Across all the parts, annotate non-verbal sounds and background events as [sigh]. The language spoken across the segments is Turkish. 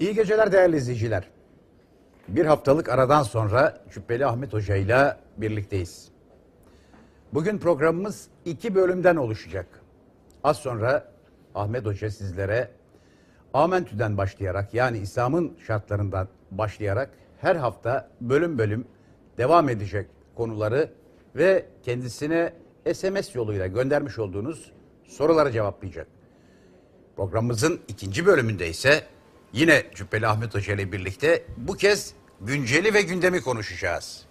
İyi geceler değerli izleyiciler. Bir haftalık aradan sonra Cübbeli Ahmet Hoca ile birlikteyiz. Bugün programımız iki bölümden oluşacak. Az sonra Ahmet Hoca sizlere Amentü'den başlayarak yani İslam'ın şartlarından başlayarak her hafta bölüm bölüm devam edecek konuları ve kendisine SMS yoluyla göndermiş olduğunuz soruları cevaplayacak. Programımızın ikinci bölümünde ise yine Cübbeli Ahmet Hoca ile birlikte bu kez günceli ve gündemi konuşacağız.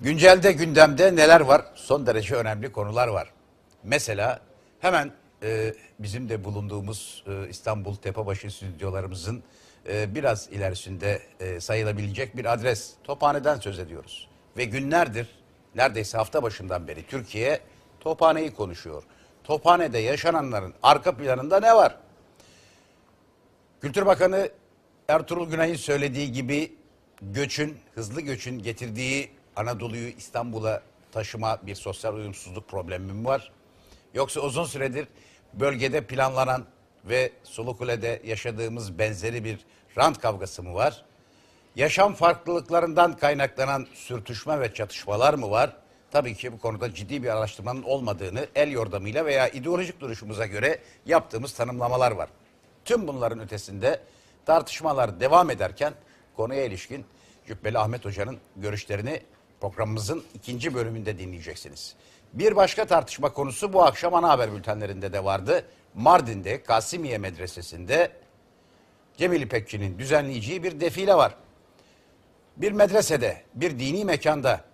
Güncelde gündemde neler var? Son derece önemli konular var. Mesela hemen e, bizim de bulunduğumuz e, İstanbul Tepebaşı stüdyolarımızın e, biraz ilerisinde e, sayılabilecek bir adres. Tophane'den söz ediyoruz. Ve günlerdir neredeyse hafta başından beri Türkiye Tophane'yi konuşuyor. Tophane'de yaşananların arka planında ne var? Kültür Bakanı Ertuğrul Günay'ın söylediği gibi göçün, hızlı göçün getirdiği Anadolu'yu İstanbul'a taşıma bir sosyal uyumsuzluk problemi mi var? Yoksa uzun süredir bölgede planlanan ve Sulukule'de yaşadığımız benzeri bir rant kavgası mı var? Yaşam farklılıklarından kaynaklanan sürtüşme ve çatışmalar mı var? Tabii ki bu konuda ciddi bir araştırmanın olmadığını el yordamıyla veya ideolojik duruşumuza göre yaptığımız tanımlamalar var. Tüm bunların ötesinde tartışmalar devam ederken konuya ilişkin Cübbeli Ahmet Hoca'nın görüşlerini programımızın ikinci bölümünde dinleyeceksiniz. Bir başka tartışma konusu bu akşam ana haber bültenlerinde de vardı. Mardin'de Kasimiye Medresesi'nde Cemil İpekçi'nin düzenleyeceği bir defile var. Bir medresede, bir dini mekanda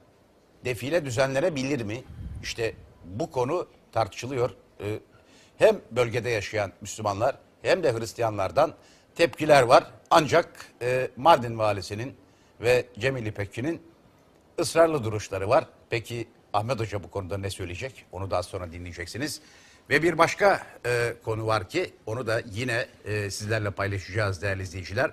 defile düzenlenebilir mi? İşte bu konu tartışılıyor. Ee, hem bölgede yaşayan Müslümanlar hem de Hristiyanlardan tepkiler var. Ancak e, Mardin valisinin ve Cemil İpekçi'nin ısrarlı duruşları var. Peki Ahmet Hoca bu konuda ne söyleyecek? Onu daha sonra dinleyeceksiniz. Ve bir başka e, konu var ki onu da yine e, sizlerle paylaşacağız değerli izleyiciler.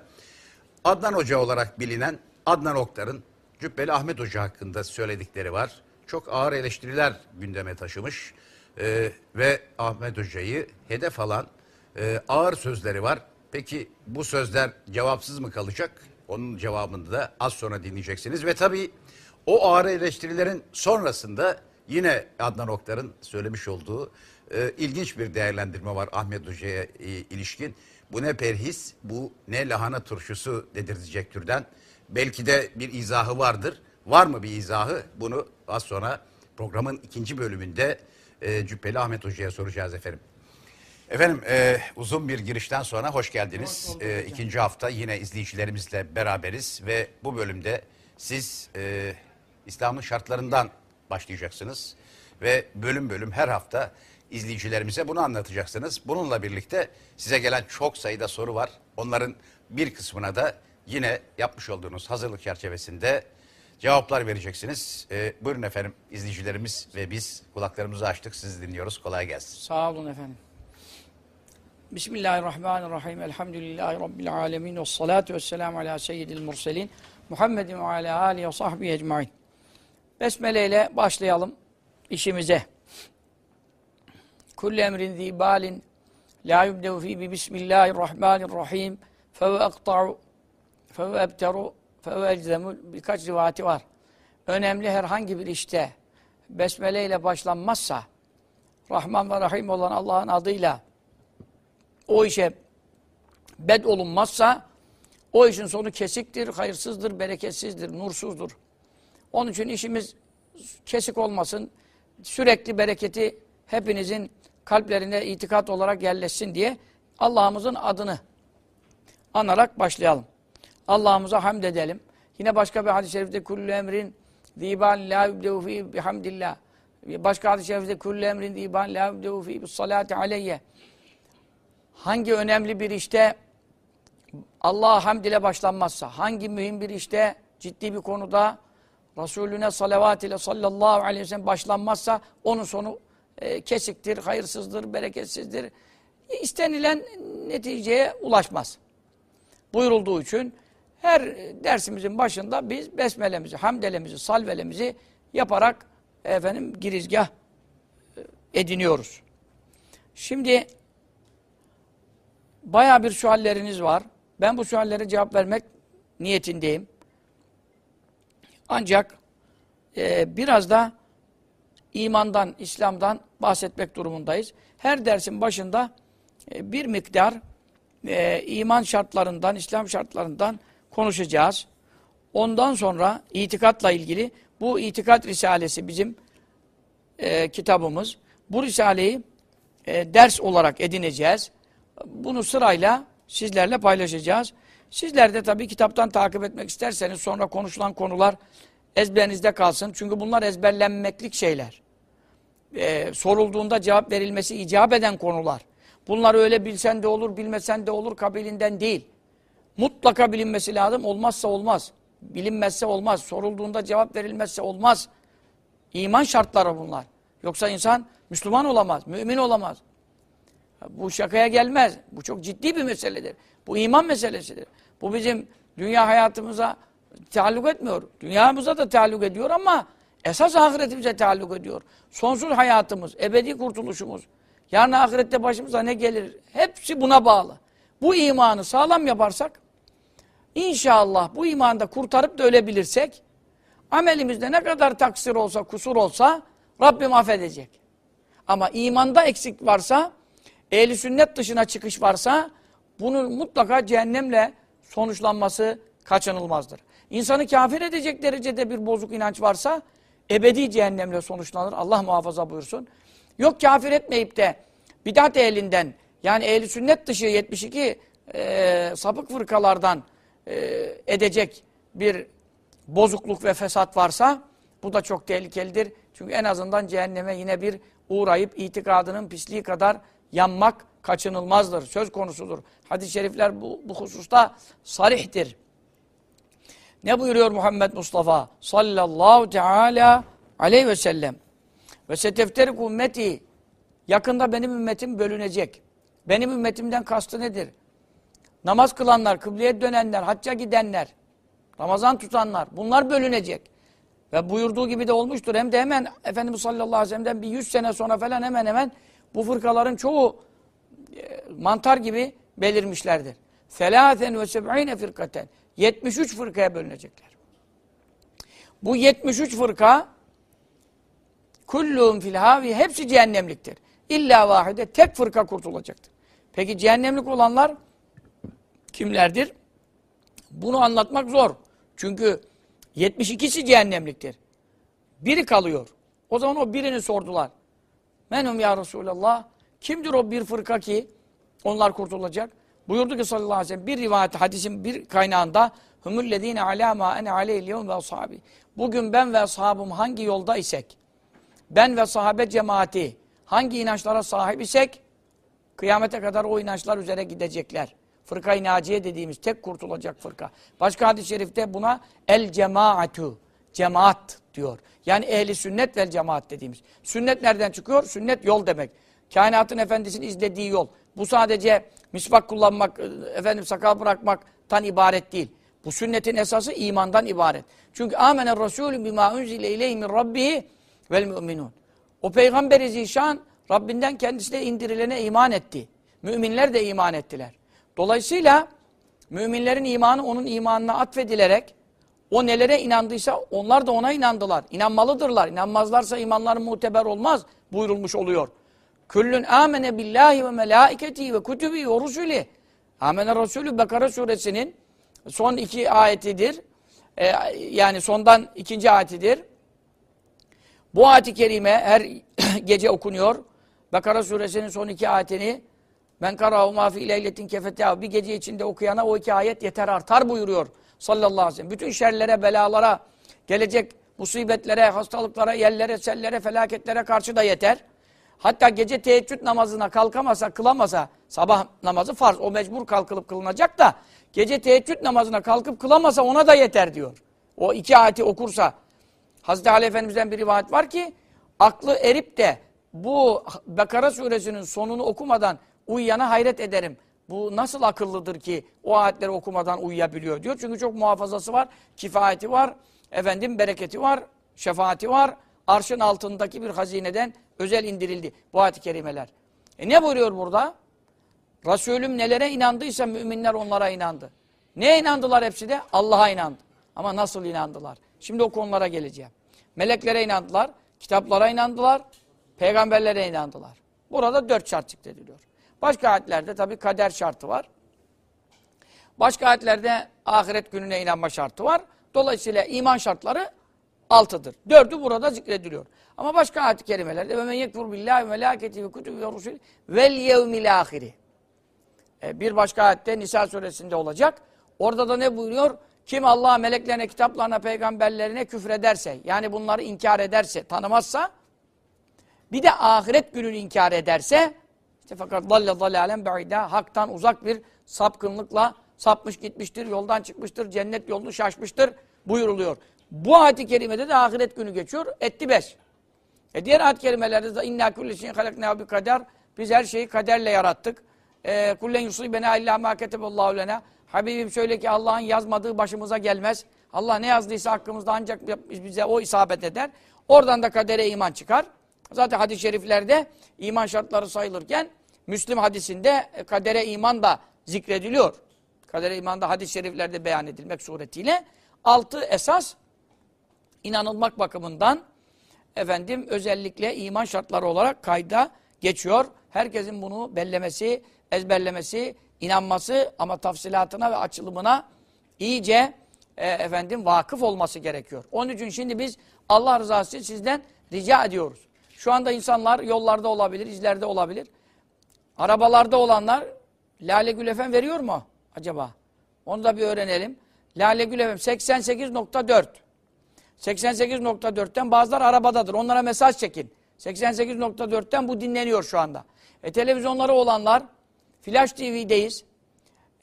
Adnan Hoca olarak bilinen Adnan Oktar'ın Cübbeli Ahmet Hoca hakkında söyledikleri var. Çok ağır eleştiriler gündeme taşımış e, ve Ahmet Hoca'yı hedef alan e, ağır sözleri var. Peki bu sözler cevapsız mı kalacak? Onun cevabını da az sonra dinleyeceksiniz ve tabii o ağır eleştirilerin sonrasında yine Adnan Oktar'ın söylemiş olduğu e, ilginç bir değerlendirme var Ahmet Hoca'ya e, ilişkin. Bu ne perhis, bu ne lahana turşusu dedirtecek türden. Belki de bir izahı vardır. Var mı bir izahı? Bunu az sonra programın ikinci bölümünde e, Cübbeli Ahmet Hoca'ya soracağız efendim. Efendim e, uzun bir girişten sonra hoş geldiniz. Hoş E, ikinci hafta yine izleyicilerimizle beraberiz ve bu bölümde siz e, İslam'ın şartlarından başlayacaksınız. Ve bölüm bölüm her hafta izleyicilerimize bunu anlatacaksınız. Bununla birlikte size gelen çok sayıda soru var. Onların bir kısmına da yine yapmış olduğunuz hazırlık çerçevesinde cevaplar vereceksiniz. E, buyurun efendim izleyicilerimiz ve biz kulaklarımızı açtık sizi dinliyoruz. Kolay gelsin. Sağ olun efendim. Bismillahirrahmanirrahim. Elhamdülillahi Rabbil alemin. Ve salatu ve selamu ala seyyidil murselin. Muhammedin ve ala alihi ve sahbihi ecmain. Besmele ile başlayalım işimize. Kullu emrin zibalin la yubdevu fi bi bismillahirrahmanirrahim fe ve akta'u fe ve ebteru fe ve eczemu birkaç rivati var. Önemli herhangi bir işte besmele ile başlanmazsa Rahman ve Rahim olan Allah'ın adıyla o işe bed olunmazsa o işin sonu kesiktir, hayırsızdır, bereketsizdir, nursuzdur. Onun için işimiz kesik olmasın. Sürekli bereketi hepinizin kalplerine itikat olarak yerleşsin diye Allah'ımızın adını anarak başlayalım. Allah'ımıza hamd edelim. Yine başka bir hadis-i şerifte kullu emrin ziban la yubdehu fi bihamdillah. Başka hadis-i şerifte kullu emrin ziban la yubdehu fi bis salati aleyye. Hangi önemli bir işte Allah'a hamd ile başlanmazsa, hangi mühim bir işte ciddi bir konuda Resulüne salavat ile sallallahu aleyhi ve sellem başlanmazsa onun sonu e, kesiktir, hayırsızdır, bereketsizdir. İstenilen neticeye ulaşmaz. Buyurulduğu için her dersimizin başında biz besmelemizi, hamdelemizi, salvelemizi yaparak efendim girizgah e, ediniyoruz. Şimdi baya bir sualleriniz var. Ben bu suallere cevap vermek niyetindeyim. Ancak e, biraz da imandan, İslam'dan bahsetmek durumundayız. Her dersin başında e, bir miktar e, iman şartlarından, İslam şartlarından konuşacağız. Ondan sonra itikatla ilgili bu itikat risalesi bizim e, kitabımız. Bu risaleyi e, ders olarak edineceğiz. Bunu sırayla sizlerle paylaşacağız. Sizler de tabii kitaptan takip etmek isterseniz sonra konuşulan konular ezberinizde kalsın. Çünkü bunlar ezberlenmeklik şeyler. Ee, sorulduğunda cevap verilmesi icap eden konular. Bunları öyle bilsen de olur, bilmesen de olur kabilinden değil. Mutlaka bilinmesi lazım. Olmazsa olmaz. Bilinmezse olmaz. Sorulduğunda cevap verilmezse olmaz. İman şartları bunlar. Yoksa insan Müslüman olamaz, mümin olamaz. Bu şakaya gelmez. Bu çok ciddi bir meseledir. Bu iman meselesidir. Bu bizim dünya hayatımıza taalluk etmiyor. Dünyamıza da taalluk ediyor ama esas ahiretimize taalluk ediyor. Sonsuz hayatımız, ebedi kurtuluşumuz. Yarın ahirette başımıza ne gelir? Hepsi buna bağlı. Bu imanı sağlam yaparsak inşallah bu imanda kurtarıp da ölebilirsek amelimizde ne kadar taksir olsa, kusur olsa Rabbim affedecek. Ama imanda eksik varsa ehli sünnet dışına çıkış varsa bunun mutlaka cehennemle sonuçlanması kaçınılmazdır. İnsanı kafir edecek derecede bir bozuk inanç varsa ebedi cehennemle sonuçlanır. Allah muhafaza buyursun. Yok kafir etmeyip de bidat ehlinden yani ehli sünnet dışı 72 e, sapık fırkalardan e, edecek bir bozukluk ve fesat varsa bu da çok tehlikelidir. Çünkü en azından cehenneme yine bir uğrayıp itikadının pisliği kadar yanmak kaçınılmazdır. Söz konusudur. Hadis-i şerifler bu, bu hususta sarihtir. Ne buyuruyor Muhammed Mustafa sallallahu teala aleyhi ve sellem? Ve setefterik ümmeti yakında benim ümmetim bölünecek. Benim ümmetimden kastı nedir? Namaz kılanlar, kıbleye dönenler, hacca gidenler, Ramazan tutanlar bunlar bölünecek. Ve buyurduğu gibi de olmuştur. Hem de hemen Efendimiz sallallahu aleyhi ve sellem'den bir yüz sene sonra falan hemen hemen bu fırkaların çoğu e, mantar gibi belirmişlerdir. Selâten ve seb'ine firkaten. 73 fırkaya bölünecekler. Bu 73 fırka kulluhum fil havi hepsi cehennemliktir. İlla vahide tek fırka kurtulacaktır. Peki cehennemlik olanlar kimlerdir? Bunu anlatmak zor. Çünkü 72'si cehennemliktir. Biri kalıyor. O zaman o birini sordular. Menhum ya Resulallah. Kimdir o bir fırka ki onlar kurtulacak? Buyurdu ki sallallahu aleyhi ve sellem bir rivayet hadisin bir kaynağında Hümüllezine alâ mâ ene aleyhil ve ashabi. Bugün ben ve ashabım hangi yolda isek, ben ve sahabe cemaati hangi inançlara sahip isek, kıyamete kadar o inançlar üzere gidecekler. Fırka-i Naciye dediğimiz tek kurtulacak fırka. Başka hadis-i şerifte buna el cemaatu, cemaat diyor. Yani ehli sünnet vel cemaat dediğimiz. Sünnet nereden çıkıyor? Sünnet yol demek. Kainatın efendisinin izlediği yol. Bu sadece misvak kullanmak, efendim sakal bırakmaktan ibaret değil. Bu sünnetin esası imandan ibaret. Çünkü amene rasulü bima unzile ileyhi min rabbihi vel müminun. O peygamberi zişan Rabbinden kendisine indirilene iman etti. Müminler de iman ettiler. Dolayısıyla müminlerin imanı onun imanına atfedilerek o nelere inandıysa onlar da ona inandılar. İnanmalıdırlar. İnanmazlarsa imanları muteber olmaz buyurulmuş oluyor. Küllün amene billahi ve melaiketi ve kutubi ve rusuli. Amene Resulü Bekara suresinin son iki ayetidir. Ee, yani sondan ikinci ayetidir. Bu ayet-i kerime her [clears throat] gece okunuyor. Bekara suresinin son iki ayetini ben karahu ma fi leyletin kefetâ. Bir gece içinde okuyana o iki ayet yeter artar buyuruyor sallallahu aleyhi ve sellem. Bütün şerlere, belalara, gelecek musibetlere, hastalıklara, yerlere, sellere, felaketlere karşı da yeter. Hatta gece teheccüd namazına kalkamasa, kılamasa, sabah namazı farz, o mecbur kalkılıp kılınacak da, gece teheccüd namazına kalkıp kılamasa ona da yeter diyor. O iki ayeti okursa. Hazreti Ali Efendimiz'den bir rivayet var ki, aklı erip de bu Bekara suresinin sonunu okumadan uyuyana hayret ederim. Bu nasıl akıllıdır ki o ayetleri okumadan uyuyabiliyor diyor. Çünkü çok muhafazası var, kifayeti var, efendim bereketi var, şefaati var. Arşın altındaki bir hazineden özel indirildi bu ayet-i kerimeler. E ne buyuruyor burada? Resulüm nelere inandıysa müminler onlara inandı. Neye inandılar hepsi de? Allah'a inandı. Ama nasıl inandılar? Şimdi o konulara geleceğim. Meleklere inandılar, kitaplara inandılar, peygamberlere inandılar. Burada dört şart zikrediliyor. Başka ayetlerde tabi kader şartı var. Başka ayetlerde ahiret gününe inanma şartı var. Dolayısıyla iman şartları altıdır. Dördü burada zikrediliyor. Ama başka ayet-i kerimelerde ve men yekfur billahi ve melâketi ve kutubi ve rusul vel yevmil ahiri. E, bir başka ayette Nisa suresinde olacak. Orada da ne buyuruyor? Kim Allah'a, meleklerine, kitaplarına, peygamberlerine küfrederse, yani bunları inkar ederse, tanımazsa, bir de ahiret gününü inkar ederse, işte fakat dalle dalalen ba'ida, haktan uzak bir sapkınlıkla sapmış gitmiştir, yoldan çıkmıştır, cennet yolunu şaşmıştır buyuruluyor. Bu ayet-i kerimede de ahiret günü geçiyor. Etti beş. E diğer ayet-i kerimelerde de inna kulli şeyin halakna bi kader. Biz her şeyi kaderle yarattık. E, kullen yusibena illa ma keteballahu lena. Habibim söyle ki Allah'ın yazmadığı başımıza gelmez. Allah ne yazdıysa hakkımızda ancak bize o isabet eder. Oradan da kadere iman çıkar. Zaten hadis-i şeriflerde iman şartları sayılırken Müslim hadisinde e, kadere iman da zikrediliyor. Kadere iman da hadis-i şeriflerde beyan edilmek suretiyle. Altı esas inanılmak bakımından efendim özellikle iman şartları olarak kayda geçiyor. Herkesin bunu bellemesi, ezberlemesi, inanması ama tafsilatına ve açılımına iyice e, efendim vakıf olması gerekiyor. Onun için şimdi biz Allah rızası için sizden rica ediyoruz. Şu anda insanlar yollarda olabilir, izlerde olabilir. Arabalarda olanlar Lale Gül FM veriyor mu acaba? Onu da bir öğrenelim. Lale Gül FM 88.4 88.4'ten bazılar arabadadır. Onlara mesaj çekin. 88.4'ten bu dinleniyor şu anda. E, televizyonları olanlar Flash TV'deyiz.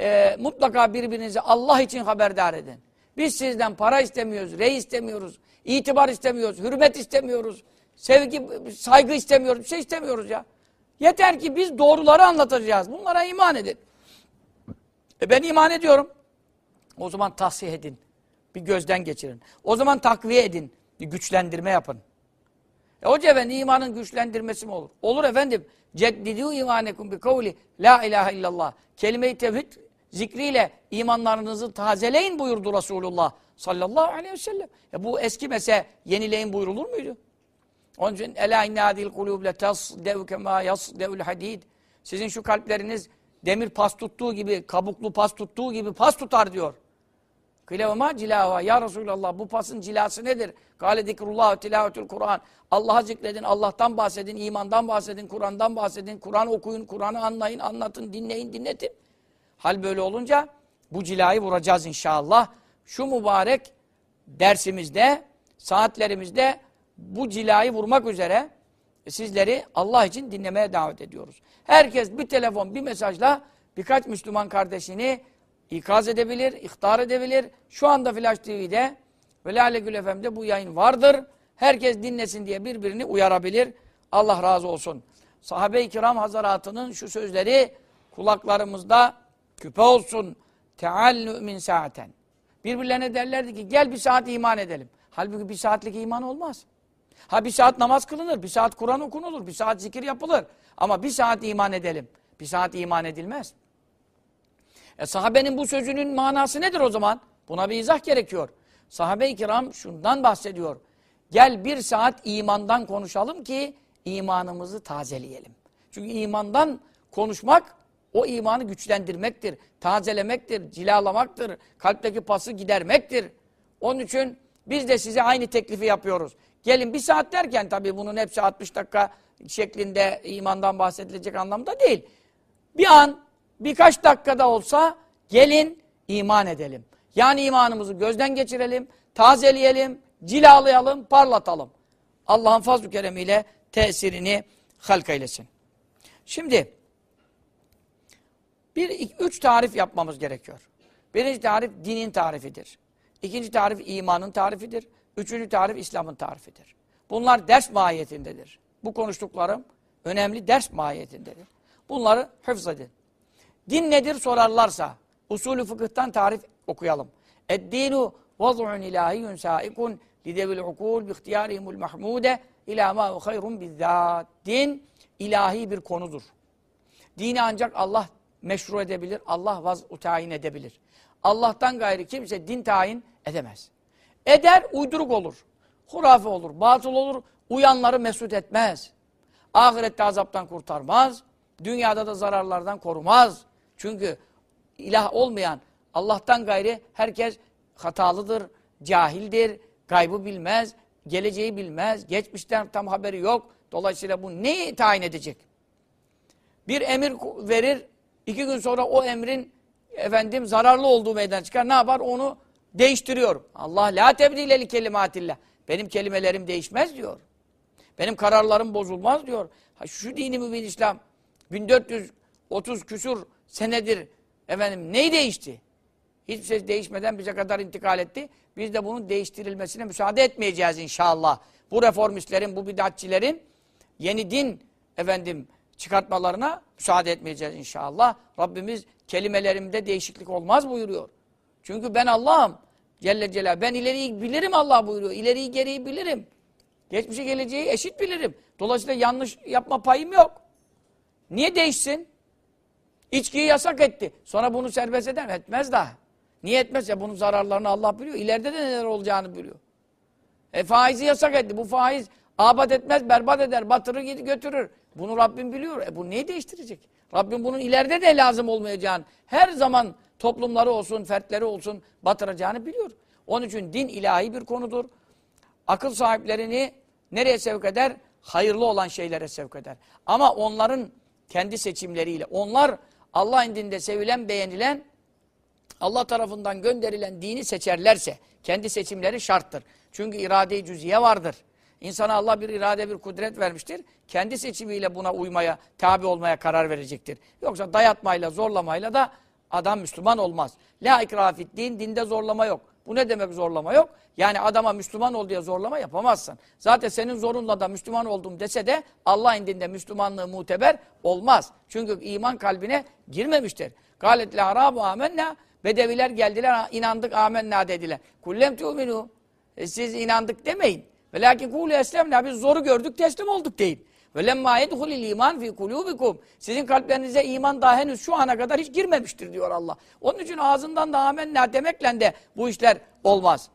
E, mutlaka birbirinizi Allah için haberdar edin. Biz sizden para istemiyoruz, rey istemiyoruz, itibar istemiyoruz, hürmet istemiyoruz, sevgi, saygı istemiyoruz, bir şey istemiyoruz ya. Yeter ki biz doğruları anlatacağız. Bunlara iman edin. E ben iman ediyorum. O zaman tahsih edin. Bir gözden geçirin. O zaman takviye edin. Bir güçlendirme yapın. E hoca efendi imanın güçlendirmesi mi olur? Olur efendim. Ceddidû imanekum bi kavli la ilahe illallah. Kelime-i tevhid zikriyle imanlarınızı tazeleyin buyurdu Resulullah sallallahu aleyhi ve sellem. E bu eski mese yenileyin buyurulur muydu? Onun için ela inne hadil kulub le tasdev kema yasdevul hadid. Sizin şu kalpleriniz demir pas tuttuğu gibi, kabuklu pas tuttuğu gibi pas tutar diyor. Kılevma cilava. Ya Resulallah bu pasın cilası nedir? Kale zikrullah tilavetül Kur'an. Allah'a zikredin, Allah'tan bahsedin, imandan bahsedin, Kur'an'dan bahsedin. Kur'an okuyun, Kur'an'ı anlayın, anlatın, dinleyin, dinletin. Hal böyle olunca bu cilayı vuracağız inşallah. Şu mübarek dersimizde, saatlerimizde bu cilayı vurmak üzere sizleri Allah için dinlemeye davet ediyoruz. Herkes bir telefon, bir mesajla birkaç Müslüman kardeşini ikaz edebilir, ihtar edebilir. Şu anda Flash TV'de ve Lale Gül FM'de bu yayın vardır. Herkes dinlesin diye birbirini uyarabilir. Allah razı olsun. Sahabe-i kiram hazaratının şu sözleri kulaklarımızda küpe olsun. Teal min saaten. Birbirlerine derlerdi ki gel bir saat iman edelim. Halbuki bir saatlik iman olmaz. Ha bir saat namaz kılınır, bir saat Kur'an okunulur, bir saat zikir yapılır. Ama bir saat iman edelim. Bir saat iman edilmez. E sahabenin bu sözünün manası nedir o zaman? Buna bir izah gerekiyor. Sahabe-i kiram şundan bahsediyor. Gel bir saat imandan konuşalım ki imanımızı tazeleyelim. Çünkü imandan konuşmak o imanı güçlendirmektir, tazelemektir, cilalamaktır, kalpteki pası gidermektir. Onun için biz de size aynı teklifi yapıyoruz. Gelin bir saat derken tabii bunun hepsi 60 dakika şeklinde imandan bahsedilecek anlamda değil. Bir an, birkaç dakikada olsa gelin iman edelim. Yani imanımızı gözden geçirelim, tazeleyelim, cilalayalım, parlatalım. Allah'ın fazl-ı keremiyle tesirini halk eylesin. Şimdi bir, üç tarif yapmamız gerekiyor. Birinci tarif dinin tarifidir. İkinci tarif imanın tarifidir. Üçüncü tarif İslam'ın tarifidir. Bunlar ders mahiyetindedir. Bu konuştuklarım önemli ders mahiyetindedir. Bunları hıfz edin. Din nedir sorarlarsa usulü fıkıhtan tarif okuyalım. Eddinu vaz'un ilahiyyun saikun lidevil ukul bi ihtiyarihimul mahmude ila ma hayrun bizzat. Din ilahi bir konudur. Dini ancak Allah meşru edebilir. Allah vaz tayin edebilir. Allah'tan gayrı kimse din tayin edemez. Eder uyduruk olur. Hurafe olur, batıl olur. Uyanları mesut etmez. Ahirette azaptan kurtarmaz. Dünyada da zararlardan korumaz. Çünkü ilah olmayan Allah'tan gayri herkes hatalıdır, cahildir, gaybı bilmez, geleceği bilmez, geçmişten tam haberi yok. Dolayısıyla bu neyi tayin edecek? Bir emir verir, iki gün sonra o emrin efendim zararlı olduğu meydana çıkar. Ne yapar? Onu değiştiriyor. Allah la tebdileli kelimatillah. Benim kelimelerim değişmez diyor. Benim kararlarım bozulmaz diyor. Ha, şu dini mübin İslam 1430 küsur senedir efendim neyi değişti? Hiçbir şey değişmeden bize kadar intikal etti. Biz de bunun değiştirilmesine müsaade etmeyeceğiz inşallah. Bu reformistlerin, bu bidatçilerin yeni din efendim çıkartmalarına müsaade etmeyeceğiz inşallah. Rabbimiz kelimelerimde değişiklik olmaz buyuruyor. Çünkü ben Allah'ım. Celle Celal. Ben ileriyi bilirim Allah buyuruyor. İleriyi geriyi bilirim. Geçmişi geleceği eşit bilirim. Dolayısıyla yanlış yapma payım yok. Niye değişsin? İçkiyi yasak etti. Sonra bunu serbest eder mi? Etmez daha. Niye etmez? Ya bunun zararlarını Allah biliyor. İleride de neler olacağını biliyor. E faizi yasak etti. Bu faiz abat etmez, berbat eder, batırır götürür. Bunu Rabbim biliyor. E bu neyi değiştirecek? Rabbim bunun ileride de lazım olmayacağını, her zaman toplumları olsun, fertleri olsun batıracağını biliyor. Onun için din ilahi bir konudur. Akıl sahiplerini nereye sevk eder? Hayırlı olan şeylere sevk eder. Ama onların kendi seçimleriyle, onlar Allah indinde sevilen, beğenilen, Allah tarafından gönderilen dini seçerlerse, kendi seçimleri şarttır. Çünkü irade-i cüziye vardır. İnsana Allah bir irade, bir kudret vermiştir. Kendi seçimiyle buna uymaya, tabi olmaya karar verecektir. Yoksa dayatmayla, zorlamayla da adam Müslüman olmaz. La ikrafit din, dinde zorlama yok. Bu ne demek zorlama yok? Yani adama Müslüman ol diye zorlama yapamazsın. Zaten senin zorunla da Müslüman oldum dese de Allah indinde Müslümanlığı muteber olmaz. Çünkü iman kalbine girmemiştir. Galetle arabu amenna Bedeviler geldiler inandık amenna dediler. Kullem tu'minu. E siz inandık demeyin. Ve lakin kulu eslemna biz zoru gördük teslim olduk deyin. Ve lemma yedhulil iman fi kulubikum. Sizin kalplerinize iman daha henüz şu ana kadar hiç girmemiştir diyor Allah. Onun için ağzından da amenna demekle de bu işler olmaz.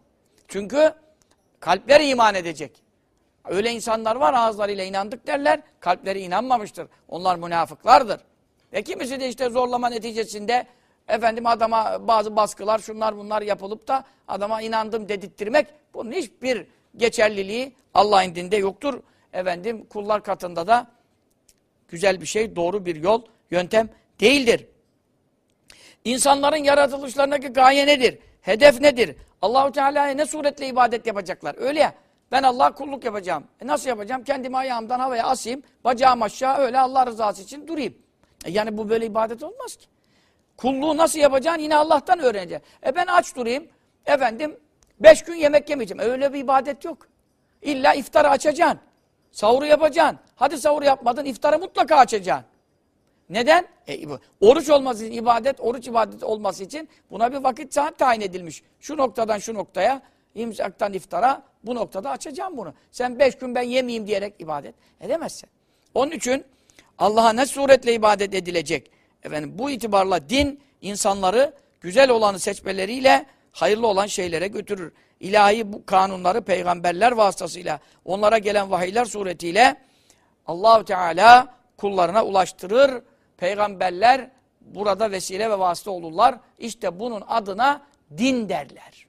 Çünkü kalpler iman edecek. Öyle insanlar var ağızlarıyla inandık derler, kalpleri inanmamıştır. Onlar münafıklardır. Ve kimisi de işte zorlama neticesinde efendim adama bazı baskılar şunlar bunlar yapılıp da adama inandım dedirttirmek bunun hiçbir geçerliliği Allah'ın dinde yoktur. Efendim kullar katında da güzel bir şey, doğru bir yol, yöntem değildir. İnsanların yaratılışlarındaki gaye nedir? Hedef nedir? Allahu Teala'ya ne suretle ibadet yapacaklar? Öyle ya. Ben Allah kulluk yapacağım. E nasıl yapacağım? Kendimi ayağımdan havaya asayım, bacağım aşağı öyle Allah rızası için durayım. E yani bu böyle ibadet olmaz ki. Kulluğu nasıl yapacaksın yine Allah'tan öğreneceksin. E ben aç durayım. Efendim beş gün yemek yemeyeceğim. E öyle bir ibadet yok. İlla iftarı açacaksın. Sahuru yapacaksın. Hadi sahur yapmadın iftarı mutlaka açacaksın. Neden? E, oruç olması için ibadet, oruç ibadet olması için buna bir vakit saat tayin edilmiş. Şu noktadan şu noktaya, imsaktan iftara bu noktada açacağım bunu. Sen beş gün ben yemeyeyim diyerek ibadet edemezsin. Onun için Allah'a ne suretle ibadet edilecek? Efendim bu itibarla din insanları güzel olanı seçmeleriyle hayırlı olan şeylere götürür. İlahi bu kanunları peygamberler vasıtasıyla onlara gelen vahiyler suretiyle Allahu Teala kullarına ulaştırır. Peygamberler burada vesile ve vasıta olurlar. İşte bunun adına din derler.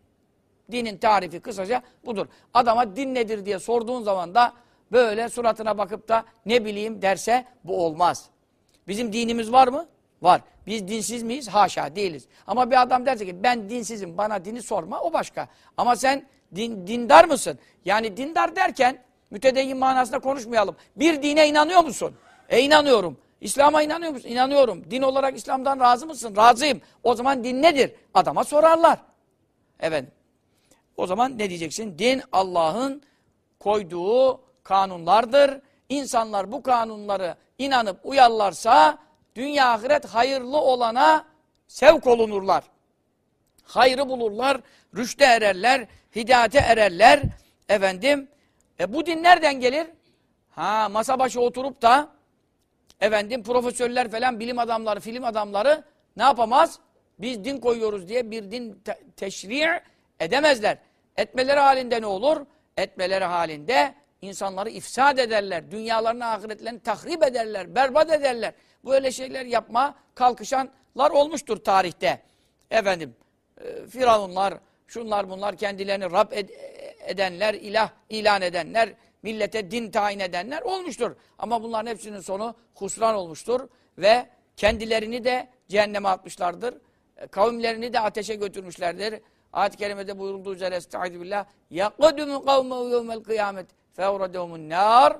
Dinin tarifi kısaca budur. Adama din nedir diye sorduğun zaman da böyle suratına bakıp da ne bileyim derse bu olmaz. Bizim dinimiz var mı? Var. Biz dinsiz miyiz? Haşa değiliz. Ama bir adam derse ki ben dinsizim bana dini sorma o başka. Ama sen din, dindar mısın? Yani dindar derken mütedeyyin manasında konuşmayalım. Bir dine inanıyor musun? E inanıyorum. İslam'a inanıyor musun? İnanıyorum. Din olarak İslam'dan razı mısın? Razıyım. O zaman din nedir? Adama sorarlar. Evet. O zaman ne diyeceksin? Din Allah'ın koyduğu kanunlardır. İnsanlar bu kanunları inanıp uyarlarsa dünya ahiret hayırlı olana sevk olunurlar. Hayrı bulurlar, rüşte ererler, hidayete ererler. Efendim, e bu din nereden gelir? Ha, masa başı oturup da efendim profesörler falan bilim adamları, film adamları ne yapamaz? Biz din koyuyoruz diye bir din te- teşri' edemezler. Etmeleri halinde ne olur? Etmeleri halinde insanları ifsad ederler. Dünyalarını, ahiretlerini tahrip ederler, berbat ederler Böyle şeyler yapma kalkışanlar olmuştur tarihte. Efendim, e, firavunlar, şunlar bunlar kendilerini Rab ed- edenler, ilah ilan edenler, millete din tayin edenler olmuştur. Ama bunların hepsinin sonu husran olmuştur ve kendilerini de cehenneme atmışlardır. E, Kavimlerini de ateşe götürmüşlerdir. Ayet-i kerimede buyurulduğu üzere estaizu billah يَقَدُمُ قَوْمَهُ يَوْمَ الْقِيَامَةِ فَاُرَدَهُمُ النَّارِ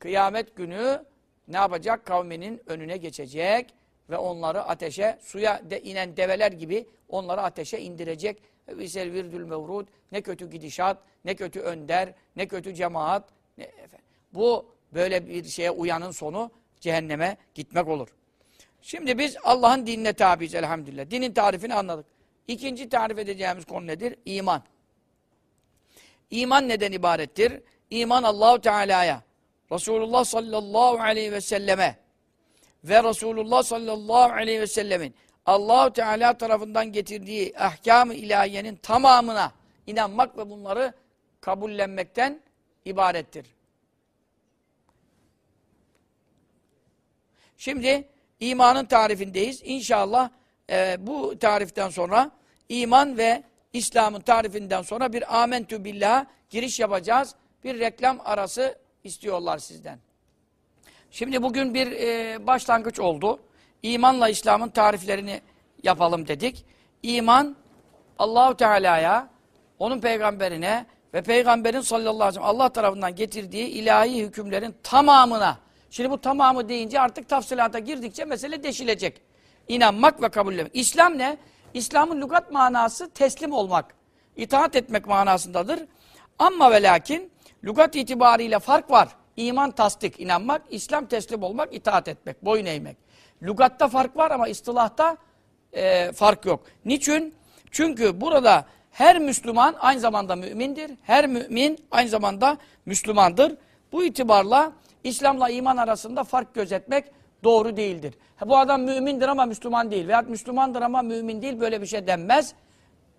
Kıyamet günü ne yapacak? Kavminin önüne geçecek ve onları ateşe, suya de inen develer gibi onları ateşe indirecek. Visel virdül mevrud. Ne kötü gidişat, ne kötü önder, ne kötü cemaat. Ne, efendim. Bu böyle bir şeye uyanın sonu cehenneme gitmek olur. Şimdi biz Allah'ın dinine tabiiz elhamdülillah. Dinin tarifini anladık. İkinci tarif edeceğimiz konu nedir? İman. İman neden ibarettir? İman Allahu Teala'ya, Resulullah sallallahu aleyhi ve selleme ve Resulullah sallallahu aleyhi ve sellemin Allahu Teala tarafından getirdiği ahkam-ı ilahiyenin tamamına inanmak ve bunları kabullenmekten ibarettir. Şimdi imanın tarifindeyiz. İnşallah e, bu tariften sonra iman ve İslam'ın tarifinden sonra bir amentü billah giriş yapacağız. Bir reklam arası istiyorlar sizden. Şimdi bugün bir e, başlangıç oldu. İmanla İslam'ın tariflerini yapalım dedik. İman Allahu Teala'ya, onun peygamberine ve peygamberin sallallahu aleyhi ve sellem Allah tarafından getirdiği ilahi hükümlerin tamamına. Şimdi bu tamamı deyince artık tafsilata girdikçe mesele deşilecek. İnanmak ve kabullenmek. İslam ne? İslam'ın lügat manası teslim olmak, itaat etmek manasındadır. Ama ve lakin lügat itibariyle fark var. İman tasdik, inanmak, İslam teslim olmak, itaat etmek, boyun eğmek. Lügatta fark var ama istilahta e, fark yok. Niçin? Çünkü burada her Müslüman aynı zamanda mümindir. Her mümin aynı zamanda Müslümandır. Bu itibarla İslam'la iman arasında fark gözetmek doğru değildir. Bu adam mümindir ama Müslüman değil. Veyahut Müslümandır ama mümin değil. Böyle bir şey denmez.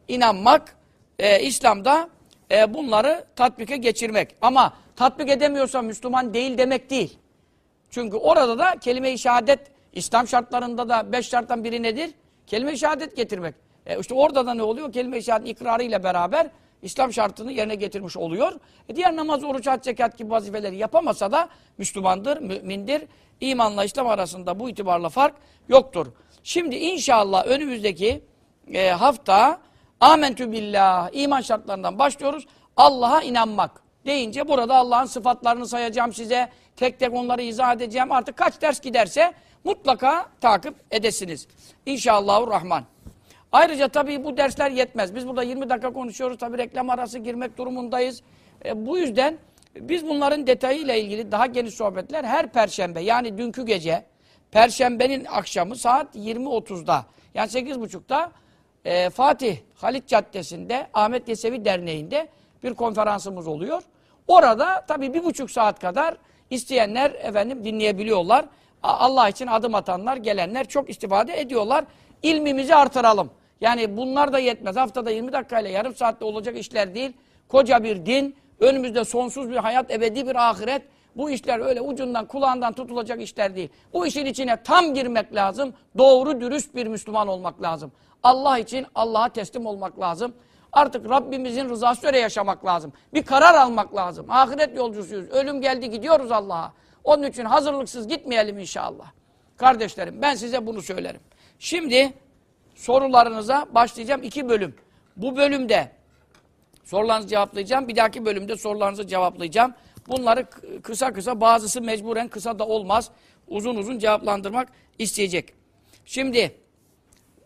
İnanmak, e, İslam'da e, bunları tatbike geçirmek. Ama tatbik edemiyorsa Müslüman değil demek değil. Çünkü orada da kelime-i şehadet, İslam şartlarında da beş şarttan biri nedir? Kelime-i şehadet getirmek. E işte orada da ne oluyor? Kelime-i şehadet ikrarı ile beraber İslam şartını yerine getirmiş oluyor. E diğer namaz, oruç, hac, zekat gibi vazifeleri yapamasa da Müslümandır, mümindir. İmanla İslam arasında bu itibarla fark yoktur. Şimdi inşallah önümüzdeki e, hafta amentü billah iman şartlarından başlıyoruz. Allah'a inanmak deyince burada Allah'ın sıfatlarını sayacağım size. Tek tek onları izah edeceğim. Artık kaç ders giderse mutlaka takip edesiniz. İnşallahurrahman. Ayrıca tabii bu dersler yetmez. Biz burada 20 dakika konuşuyoruz. Tabii reklam arası girmek durumundayız. E, bu yüzden biz bunların detayıyla ilgili daha geniş sohbetler her perşembe yani dünkü gece perşembenin akşamı saat 20.30'da yani 8.30'da e, Fatih Halit Caddesi'nde Ahmet Yesevi Derneği'nde bir konferansımız oluyor. Orada tabii bir buçuk saat kadar isteyenler efendim dinleyebiliyorlar. Allah için adım atanlar, gelenler çok istifade ediyorlar. İlmimizi artıralım. Yani bunlar da yetmez. Haftada 20 dakikayla yarım saatte olacak işler değil. Koca bir din, önümüzde sonsuz bir hayat, ebedi bir ahiret. Bu işler öyle ucundan, kulağından tutulacak işler değil. Bu işin içine tam girmek lazım. Doğru, dürüst bir Müslüman olmak lazım. Allah için Allah'a teslim olmak lazım. Artık Rabbimizin rızası üzere yaşamak lazım. Bir karar almak lazım. Ahiret yolcusuyuz. Ölüm geldi gidiyoruz Allah'a. Onun için hazırlıksız gitmeyelim inşallah. Kardeşlerim ben size bunu söylerim. Şimdi sorularınıza başlayacağım. iki bölüm. Bu bölümde sorularınızı cevaplayacağım. Bir dahaki bölümde sorularınızı cevaplayacağım. Bunları kısa kısa bazısı mecburen kısa da olmaz. Uzun uzun cevaplandırmak isteyecek. Şimdi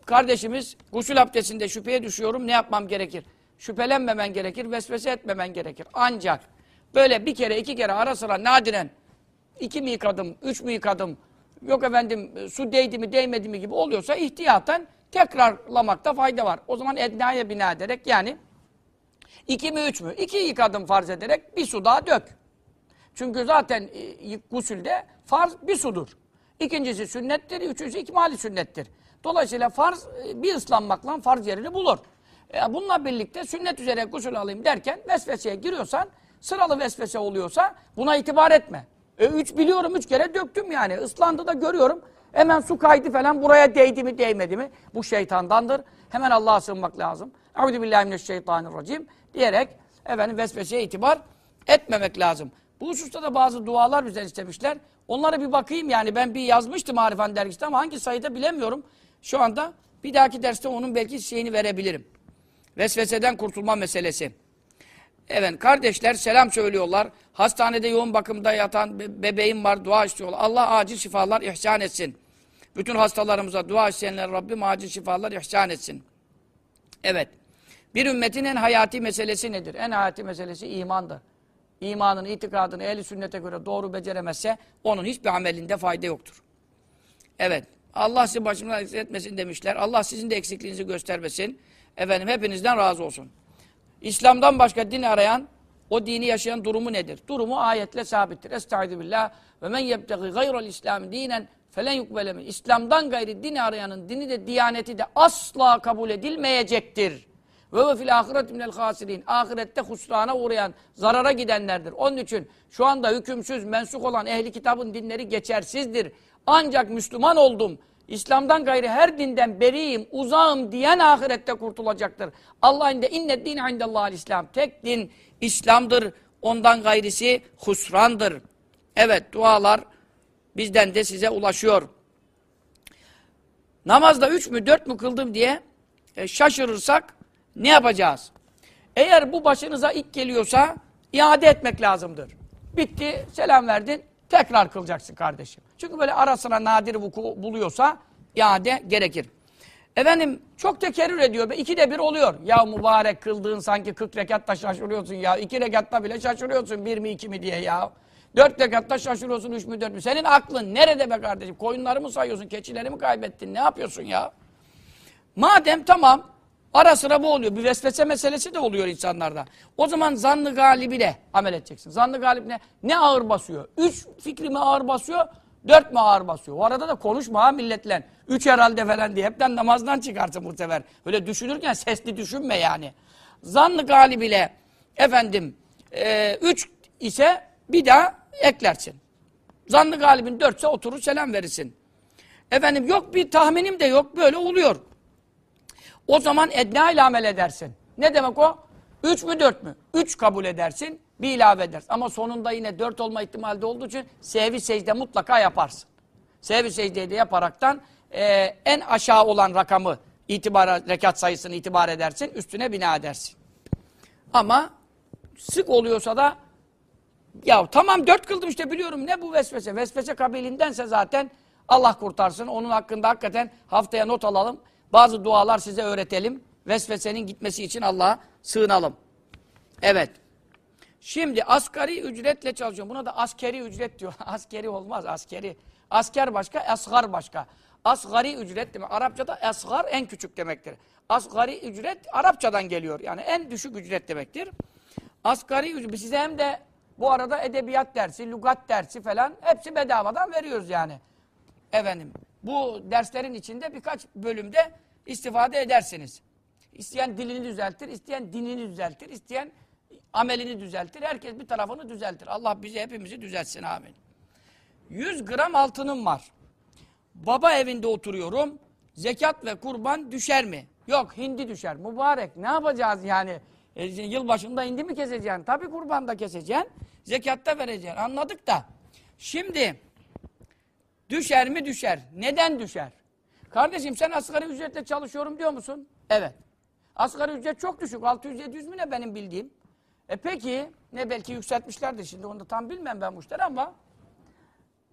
kardeşimiz gusül abdestinde şüpheye düşüyorum ne yapmam gerekir? Şüphelenmemen gerekir, vesvese etmemen gerekir. Ancak böyle bir kere iki kere ara sıra nadiren iki mi yıkadım, üç mü yıkadım, yok efendim su değdi mi değmedi mi gibi oluyorsa ihtiyaten tekrarlamakta fayda var. O zaman ednaya bina ederek yani iki mi üç mü? İki yıkadım farz ederek bir su daha dök. Çünkü zaten e, gusülde farz bir sudur. İkincisi sünnettir, üçüncüsü ikmali sünnettir. Dolayısıyla farz e, bir ıslanmakla farz yerini bulur. E, bununla birlikte sünnet üzere gusül alayım derken vesveseye giriyorsan, sıralı vesvese oluyorsa buna itibar etme. E, üç biliyorum, üç kere döktüm yani. Islandı da görüyorum. Hemen su kaydı falan buraya değdi mi değmedi mi? Bu şeytandandır. Hemen Allah'a sığınmak lazım. Euzubillahimineşşeytanirracim diyerek efendim vesveseye itibar etmemek lazım. Bu hususta da bazı dualar bizden istemişler. Onlara bir bakayım yani ben bir yazmıştım Arifan dergisinde ama hangi sayıda bilemiyorum. Şu anda bir dahaki derste onun belki şeyini verebilirim. Vesveseden kurtulma meselesi. Evet kardeşler selam söylüyorlar. Hastanede yoğun bakımda yatan be- bebeğim var dua istiyorlar. Allah acil şifalar ihsan etsin. Bütün hastalarımıza dua isteyenler Rabbim acil şifalar ihsan etsin. Evet. Bir ümmetin en hayati meselesi nedir? En hayati meselesi imandır. İmanın, itikadını ehli sünnete göre doğru beceremezse onun hiçbir amelinde fayda yoktur. Evet. Allah sizi başımdan eksik etmesin demişler. Allah sizin de eksikliğinizi göstermesin. Efendim hepinizden razı olsun. İslam'dan başka din arayan, o dini yaşayan durumu nedir? Durumu ayetle sabittir. Estaizu billah. Ve men yebtegi gayral İslam dinen felen yukbele min. İslam'dan gayri din arayanın dini de diyaneti de asla kabul edilmeyecektir. Ve ve fil ahiret minel hasirin. Ahirette husrana uğrayan, zarara gidenlerdir. Onun için şu anda hükümsüz, mensuk olan ehli kitabın dinleri geçersizdir. Ancak Müslüman oldum, İslam'dan gayri her dinden beriyim, uzağım diyen ahirette kurtulacaktır. Allah'ın de inne din indellahil İslam. Tek din İslam'dır. Ondan gayrisi husrandır. Evet dualar bizden de size ulaşıyor. Namazda üç mü dört mü kıldım diye e, şaşırırsak ne yapacağız? Eğer bu başınıza ilk geliyorsa iade etmek lazımdır. Bitti, selam verdin, tekrar kılacaksın kardeşim. Çünkü böyle arasına nadir vuku buluyorsa iade gerekir. Efendim çok tekerrür ediyor. Be. İkide bir oluyor. Ya mübarek kıldığın sanki 40 rekatta şaşırıyorsun ya. İki rekatta bile şaşırıyorsun bir mi iki mi diye ya. Dört rekatta şaşırıyorsun üç mü dört mü. Senin aklın nerede be kardeşim? Koyunları mı sayıyorsun? Keçileri mi kaybettin? Ne yapıyorsun ya? Madem tamam ara sıra bu oluyor. Bir vesvese meselesi de oluyor insanlarda. O zaman zannı galibiyle amel edeceksin. Zannı galip ne? Ne ağır basıyor? Üç fikri mi ağır basıyor? Dört mü ağır basıyor? O arada da konuşma ha milletle. Üç herhalde falan diye. Hepten namazdan çıkarsın bu sefer. Öyle düşünürken sesli düşünme yani. Zannı galibiyle efendim e, üç ise bir daha eklersin. Zannı galibin dörtse oturur selam verirsin. Efendim yok bir tahminim de yok böyle oluyor. O zaman edna ile amel edersin. Ne demek o? Üç mü dört mü? Üç kabul edersin, bir ilave edersin. Ama sonunda yine dört olma ihtimali de olduğu için sehvi secde mutlaka yaparsın. Sehvi secdeyi de yaparaktan e, en aşağı olan rakamı itibar, rekat sayısını itibar edersin, üstüne bina edersin. Ama sık oluyorsa da ya tamam dört kıldım işte biliyorum ne bu vesvese. Vesvese kabilindense zaten Allah kurtarsın. Onun hakkında hakikaten haftaya not alalım. Bazı dualar size öğretelim. Vesvesenin gitmesi için Allah'a sığınalım. Evet. Şimdi asgari ücretle çalışıyorum. Buna da askeri ücret diyor. [laughs] askeri olmaz askeri. Asker başka, asgar başka. Asgari ücret demek. Arapçada asgar en küçük demektir. Asgari ücret Arapçadan geliyor. Yani en düşük ücret demektir. Asgari ücret. Size hem de bu arada edebiyat dersi, lügat dersi falan hepsi bedavadan veriyoruz yani. Efendim bu derslerin içinde birkaç bölümde istifade edersiniz. İsteyen dilini düzeltir, isteyen dinini düzeltir, isteyen amelini düzeltir. Herkes bir tarafını düzeltir. Allah bizi hepimizi düzeltsin amin. 100 gram altınım var. Baba evinde oturuyorum. Zekat ve kurban düşer mi? Yok hindi düşer. Mübarek ne yapacağız yani? E, yılbaşında hindi mi keseceksin? Tabii kurban da keseceksin. Zekat da vereceksin. Anladık da. Şimdi düşer mi düşer. Neden düşer? Kardeşim sen asgari ücretle çalışıyorum diyor musun? Evet. Asgari ücret çok düşük. 600-700 mü ne benim bildiğim? E peki ne belki yükseltmişlerdir şimdi onu da tam bilmem ben bu işleri ama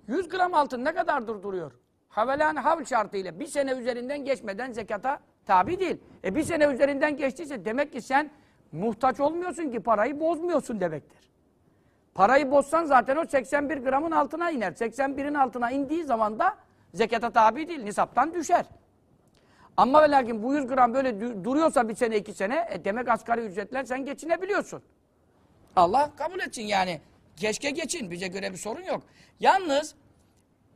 100 gram altın ne kadardır duruyor? Havelan havl şartıyla bir sene üzerinden geçmeden zekata tabi değil. E bir sene üzerinden geçtiyse demek ki sen muhtaç olmuyorsun ki parayı bozmuyorsun demektir. Parayı bozsan zaten o 81 gramın altına iner. 81'in altına indiği zaman da zekata tabi değil. Nisaptan düşer. Ama ve bu 100 gram böyle du- duruyorsa bir sene iki sene e demek asgari ücretler sen geçinebiliyorsun. Allah kabul etsin yani. Keşke geçin. Bize göre bir sorun yok. Yalnız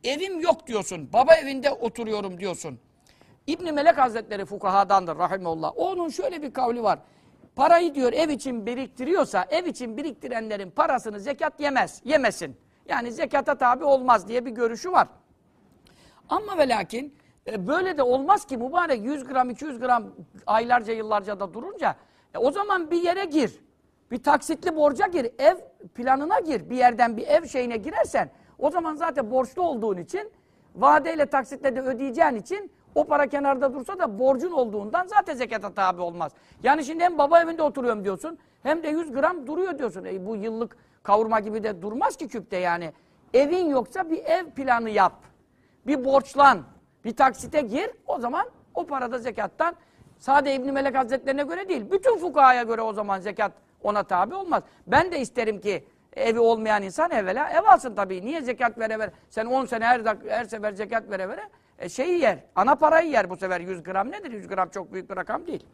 evim yok diyorsun. Baba evinde oturuyorum diyorsun. İbn Melek Hazretleri fukahadandır rahimullah. Onun şöyle bir kavli var. Parayı diyor ev için biriktiriyorsa ev için biriktirenlerin parasını zekat yemez, yemesin. Yani zekata tabi olmaz diye bir görüşü var. Ama ve lakin e, böyle de olmaz ki mübarek 100 gram 200 gram aylarca yıllarca da durunca e, o zaman bir yere gir. Bir taksitli borca gir. Ev planına gir. Bir yerden bir ev şeyine girersen o zaman zaten borçlu olduğun için vadeyle taksitle de ödeyeceğin için o para kenarda dursa da borcun olduğundan zaten zekata tabi olmaz. Yani şimdi hem baba evinde oturuyorum diyorsun hem de 100 gram duruyor diyorsun. E, bu yıllık kavurma gibi de durmaz ki küpte yani. Evin yoksa bir ev planı yap bir borçlan, bir taksite gir, o zaman o parada zekattan sade İbn Melek Hazretlerine göre değil, bütün fukahaya göre o zaman zekat ona tabi olmaz. Ben de isterim ki evi olmayan insan evvela ev alsın tabii. Niye zekat vere vere? Sen 10 sene her, her sefer zekat vere vere e, şeyi yer. Ana parayı yer bu sefer 100 gram nedir? 100 gram çok büyük bir rakam değil.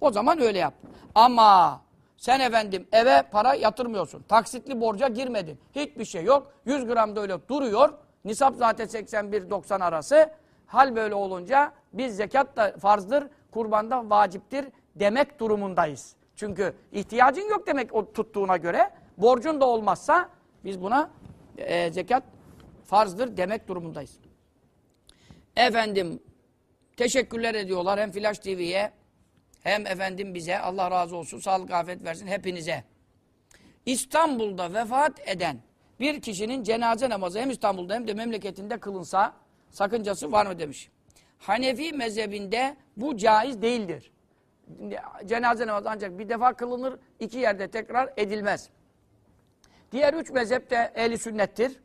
O zaman öyle yap. Ama sen efendim eve para yatırmıyorsun. Taksitli borca girmedin. Hiçbir şey yok. 100 gram da öyle duruyor. Nisap zaten 81-90 arası. Hal böyle olunca biz zekat da farzdır, kurbanda vaciptir demek durumundayız. Çünkü ihtiyacın yok demek o tuttuğuna göre. Borcun da olmazsa biz buna e, zekat farzdır demek durumundayız. Efendim teşekkürler ediyorlar hem Flash TV'ye hem efendim bize Allah razı olsun sağlık afiyet versin hepinize. İstanbul'da vefat eden bir kişinin cenaze namazı hem İstanbul'da hem de memleketinde kılınsa sakıncası var mı demiş. Hanefi mezhebinde bu caiz değildir. Cenaze namazı ancak bir defa kılınır, iki yerde tekrar edilmez. Diğer üç mezhep de ehli sünnettir.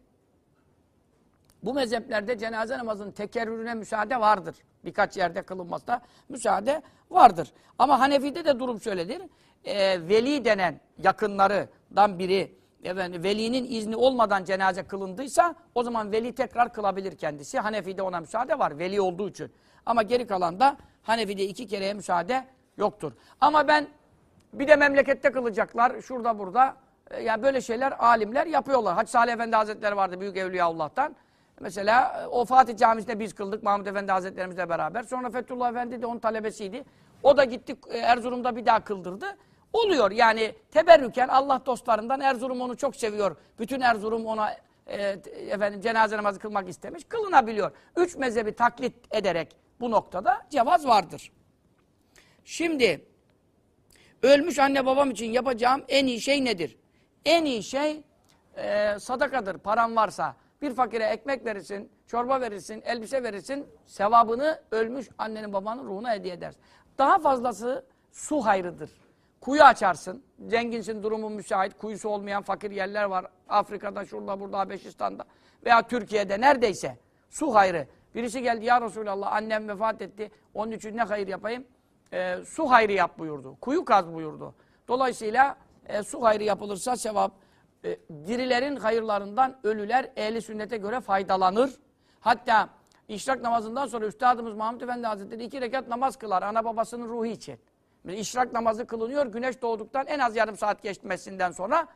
Bu mezheplerde cenaze namazının tekerrürüne müsaade vardır. Birkaç yerde kılınmasına müsaade vardır. Ama Hanefi'de de durum şöyledir. Ee, veli denen yakınlarından biri efendim, velinin izni olmadan cenaze kılındıysa o zaman veli tekrar kılabilir kendisi. Hanefi'de ona müsaade var veli olduğu için. Ama geri kalanda Hanefi'de iki kereye müsaade yoktur. Ama ben bir de memlekette kılacaklar şurada burada. E, Yani böyle şeyler alimler yapıyorlar. Hacı Salih Efendi Hazretleri vardı Büyük Evliyaullah'tan. Mesela e, o Fatih Camisi'nde biz kıldık Mahmud Efendi Hazretlerimizle beraber. Sonra Fethullah Efendi de onun talebesiydi. O da gitti e, Erzurum'da bir daha kıldırdı. Oluyor yani teberrüken Allah dostlarından Erzurum onu çok seviyor. Bütün Erzurum ona e, efendim cenaze namazı kılmak istemiş. Kılınabiliyor. Üç mezhebi taklit ederek bu noktada cevaz vardır. Şimdi ölmüş anne babam için yapacağım en iyi şey nedir? En iyi şey e, sadakadır. Paran varsa bir fakire ekmek verirsin, çorba verirsin, elbise verirsin. Sevabını ölmüş annenin babanın ruhuna hediye edersin. Daha fazlası su hayrıdır. Kuyu açarsın. Zenginsin, durumun müsait. Kuyusu olmayan fakir yerler var. Afrika'da, şurada, burada, Habeşistan'da veya Türkiye'de neredeyse. Su hayrı. Birisi geldi ya Resulallah annem vefat etti. Onun için ne hayır yapayım? E, su hayrı yap buyurdu. Kuyu kaz buyurdu. Dolayısıyla e, su hayrı yapılırsa sevap. E, dirilerin hayırlarından ölüler ehli sünnete göre faydalanır. Hatta işrak namazından sonra Üstadımız Mahmud Efendi Hazretleri iki rekat namaz kılar ana babasının ruhu için. İşrak namazı kılınıyor güneş doğduktan en az yarım saat geçmesinden sonra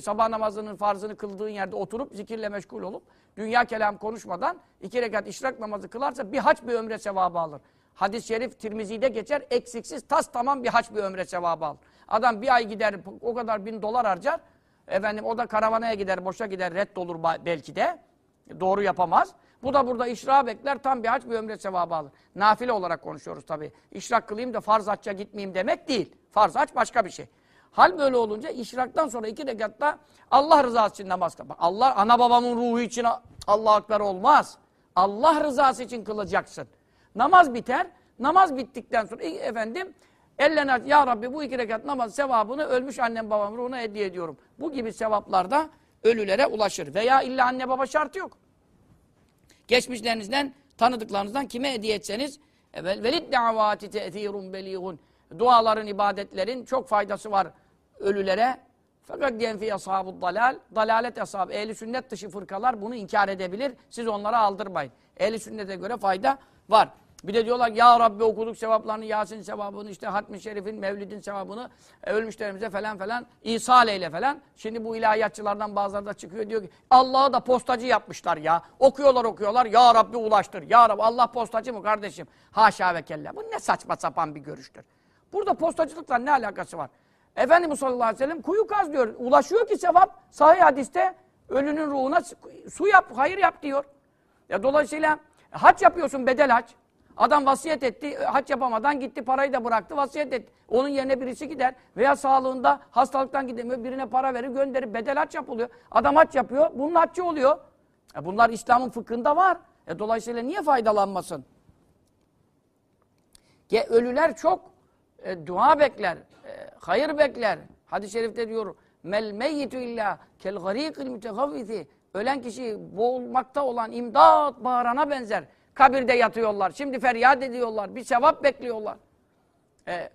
sabah namazının farzını kıldığın yerde oturup zikirle meşgul olup dünya kelam konuşmadan iki rekat işrak namazı kılarsa bir haç bir ömre sevabı alır. Hadis-i şerif Tirmizi'de geçer eksiksiz tas tamam bir haç bir ömre sevabı alır. Adam bir ay gider o kadar bin dolar harcar. Efendim o da karavanaya gider boşa gider reddolur belki de. Doğru yapamaz. Bu da burada işra bekler tam bir haç bir ömre sevabı alır. Nafile olarak konuşuyoruz tabii. İşrak kılayım da farz hacca gitmeyeyim demek değil. Farz haç başka bir şey. Hal böyle olunca işraktan sonra iki rekatta Allah rızası için namaz kıl. Bak Allah ana babamın ruhu için Allah akbar olmaz. Allah rızası için kılacaksın. Namaz biter. Namaz bittikten sonra efendim ellerine aç. Ya Rabbi bu iki rekat namaz sevabını ölmüş annem babam ruhuna hediye ediyorum. Bu gibi sevaplar da ölülere ulaşır. Veya illa anne baba şartı yok. Geçmişlerinizden, tanıdıklarınızdan kime hediye etseniz velid davati te'thirun beliğun. Duaların, ibadetlerin çok faydası var ölülere. Fakat diyen fi ashabud dalal, dalalet ashab, ehli sünnet dışı fırkalar bunu inkar edebilir. Siz onlara aldırmayın. Ehli sünnete göre fayda var. Bir de diyorlar ya Rabbi okuduk sevaplarını, Yasin sevabını, işte Hatmi Şerif'in, Mevlid'in sevabını e, ölmüşlerimize falan falan ihsal eyle falan. Şimdi bu ilahiyatçılardan bazıları da çıkıyor diyor ki Allah'ı da postacı yapmışlar ya. Okuyorlar okuyorlar ya Rabbi ulaştır. Ya Rabbi Allah postacı mı kardeşim? Haşa ve kella. Bu ne saçma sapan bir görüştür. Burada postacılıkla ne alakası var? Efendimiz sallallahu aleyhi ve sellem kuyu kaz diyor. Ulaşıyor ki sevap sahih hadiste ölünün ruhuna su yap, hayır yap diyor. Ya dolayısıyla hac yapıyorsun bedel hac. Adam vasiyet etti, hac yapamadan gitti, parayı da bıraktı, vasiyet etti. Onun yerine birisi gider veya sağlığında hastalıktan gidemiyor, birine para verir, gönderir, bedel hac yapılıyor. Adam hac yapıyor, bunun haccı oluyor. E bunlar İslam'ın fıkhında var. E dolayısıyla niye faydalanmasın? Ge ölüler çok e, dua bekler, e, hayır bekler. Hadis-i şerifte diyor, mel meyyitu illa kel garikil mütegavviti. Ölen kişi boğulmakta olan imdat bağırana benzer. Kabirde yatıyorlar. Şimdi feryat ediyorlar. Bir sevap bekliyorlar. E,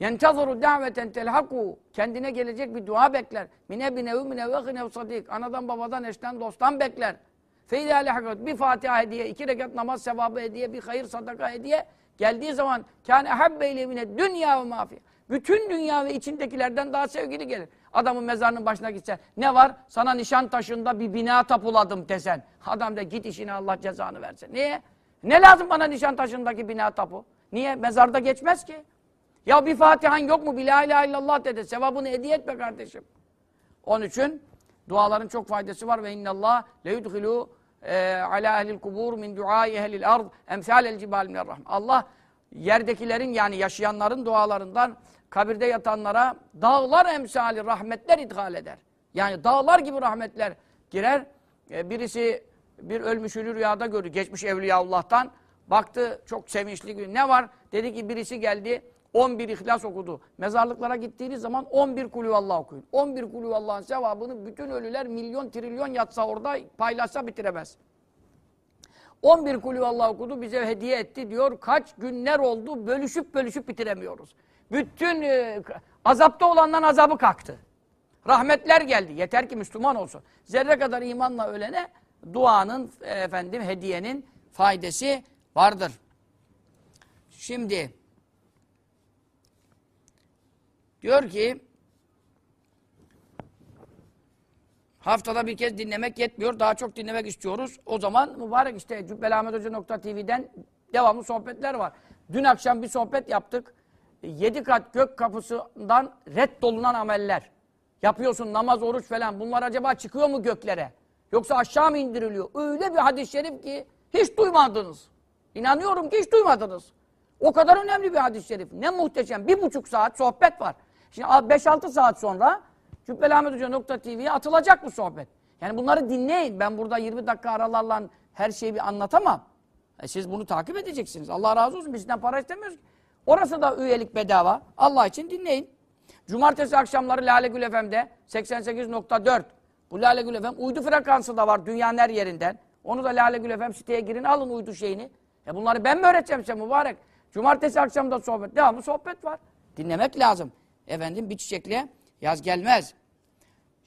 Yentazuru daveten telhaku. Kendine gelecek bir dua bekler. Mine binevi mine vehinev sadik. Anadan babadan eşten dosttan bekler. Feyda lehakat. Bir Fatiha hediye, iki rekat namaz sevabı hediye, bir hayır sadaka hediye. Geldiği zaman kâne habbeyle mine dünya ve. Bütün dünya ve içindekilerden daha sevgili gelir. Adamın mezarının başına gitsen ne var? Sana nişan taşında bir bina tapuladım desen. Adam da git işine Allah cezanı versin. Niye? Ne lazım bana nişan taşındaki bina tapu? Niye? Mezarda geçmez ki. Ya bir Fatihan yok mu? Bir la ilahe illallah dedi. Sevabını hediye etme kardeşim. Onun için duaların çok faydası var ve innallah le yudhilu e, ala ehlil kubur min duai ehlil ard emsalel cibal minir rahmet. Allah yerdekilerin yani yaşayanların dualarından kabirde yatanlara dağlar emsali rahmetler idhal eder. Yani dağlar gibi rahmetler girer. E, birisi bir ölmüşünü rüyada gördü. Geçmiş Evliyaullah'tan. Baktı çok sevinçli gün. Ne var? Dedi ki birisi geldi. 11 ihlas okudu. Mezarlıklara gittiğiniz zaman 11 kulüvallah okuyun. 11 kulüvallahın sevabını bütün ölüler milyon trilyon yatsa orada paylaşsa bitiremez. 11 kulüvallah okudu bize hediye etti diyor. Kaç günler oldu bölüşüp bölüşüp bitiremiyoruz. Bütün e, azapta olandan azabı kalktı. Rahmetler geldi. Yeter ki Müslüman olsun. Zerre kadar imanla ölene duanın, e, efendim hediyenin faydası vardır. Şimdi diyor ki haftada bir kez dinlemek yetmiyor. Daha çok dinlemek istiyoruz. O zaman mübarek işte cübbelahmethoca.tv'den devamlı sohbetler var. Dün akşam bir sohbet yaptık. Yedi kat gök kapısından reddolunan ameller. Yapıyorsun namaz, oruç falan. Bunlar acaba çıkıyor mu göklere? Yoksa aşağı mı indiriliyor? Öyle bir hadis-i şerif ki hiç duymadınız. İnanıyorum ki hiç duymadınız. O kadar önemli bir hadis-i şerif. Ne muhteşem. Bir buçuk saat sohbet var. Şimdi 5-6 saat sonra cübbelahmethoca.tv'ye atılacak bu sohbet. Yani bunları dinleyin. Ben burada 20 dakika aralarla her şeyi bir anlatamam. E siz bunu takip edeceksiniz. Allah razı olsun. Biz sizden para istemiyoruz. Orası da üyelik bedava. Allah için dinleyin. Cumartesi akşamları Lale Gül FM'de 88.4. Bu Lale Gül FM uydu frekansı da var dünyanın her yerinden. Onu da Lale Gül FM siteye girin alın uydu şeyini. E bunları ben mi öğreteceğim size mübarek? Cumartesi akşamda sohbet. Devamlı sohbet var. Dinlemek lazım. Efendim bir çiçekle yaz gelmez.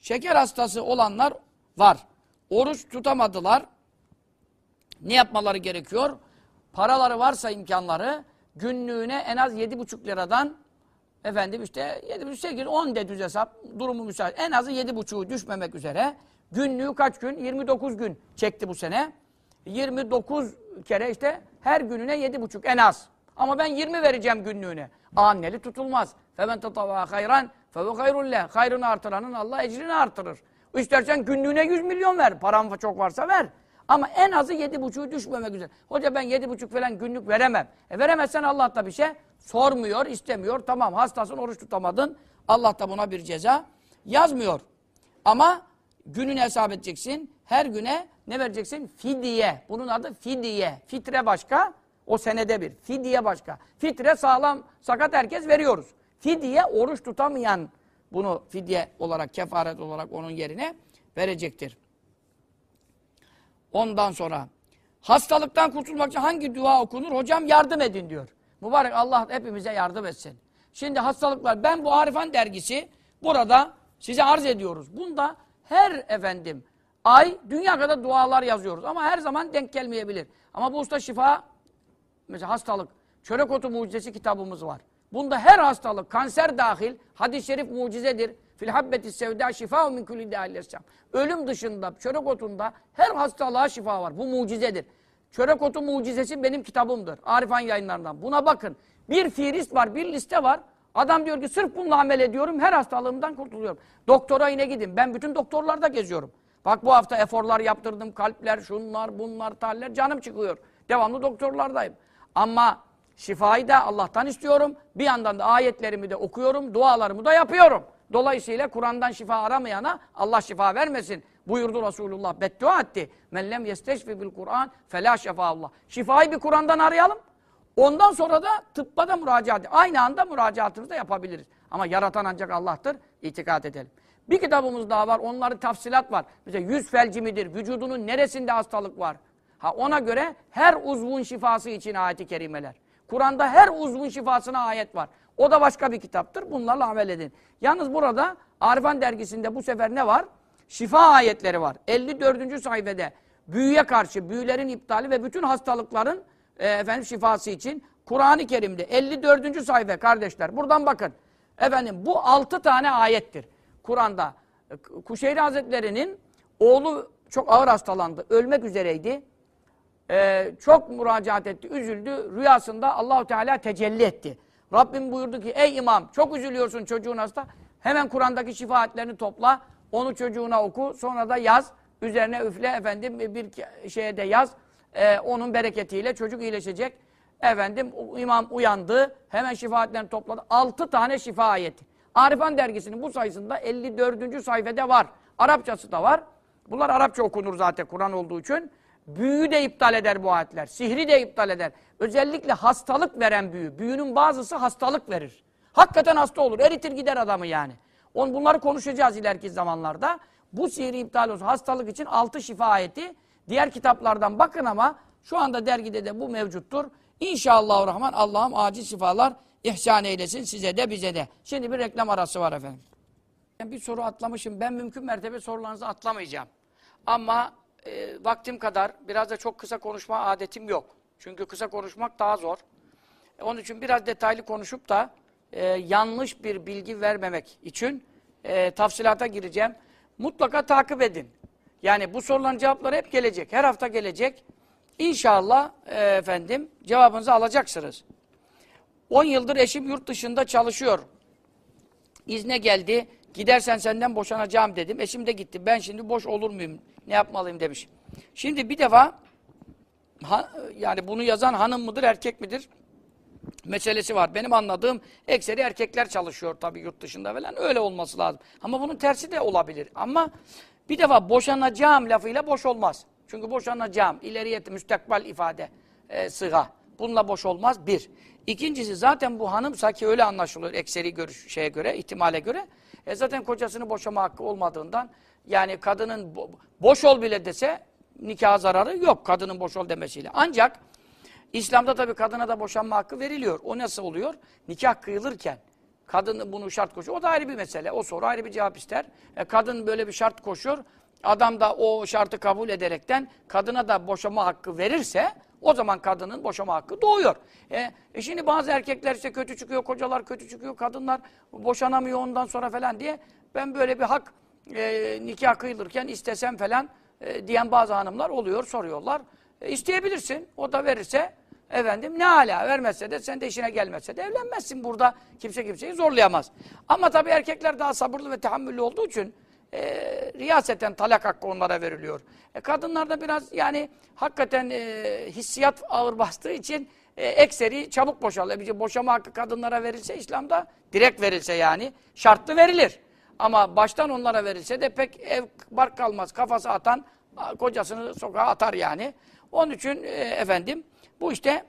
Şeker hastası olanlar var. Oruç tutamadılar. Ne yapmaları gerekiyor? Paraları varsa imkanları günlüğüne en az yedi buçuk liradan efendim işte yedi buçuk sekiz on de düz hesap durumu müsait. En azı yedi buçuğu düşmemek üzere günlüğü kaç gün? 29 gün çekti bu sene. 29 kere işte her gününe yedi buçuk en az. Ama ben 20 vereceğim günlüğüne. Anneli tutulmaz. Femen tatava hayran fevu hayrulle. Hayrını artıranın Allah ecrini artırır. İstersen günlüğüne 100 milyon ver. Param çok varsa ver. Ama en azı yedi buçuğu düşmemek üzere. Hoca ben yedi buçuk falan günlük veremem. E veremezsen Allah da bir şey sormuyor, istemiyor. Tamam hastasın, oruç tutamadın. Allah da buna bir ceza yazmıyor. Ama gününü hesap edeceksin. Her güne ne vereceksin? Fidye. Bunun adı fidye. Fitre başka, o senede bir. Fidye başka. Fitre sağlam, sakat herkes veriyoruz. Fidye oruç tutamayan bunu fidye olarak, kefaret olarak onun yerine verecektir. Ondan sonra hastalıktan kurtulmak için hangi dua okunur? Hocam yardım edin diyor. Mübarek Allah hepimize yardım etsin. Şimdi hastalıklar, ben bu Arifan dergisi burada size arz ediyoruz. Bunda her efendim ay dünya kadar dualar yazıyoruz. Ama her zaman denk gelmeyebilir. Ama bu usta şifa mesela hastalık, çörek otu mucizesi kitabımız var. Bunda her hastalık, kanser dahil, hadis-i şerif mucizedir. Fil habbeti sevda şifa min kulli. Ölüm dışında, çörek otunda her hastalığa şifa var. Bu mucizedir. Çörek otu mucizesi benim kitabımdır. Arifan yayınlarından. Buna bakın. Bir fihrist var, bir liste var. Adam diyor ki sırf bununla amel ediyorum, her hastalığımdan kurtuluyorum. Doktora yine gidin. Ben bütün doktorlarda geziyorum. Bak bu hafta eforlar yaptırdım, kalpler, şunlar, bunlar, taller, canım çıkıyor. Devamlı doktorlardayım. Ama şifayı da Allah'tan istiyorum. Bir yandan da ayetlerimi de okuyorum, dualarımı da yapıyorum. Dolayısıyla Kur'an'dan şifa aramayana Allah şifa vermesin. Buyurdu Resulullah, beddua etti. Men lem yesteşfi bil Kur'an felâ Allah. Şifayı bir Kur'an'dan arayalım. Ondan sonra da tıbba da müracaat. Aynı anda müracaatımızı da yapabiliriz. Ama yaratan ancak Allah'tır. İtikad edelim. Bir kitabımız daha var. Onların tafsilat var. Mesela yüz felci midir? Vücudunun neresinde hastalık var? Ha ona göre her uzvun şifası için ayeti kerimeler. Kur'an'da her uzvun şifasına ayet var. O da başka bir kitaptır. Bunlarla amel edin. Yalnız burada Arifan dergisinde bu sefer ne var? Şifa ayetleri var. 54. sayfede büyüye karşı, büyülerin iptali ve bütün hastalıkların e, efendim şifası için Kur'an-ı Kerim'de 54. sayfa kardeşler. Buradan bakın. Efendim bu 6 tane ayettir. Kur'an'da e, Kuşeyri Hazretleri'nin oğlu çok ağır hastalandı. Ölmek üzereydi. Ee, çok müracaat etti, üzüldü. Rüyasında Allahu Teala tecelli etti. Rabbim buyurdu ki ey imam çok üzülüyorsun çocuğun hasta. Hemen Kur'an'daki şifa ayetlerini topla. Onu çocuğuna oku. Sonra da yaz. Üzerine üfle efendim bir şeye de yaz. Ee, onun bereketiyle çocuk iyileşecek. Efendim imam uyandı. Hemen şifa ayetlerini topladı. Altı tane şifa ayeti. Arifan dergisinin bu sayısında 54. sayfada var. Arapçası da var. Bunlar Arapça okunur zaten Kur'an olduğu için. Büyü de iptal eder bu ayetler. Sihri de iptal eder. Özellikle hastalık veren büyü. Büyünün bazısı hastalık verir. Hakikaten hasta olur. Eritir gider adamı yani. On bunları konuşacağız ileriki zamanlarda. Bu sihri iptal olsun. Hastalık için altı şifa ayeti. Diğer kitaplardan bakın ama şu anda dergide de bu mevcuttur. İnşallah Rahman Allah'ım acil şifalar ihsan eylesin size de bize de. Şimdi bir reklam arası var efendim. Ben bir soru atlamışım. Ben mümkün mertebe sorularınızı atlamayacağım. Ama e, vaktim kadar biraz da çok kısa konuşma adetim yok. Çünkü kısa konuşmak daha zor. E, onun için biraz detaylı konuşup da e, yanlış bir bilgi vermemek için e, tafsilata gireceğim. Mutlaka takip edin. Yani bu soruların cevapları hep gelecek. Her hafta gelecek. İnşallah e, efendim cevabınızı alacaksınız. 10 yıldır eşim yurt dışında çalışıyor. İzne geldi. Gidersen senden boşanacağım dedim. Eşim de gitti. Ben şimdi boş olur muyum? Ne yapmalıyım demiş. Şimdi bir defa ha, yani bunu yazan hanım mıdır erkek midir? meselesi var. Benim anladığım ekseri erkekler çalışıyor tabii yurt dışında falan. Öyle olması lazım. Ama bunun tersi de olabilir. Ama bir defa boşanacağım lafıyla boş olmaz. Çünkü boşanacağım, ileriyet, müstakbel ifade, e, sıga. Bununla boş olmaz. Bir. İkincisi zaten bu hanımsa ki öyle anlaşılıyor ekseri görüş şeye göre, ihtimale göre. E zaten kocasını boşama hakkı olmadığından yani kadının bo boş ol bile dese nikah zararı yok kadının boş ol demesiyle. Ancak İslam'da tabii kadına da boşanma hakkı veriliyor. O nasıl oluyor? Nikah kıyılırken kadın bunu şart koşuyor. O da ayrı bir mesele. O soru ayrı bir cevap ister. E, kadın böyle bir şart koşuyor. Adam da o şartı kabul ederekten kadına da boşama hakkı verirse o zaman kadının boşama hakkı doğuyor. E, e şimdi bazı erkekler işte kötü çıkıyor, kocalar kötü çıkıyor, kadınlar boşanamıyor ondan sonra falan diye ben böyle bir hak e, nikah kıyılırken istesem falan e, diyen bazı hanımlar oluyor, soruyorlar. E, isteyebilirsin. O da verirse efendim ne hala vermezse de sen de işine gelmezse de evlenmezsin. Burada kimse kimseyi zorlayamaz. Ama tabii erkekler daha sabırlı ve tahammüllü olduğu için e, riyaseten talak hakkı onlara veriliyor. E, kadınlar da biraz yani hakikaten e, hissiyat ağır bastığı için e, ekseri çabuk boşalıyor. Bir boşama hakkı kadınlara verilse İslam'da direkt verilse yani şartlı verilir. Ama baştan onlara verilse de pek ev bark kalmaz. Kafası atan kocasını sokağa atar yani. Onun için e, efendim bu işte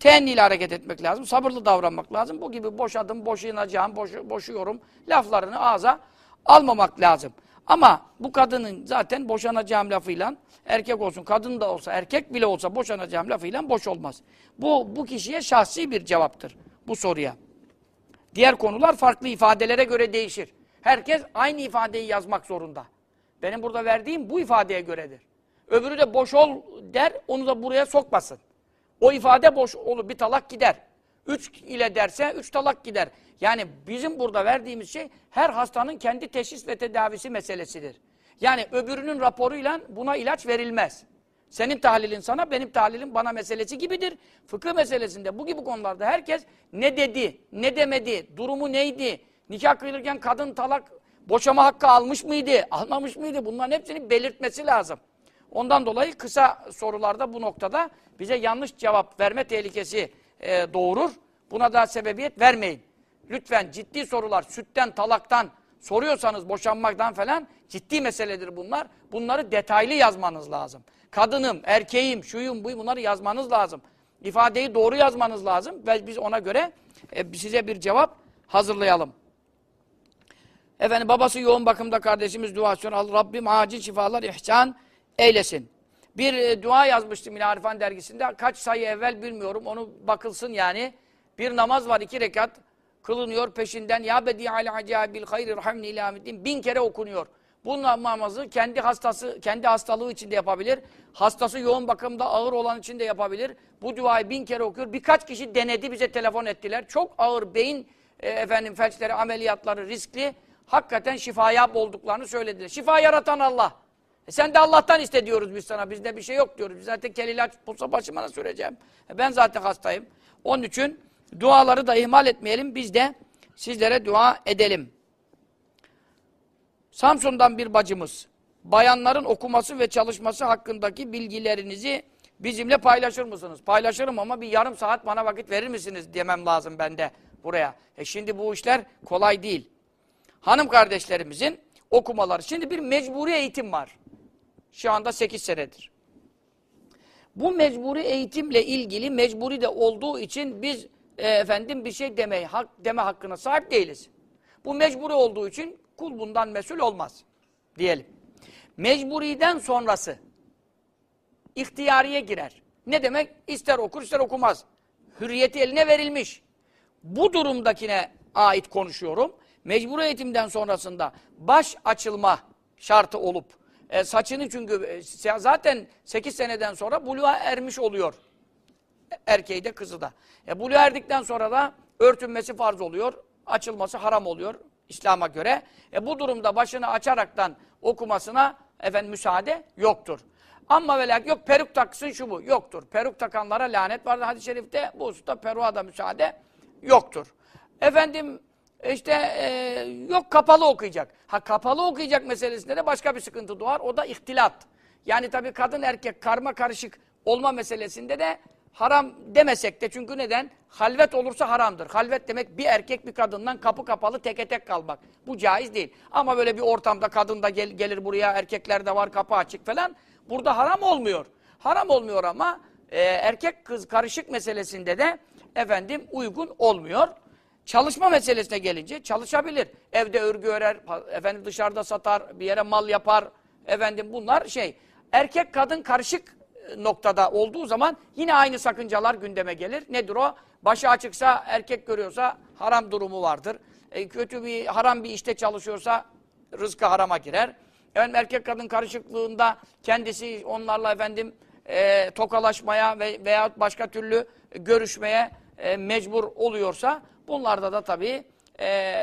teenniyle hareket etmek lazım. Sabırlı davranmak lazım. Bu gibi boşadım, boşayacağım, boş, boşuyorum laflarını ağza almamak lazım. Ama bu kadının zaten boşanacağım lafıyla erkek olsun, kadın da olsa, erkek bile olsa boşanacağım lafıyla boş olmaz. Bu, bu kişiye şahsi bir cevaptır bu soruya. Diğer konular farklı ifadelere göre değişir. Herkes aynı ifadeyi yazmak zorunda. Benim burada verdiğim bu ifadeye göredir. Öbürü de boş ol der, onu da buraya sokmasın. O ifade boş olur. Bir talak gider. Üç ile derse üç talak gider. Yani bizim burada verdiğimiz şey her hastanın kendi teşhis ve tedavisi meselesidir. Yani öbürünün raporuyla buna ilaç verilmez. Senin tahlilin sana, benim tahlilim bana meselesi gibidir. Fıkıh meselesinde bu gibi konularda herkes ne dedi, ne demedi, durumu neydi, nikah kıyılırken kadın talak boşama hakkı almış mıydı, almamış mıydı bunların hepsini belirtmesi lazım. Ondan dolayı kısa sorularda bu noktada bize yanlış cevap verme tehlikesi e, doğurur. Buna da sebebiyet vermeyin. Lütfen ciddi sorular, sütten, talaktan soruyorsanız boşanmaktan falan ciddi meseledir bunlar. Bunları detaylı yazmanız lazım. Kadınım, erkeğim, şuyum, buyum bunları yazmanız lazım. İfadeyi doğru yazmanız lazım ve biz ona göre e, size bir cevap hazırlayalım. Efendim babası yoğun bakımda kardeşimiz dua ediyor. Allah Rabbim acil şifalar ihsan eylesin. Bir e, dua yazmıştım yine Arifan dergisinde. Kaç sayı evvel bilmiyorum. Onu bakılsın yani. Bir namaz var iki rekat. Kılınıyor peşinden. Ya bedi'al acabil hayri rahmni ilamiddin. Bin kere okunuyor. Bu namazı kendi hastası, kendi hastalığı içinde yapabilir. Hastası yoğun bakımda ağır olan için de yapabilir. Bu duayı bin kere okuyor. Birkaç kişi denedi bize telefon ettiler. Çok ağır beyin e, efendim felçleri, ameliyatları riskli. Hakikaten şifaya olduklarını söylediler. Şifa yaratan Allah. E sen de Allah'tan iste diyoruz biz sana. Bizde bir şey yok diyoruz. Biz zaten kel ilaç bulsa başıma da süreceğim. E ben zaten hastayım. Onun için duaları da ihmal etmeyelim. Biz de sizlere dua edelim. Samsun'dan bir bacımız. Bayanların okuması ve çalışması hakkındaki bilgilerinizi bizimle paylaşır mısınız? Paylaşırım ama bir yarım saat bana vakit verir misiniz demem lazım ben de buraya. E şimdi bu işler kolay değil. Hanım kardeşlerimizin okumaları. Şimdi bir mecburi eğitim var. Şu anda 8 senedir. Bu mecburi eğitimle ilgili mecburi de olduğu için biz e, efendim bir şey demeyi, hak, deme hakkına sahip değiliz. Bu mecburi olduğu için kul bundan mesul olmaz diyelim. Mecburiden sonrası ihtiyariye girer. Ne demek? İster okur ister okumaz. Hürriyeti eline verilmiş. Bu durumdakine ait konuşuyorum. Mecbur eğitimden sonrasında baş açılma şartı olup e, saçını çünkü e, zaten 8 seneden sonra buluğa ermiş oluyor. Erkeği de kızı da. E, buluğa erdikten sonra da örtünmesi farz oluyor. Açılması haram oluyor İslam'a göre. E, bu durumda başını açaraktan okumasına efendim müsaade yoktur. Ama ve lakin yok peruk taksın şu bu. Yoktur. Peruk takanlara lanet vardı hadis-i şerifte. Bu hususta peruğa da müsaade yoktur. Efendim işte e, yok kapalı okuyacak. Ha kapalı okuyacak meselesinde de başka bir sıkıntı doğar. O da ihtilat. Yani tabii kadın erkek karma karışık olma meselesinde de haram demesek de çünkü neden? Halvet olursa haramdır. Halvet demek bir erkek bir kadından kapı kapalı teke tek kalmak. Bu caiz değil. Ama böyle bir ortamda kadın da gel, gelir buraya erkekler de var kapı açık falan. Burada haram olmuyor. Haram olmuyor ama e, erkek kız karışık meselesinde de efendim uygun olmuyor. Çalışma meselesine gelince çalışabilir. Evde örgü örer, efendim dışarıda satar, bir yere mal yapar. Efendim bunlar şey. Erkek kadın karışık noktada olduğu zaman yine aynı sakıncalar gündeme gelir. Nedir o? Başı açıksa erkek görüyorsa haram durumu vardır. E, kötü bir haram bir işte çalışıyorsa rızkı harama girer. Efendim erkek kadın karışıklığında kendisi onlarla efendim e, tokalaşmaya ve veya başka türlü görüşmeye e, mecbur oluyorsa bunlarda da tabii e,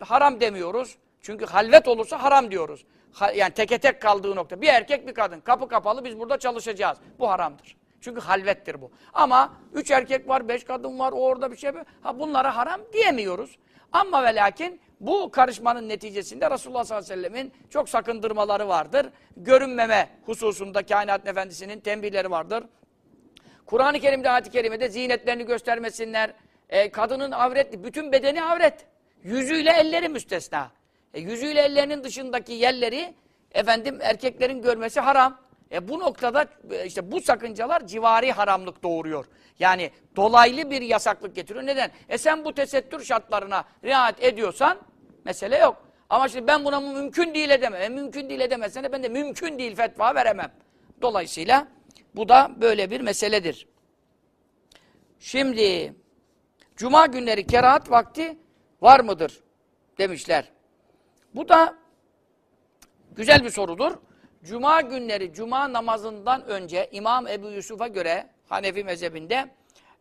haram demiyoruz. Çünkü halvet olursa haram diyoruz. Ha, yani teke tek kaldığı nokta. Bir erkek bir kadın kapı kapalı biz burada çalışacağız. Bu haramdır. Çünkü halvettir bu. Ama üç erkek var, beş kadın var, o orada bir şey. Ha bunlara haram diyemiyoruz. Ama ve lakin bu karışmanın neticesinde Resulullah sallallahu aleyhi ve sellemin çok sakındırmaları vardır. Görünmeme hususunda kainat efendisinin tembihleri vardır. Kur'an-ı Kerim'de, ayet-i kerimede zinetlerini göstermesinler. E, kadının avret, bütün bedeni avret. Yüzüyle elleri müstesna. E, yüzüyle ellerinin dışındaki yerleri efendim erkeklerin görmesi haram. E, bu noktada e, işte bu sakıncalar civari haramlık doğuruyor. Yani dolaylı bir yasaklık getiriyor. Neden? E sen bu tesettür şartlarına riayet ediyorsan mesele yok. Ama şimdi ben buna mümkün değil edemem. E, mümkün değil edemezsen de ben de mümkün değil fetva veremem. Dolayısıyla bu da böyle bir meseledir. Şimdi Cuma günleri kerahat vakti var mıdır? Demişler. Bu da güzel bir sorudur. Cuma günleri, cuma namazından önce İmam Ebu Yusuf'a göre Hanefi mezhebinde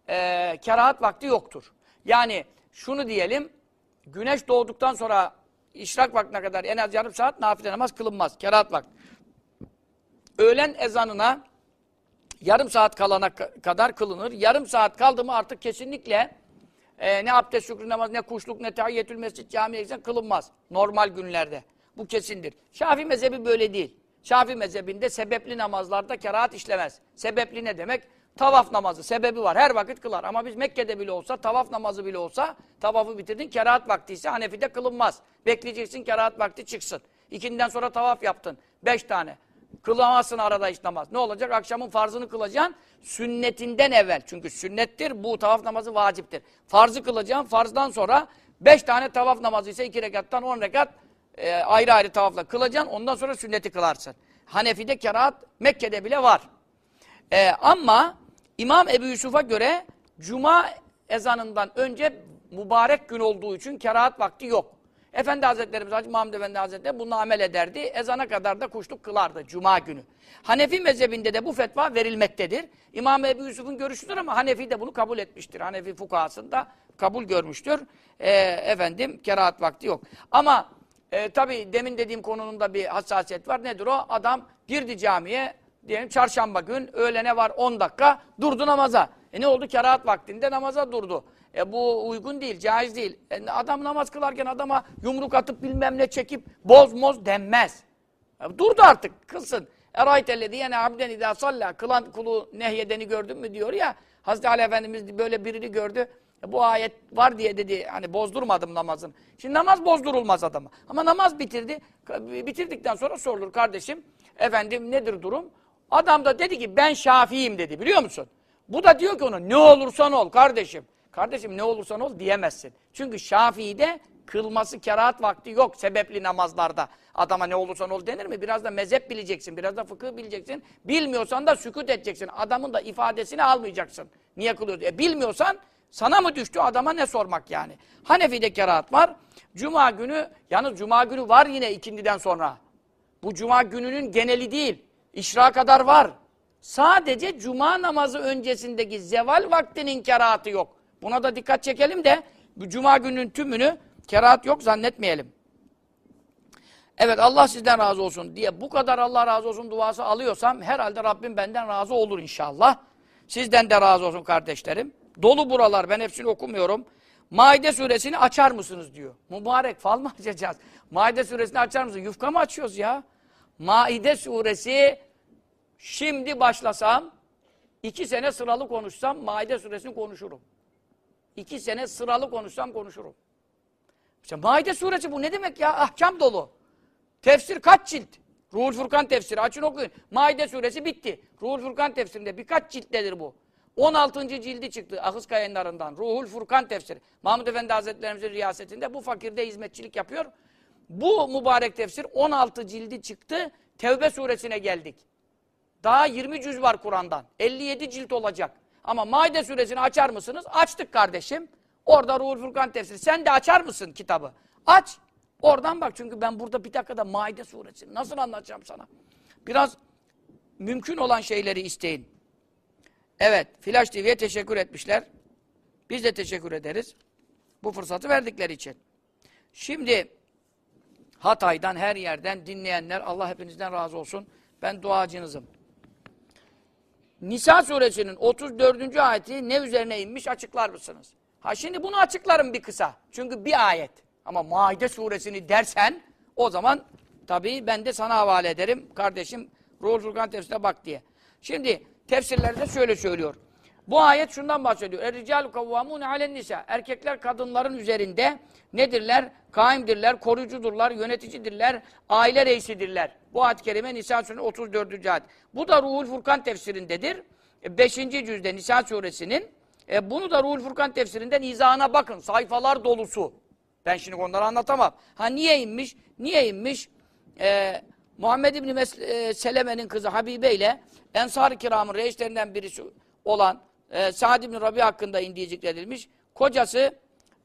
e, kerahat vakti yoktur. Yani şunu diyelim, güneş doğduktan sonra işrak vaktine kadar en az yarım saat nafile namaz kılınmaz. Kerahat vakti. Öğlen ezanına yarım saat kalana ka- kadar kılınır. Yarım saat kaldı mı artık kesinlikle e, ne abdest şükrü namaz, ne kuşluk, ne tahiyyetül mescid camiye gitsen kılınmaz. Normal günlerde. Bu kesindir. Şafii mezhebi böyle değil. Şafii mezhebinde sebepli namazlarda kerahat işlemez. Sebepli ne demek? Tavaf namazı. Sebebi var. Her vakit kılar. Ama biz Mekke'de bile olsa, tavaf namazı bile olsa, tavafı bitirdin, kerahat vakti ise Hanefi'de kılınmaz. Bekleyeceksin, kerahat vakti çıksın. İkinden sonra tavaf yaptın. Beş tane. Kılamazsın arada hiç namaz. Ne olacak? Akşamın farzını kılacaksın. Sünnetinden evvel. Çünkü sünnettir. Bu tavaf namazı vaciptir. Farzı kılacaksın. Farzdan sonra beş tane tavaf namazı ise iki rekattan on rekat e, ayrı ayrı tavafla kılacaksın. Ondan sonra sünneti kılarsın. Hanefi'de kerahat Mekke'de bile var. E, ama İmam Ebu Yusuf'a göre Cuma ezanından önce mübarek gün olduğu için kerahat vakti yok. Efendi Hazretlerimiz Hacı Muhammed Efendi Hazretleri bununla amel ederdi. Ezana kadar da kuşluk kılardı Cuma günü. Hanefi mezhebinde de bu fetva verilmektedir. İmam Ebu Yusuf'un görüşüdür ama Hanefi de bunu kabul etmiştir. Hanefi fukahasında kabul görmüştür. Ee, efendim kerahat vakti yok. Ama e, tabii demin dediğim konunun da bir hassasiyet var. Nedir o? Adam girdi camiye diyelim çarşamba gün öğlene var 10 dakika durdu namaza. E ne oldu? Kerahat vaktinde namaza durdu. E bu uygun değil, caiz değil. E adam namaz kılarken adama yumruk atıp bilmem ne çekip boz moz denmez. E durdu artık, kılsın. Eraytellezi yine abden idâ sallâ. Kılan kulu nehyedeni gördün mü diyor ya. Hazreti Ali Efendimiz böyle birini gördü. E bu ayet var diye dedi hani bozdurmadım namazını. Şimdi namaz bozdurulmaz adama. Ama namaz bitirdi. Bitirdikten sonra sorulur kardeşim. Efendim nedir durum? Adam da dedi ki ben Şafiiyim dedi biliyor musun? Bu da diyor ki ona ne olursan ol kardeşim. Kardeşim ne olursan ol diyemezsin. Çünkü Şafii'de kılması kerahat vakti yok sebepli namazlarda. Adama ne olursan ol denir mi? Biraz da mezhep bileceksin, biraz da fıkıh bileceksin. Bilmiyorsan da sükut edeceksin. Adamın da ifadesini almayacaksın. Niye kılıyor? E bilmiyorsan sana mı düştü adama ne sormak yani? Hanefi'de kerahat var. Cuma günü, yalnız Cuma günü var yine ikindiden sonra. Bu Cuma gününün geneli değil. İşra kadar var. Sadece Cuma namazı öncesindeki zeval vaktinin kerahatı yok. Buna da dikkat çekelim de Cuma gününün tümünü kerahat yok zannetmeyelim. Evet Allah sizden razı olsun diye bu kadar Allah razı olsun duası alıyorsam herhalde Rabbim benden razı olur inşallah. Sizden de razı olsun kardeşlerim. Dolu buralar ben hepsini okumuyorum. Maide suresini açar mısınız diyor. Mübarek fal mı [laughs] açacağız? Maide suresini açar mısın? Yufka mı açıyoruz ya? Maide suresi şimdi başlasam iki sene sıralı konuşsam Maide suresini konuşurum. İki sene sıralı konuşsam konuşurum. İşte Maide suresi bu ne demek ya? Ahkam dolu. Tefsir kaç cilt? Ruhul Furkan tefsiri açın okuyun. Maide suresi bitti. Ruhul Furkan tefsirinde birkaç cilttedir bu. 16. cildi çıktı Ahıs yayınlarından. Ruhul Furkan tefsiri. Mahmud Efendi Hazretlerimizin riyasetinde bu fakirde hizmetçilik yapıyor. Bu mübarek tefsir 16 cildi çıktı. Tevbe suresine geldik. Daha 20 cüz var Kur'an'dan. 57 cilt olacak. Ama Maide suresini açar mısınız? Açtık kardeşim. Orada Ruhul Furkan tefsiri. Sen de açar mısın kitabı? Aç. Oradan bak çünkü ben burada bir dakikada Maide suresini nasıl anlatacağım sana? Biraz mümkün olan şeyleri isteyin. Evet, Flash TV'ye teşekkür etmişler. Biz de teşekkür ederiz. Bu fırsatı verdikleri için. Şimdi Hatay'dan, her yerden dinleyenler Allah hepinizden razı olsun. Ben duacınızım. Nisa suresinin 34. ayeti ne üzerine inmiş açıklar mısınız? Ha şimdi bunu açıklarım bir kısa. Çünkü bir ayet. Ama Maide suresini dersen o zaman tabii ben de sana havale ederim. Kardeşim Ruhul Furkan tefsirine bak diye. Şimdi tefsirlerde şöyle söylüyor. Bu ayet şundan bahsediyor. Er-ricalu kavvamun alen nisa. Erkekler kadınların üzerinde nedirler? Kaimdirler, koruyucudurlar, yöneticidirler, aile reisidirler. Bu ayet-i kerime Nisa suresinin 34. ayet. Bu da Ruhul Furkan tefsirindedir. 5. cüzde Nisa suresinin. E, bunu da Ruhul Furkan tefsirinden izahına bakın. Sayfalar dolusu. Ben şimdi onları anlatamam. Ha niye inmiş? Niye inmiş? Ee, Muhammed İbni Mes e, Seleme'nin kızı Habibe ile Ensar-ı Kiram'ın reislerinden birisi olan e, Sa'd İbni Rabi hakkında indiği zikredilmiş. Kocası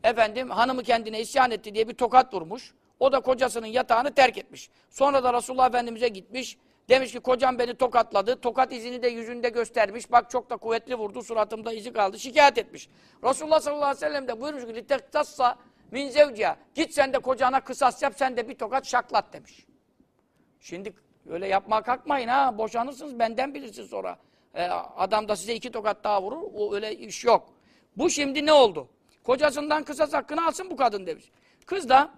efendim hanımı kendine isyan etti diye bir tokat vurmuş. O da kocasının yatağını terk etmiş. Sonra da Resulullah Efendimiz'e gitmiş. Demiş ki kocam beni tokatladı. Tokat izini de yüzünde göstermiş. Bak çok da kuvvetli vurdu. Suratımda izi kaldı. Şikayet etmiş. Resulullah sallallahu aleyhi ve sellem de buyurmuş ki "Litektassa min zevciha. Git sen de kocana kısas yap sen de bir tokat şaklat demiş. Şimdi öyle yapmaya kalkmayın ha. Boşanırsınız benden bilirsiniz sonra. Ee, adam da size iki tokat daha vurur. O öyle iş yok. Bu şimdi ne oldu? Kocasından kısas hakkını alsın bu kadın demiş. Kız da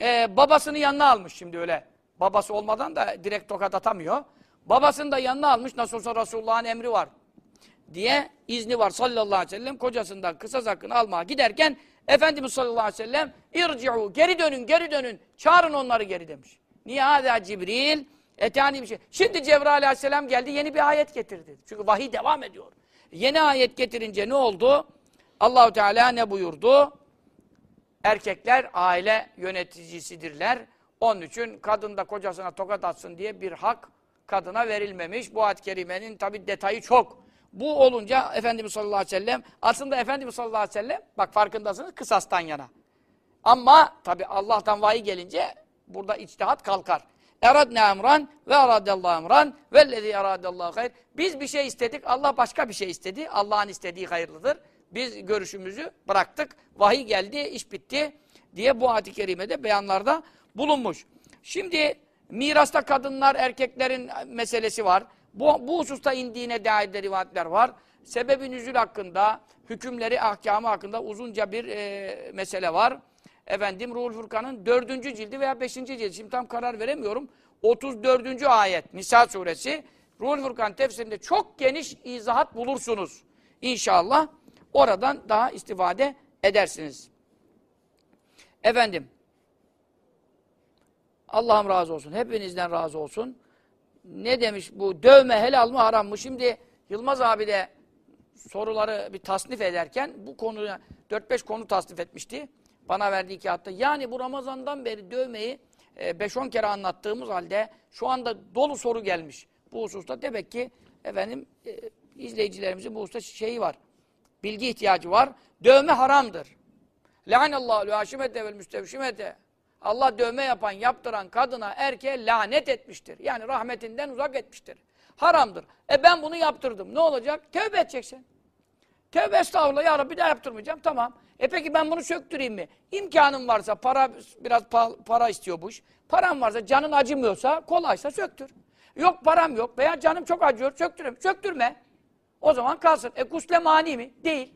e, babasını yanına almış şimdi öyle. Babası olmadan da direkt tokat atamıyor. Babasını da yanına almış. Nasıl olsa Resulullah'ın emri var diye izni var sallallahu aleyhi ve sellem kocasından kısas hakkını almaya giderken Efendimiz sallallahu aleyhi ve sellem irci'u geri dönün geri dönün çağırın onları geri demiş. Niye hâzâ Cibril etani bir şey. Şimdi Cebrail aleyhisselam geldi yeni bir ayet getirdi. Çünkü vahiy devam ediyor. Yeni ayet getirince ne oldu? Allahu Teala ne buyurdu? Erkekler aile yöneticisidirler. Onun için kadın da kocasına tokat atsın diye bir hak kadına verilmemiş. Bu ayet-i kerimenin tabi detayı çok. Bu olunca Efendimiz sallallahu aleyhi ve sellem aslında Efendimiz sallallahu aleyhi ve sellem bak farkındasınız kısastan yana. Ama tabi Allah'tan vahiy gelince burada içtihat kalkar. Eradne emran ve aradallahu emran vellezî eradallahu hayr. Biz bir şey istedik, Allah başka bir şey istedi. Allah'ın istediği hayırlıdır. Biz görüşümüzü bıraktık. Vahiy geldi, iş bitti diye bu ayet-i kerimede beyanlarda bulunmuş. Şimdi mirasta kadınlar, erkeklerin meselesi var. Bu, bu hususta indiğine dair de rivayetler var. Sebebi nüzül hakkında, hükümleri, ahkamı hakkında uzunca bir e, mesele var. Efendim Ruhul Furkan'ın dördüncü cildi veya beşinci cildi. Şimdi tam karar veremiyorum. 34. ayet Nisa suresi. Ruhul Furkan tefsirinde çok geniş izahat bulursunuz. İnşallah oradan daha istifade edersiniz. Efendim Allah'ım razı olsun. Hepinizden razı olsun. Ne demiş bu? Dövme helal mı haram mı? Şimdi Yılmaz abi de soruları bir tasnif ederken bu konuya 4-5 konu tasnif etmişti. Bana verdiği kağıtta. Yani bu Ramazan'dan beri dövmeyi 5-10 kere anlattığımız halde şu anda dolu soru gelmiş. Bu hususta demek ki efendim e, izleyicilerimizin bu hususta şeyi var. Bilgi ihtiyacı var. Dövme haramdır. Lanallahu haşimete vel müstevşimete. Allah dövme yapan, yaptıran kadına, erkeğe lanet etmiştir. Yani rahmetinden uzak etmiştir. Haramdır. E ben bunu yaptırdım. Ne olacak? Tövbe edeceksin. Tövbe estağfurullah ya Rabbi daha yaptırmayacağım. Tamam. E peki ben bunu söktüreyim mi? İmkanım varsa, para biraz pa para istiyor bu iş. Param varsa, canın acımıyorsa, kolaysa söktür. Yok param yok veya canım çok acıyor, söktürem. Söktürme. O zaman kalsın. E gusle mani mi? Değil.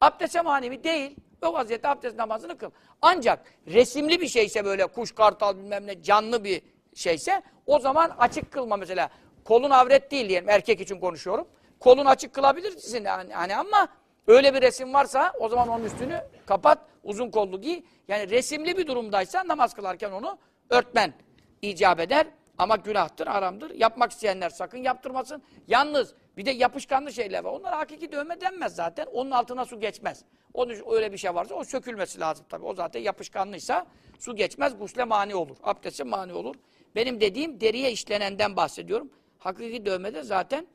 Abdeste mani mi? Değil. O vaziyette abdest namazını kıl. Ancak resimli bir şeyse böyle kuş, kartal bilmem ne canlı bir şeyse o zaman açık kılma mesela. Kolun avret değil diyelim. Erkek için konuşuyorum. Kolun açık kılabilirsin yani, hani ama öyle bir resim varsa o zaman onun üstünü kapat, uzun kollu giy. Yani resimli bir durumdaysa namaz kılarken onu örtmen icap eder. Ama günahtır, haramdır. Yapmak isteyenler sakın yaptırmasın. Yalnız bir de yapışkanlı şeyler var. Onlar hakiki dövme denmez zaten. Onun altına su geçmez. Onun için öyle bir şey varsa o sökülmesi lazım tabii. O zaten yapışkanlıysa su geçmez, gusle mani olur. Abdeste mani olur. Benim dediğim deriye işlenenden bahsediyorum. Hakiki dövme de zaten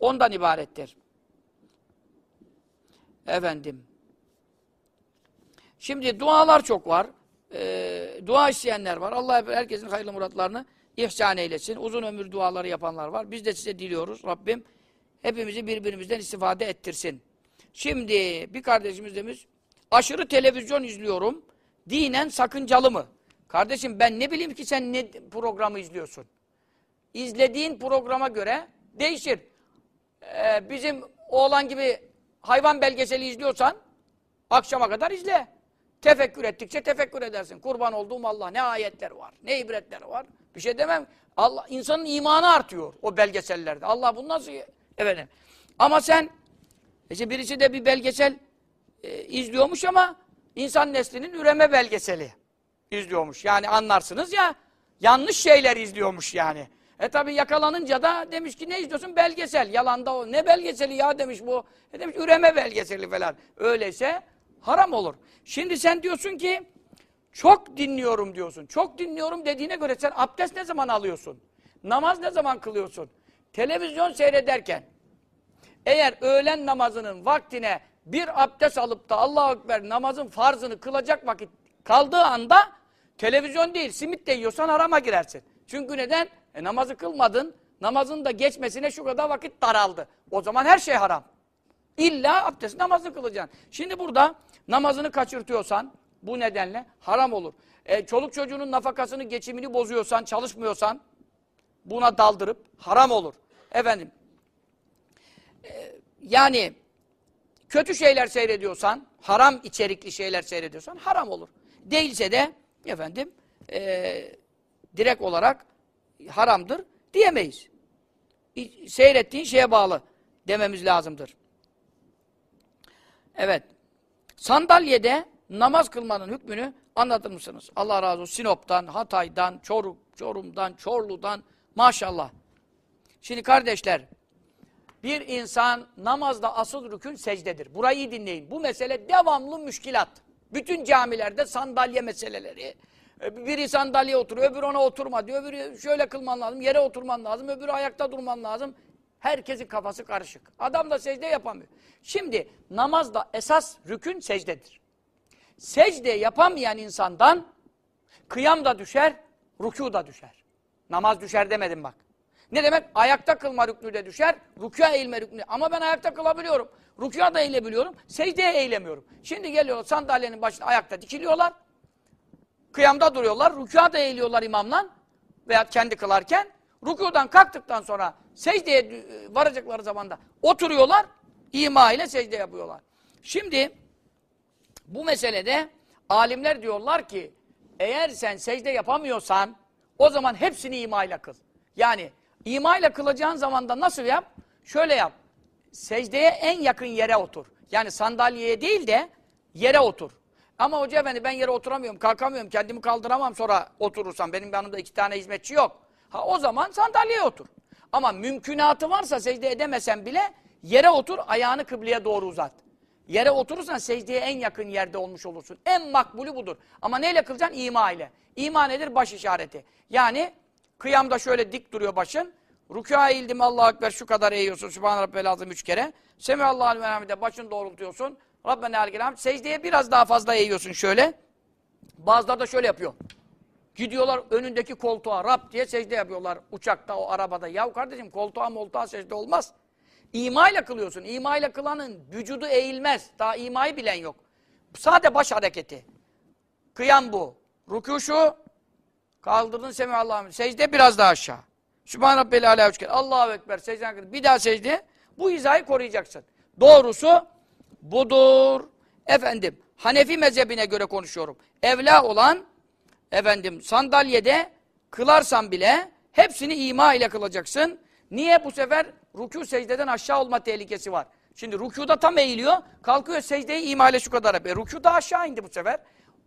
ondan ibarettir. Efendim. Şimdi dualar çok var. Ee, dua isteyenler var. Allah herkesin hayırlı muratlarını ihsan eylesin. Uzun ömür duaları yapanlar var. Biz de size diliyoruz. Rabbim hepimizi birbirimizden istifade ettirsin. Şimdi bir kardeşimiz demiş, aşırı televizyon izliyorum. Dinen sakıncalı mı? Kardeşim ben ne bileyim ki sen ne programı izliyorsun? İzlediğin programa göre değişir. Ee, bizim oğlan gibi hayvan belgeseli izliyorsan akşama kadar izle. Tefekkür ettikçe tefekkür edersin. Kurban olduğum Allah ne ayetler var, ne ibretler var. Bir şey demem. Allah insanın imanı artıyor o belgesellerde. Allah bunu nasıl efendim? Ama sen işte birisi de bir belgesel e, izliyormuş ama insan neslinin üreme belgeseli izliyormuş. Yani anlarsınız ya yanlış şeyler izliyormuş yani. E tabi yakalanınca da demiş ki ne izliyorsun? Belgesel. Yalanda o. Ne belgeseli ya demiş bu. E demiş üreme belgeseli falan. Öyleyse haram olur. Şimdi sen diyorsun ki çok dinliyorum diyorsun. Çok dinliyorum dediğine göre sen abdest ne zaman alıyorsun? Namaz ne zaman kılıyorsun? Televizyon seyrederken eğer öğlen namazının vaktine bir abdest alıp da Allahu Ekber namazın farzını kılacak vakit kaldığı anda televizyon değil simit de yiyorsan harama girersin. Çünkü neden? E, namazı kılmadın, namazın da geçmesine şu kadar vakit daraldı. O zaman her şey haram. İlla abdest namazını kılacaksın. Şimdi burada namazını kaçırtıyorsan bu nedenle haram olur. E, çoluk çocuğunun nafakasını, geçimini bozuyorsan, çalışmıyorsan buna daldırıp haram olur. Efendim e, yani kötü şeyler seyrediyorsan, haram içerikli şeyler seyrediyorsan haram olur. Değilse de efendim e, direkt olarak haramdır diyemeyiz. Seyrettiğin şeye bağlı dememiz lazımdır. Evet. Sandalyede namaz kılmanın hükmünü anlatır mısınız? Allah razı olsun. Sinop'tan, Hatay'dan, Çorum, Çorum'dan, Çorlu'dan maşallah. Şimdi kardeşler bir insan namazda asıl rükün secdedir. Burayı dinleyin. Bu mesele devamlı müşkilat. Bütün camilerde sandalye meseleleri. E, Biri sandalyeye oturuyor, öbürü ona oturma diyor. Öbürü şöyle kılman lazım, yere oturman lazım, öbürü ayakta durman lazım. Herkesin kafası karışık. Adam da secde yapamıyor. Şimdi namazda esas rükün secdedir. Secde yapamayan insandan kıyam da düşer, rükû da düşer. Namaz düşer demedim bak. Ne demek? Ayakta kılma rüknü de düşer, rükûa eğilme rüknü. Ama ben ayakta kılabiliyorum. Rükûa da eğilebiliyorum, secdeye eğilemiyorum. Şimdi geliyorlar sandalyenin başında ayakta dikiliyorlar. Kıyamda duruyorlar, rükûa da eğiliyorlar imamla veya kendi kılarken. Rükûdan kalktıktan sonra secdeye varacakları zamanda oturuyorlar, ima ile secde yapıyorlar. Şimdi bu meselede alimler diyorlar ki eğer sen secde yapamıyorsan o zaman hepsini ima ile kıl. Yani ima ile kılacağın zaman da nasıl yap? Şöyle yap. Secdeye en yakın yere otur. Yani sandalyeye değil de yere otur. Ama hoca efendi ben yere oturamıyorum, kalkamıyorum, kendimi kaldıramam sonra oturursam. Benim yanımda iki tane hizmetçi yok. Ha o zaman sandalyeye otur. Ama mümkünatı varsa secde edemesen bile yere otur, ayağını kıbleye doğru uzat. Yere oturursan secdeye en yakın yerde olmuş olursun. En makbulü budur. Ama neyle kılacaksın? İma ile. İma nedir? Baş işareti. Yani kıyamda şöyle dik duruyor başın. Rükûa eğildim Allahu Ekber şu kadar eğiyorsun. Sübhan Rabbel Azim üç kere. Semihallahu ve hamide başını doğrultuyorsun. Rabbena ergel hamd. Secdeye biraz daha fazla eğiyorsun şöyle. Bazıları da şöyle yapıyor. Gidiyorlar önündeki koltuğa Rab diye secde yapıyorlar uçakta o arabada. Ya kardeşim koltuğa moltuğa secde olmaz. İma ile kılıyorsun. İma ile kılanın vücudu eğilmez. Daha imayı bilen yok. Sade baş hareketi. Kıyam bu. Rükû şu. Kaldırdın semi Allah'ım. Secde biraz daha aşağı. Sübhan Rabbeli Aleyhi üç kere. Allahu Ekber. Secden kıl. Bir daha secde. Bu hizayı koruyacaksın. Doğrusu budur. Efendim Hanefi mezhebine göre konuşuyorum. Evla olan efendim sandalyede kılarsan bile hepsini ima ile kılacaksın. Niye bu sefer rükû secdeden aşağı olma tehlikesi var. Şimdi rükûda tam eğiliyor, kalkıyor secdeyi ima ile şu kadar yapıyor. Rükû da aşağı indi bu sefer.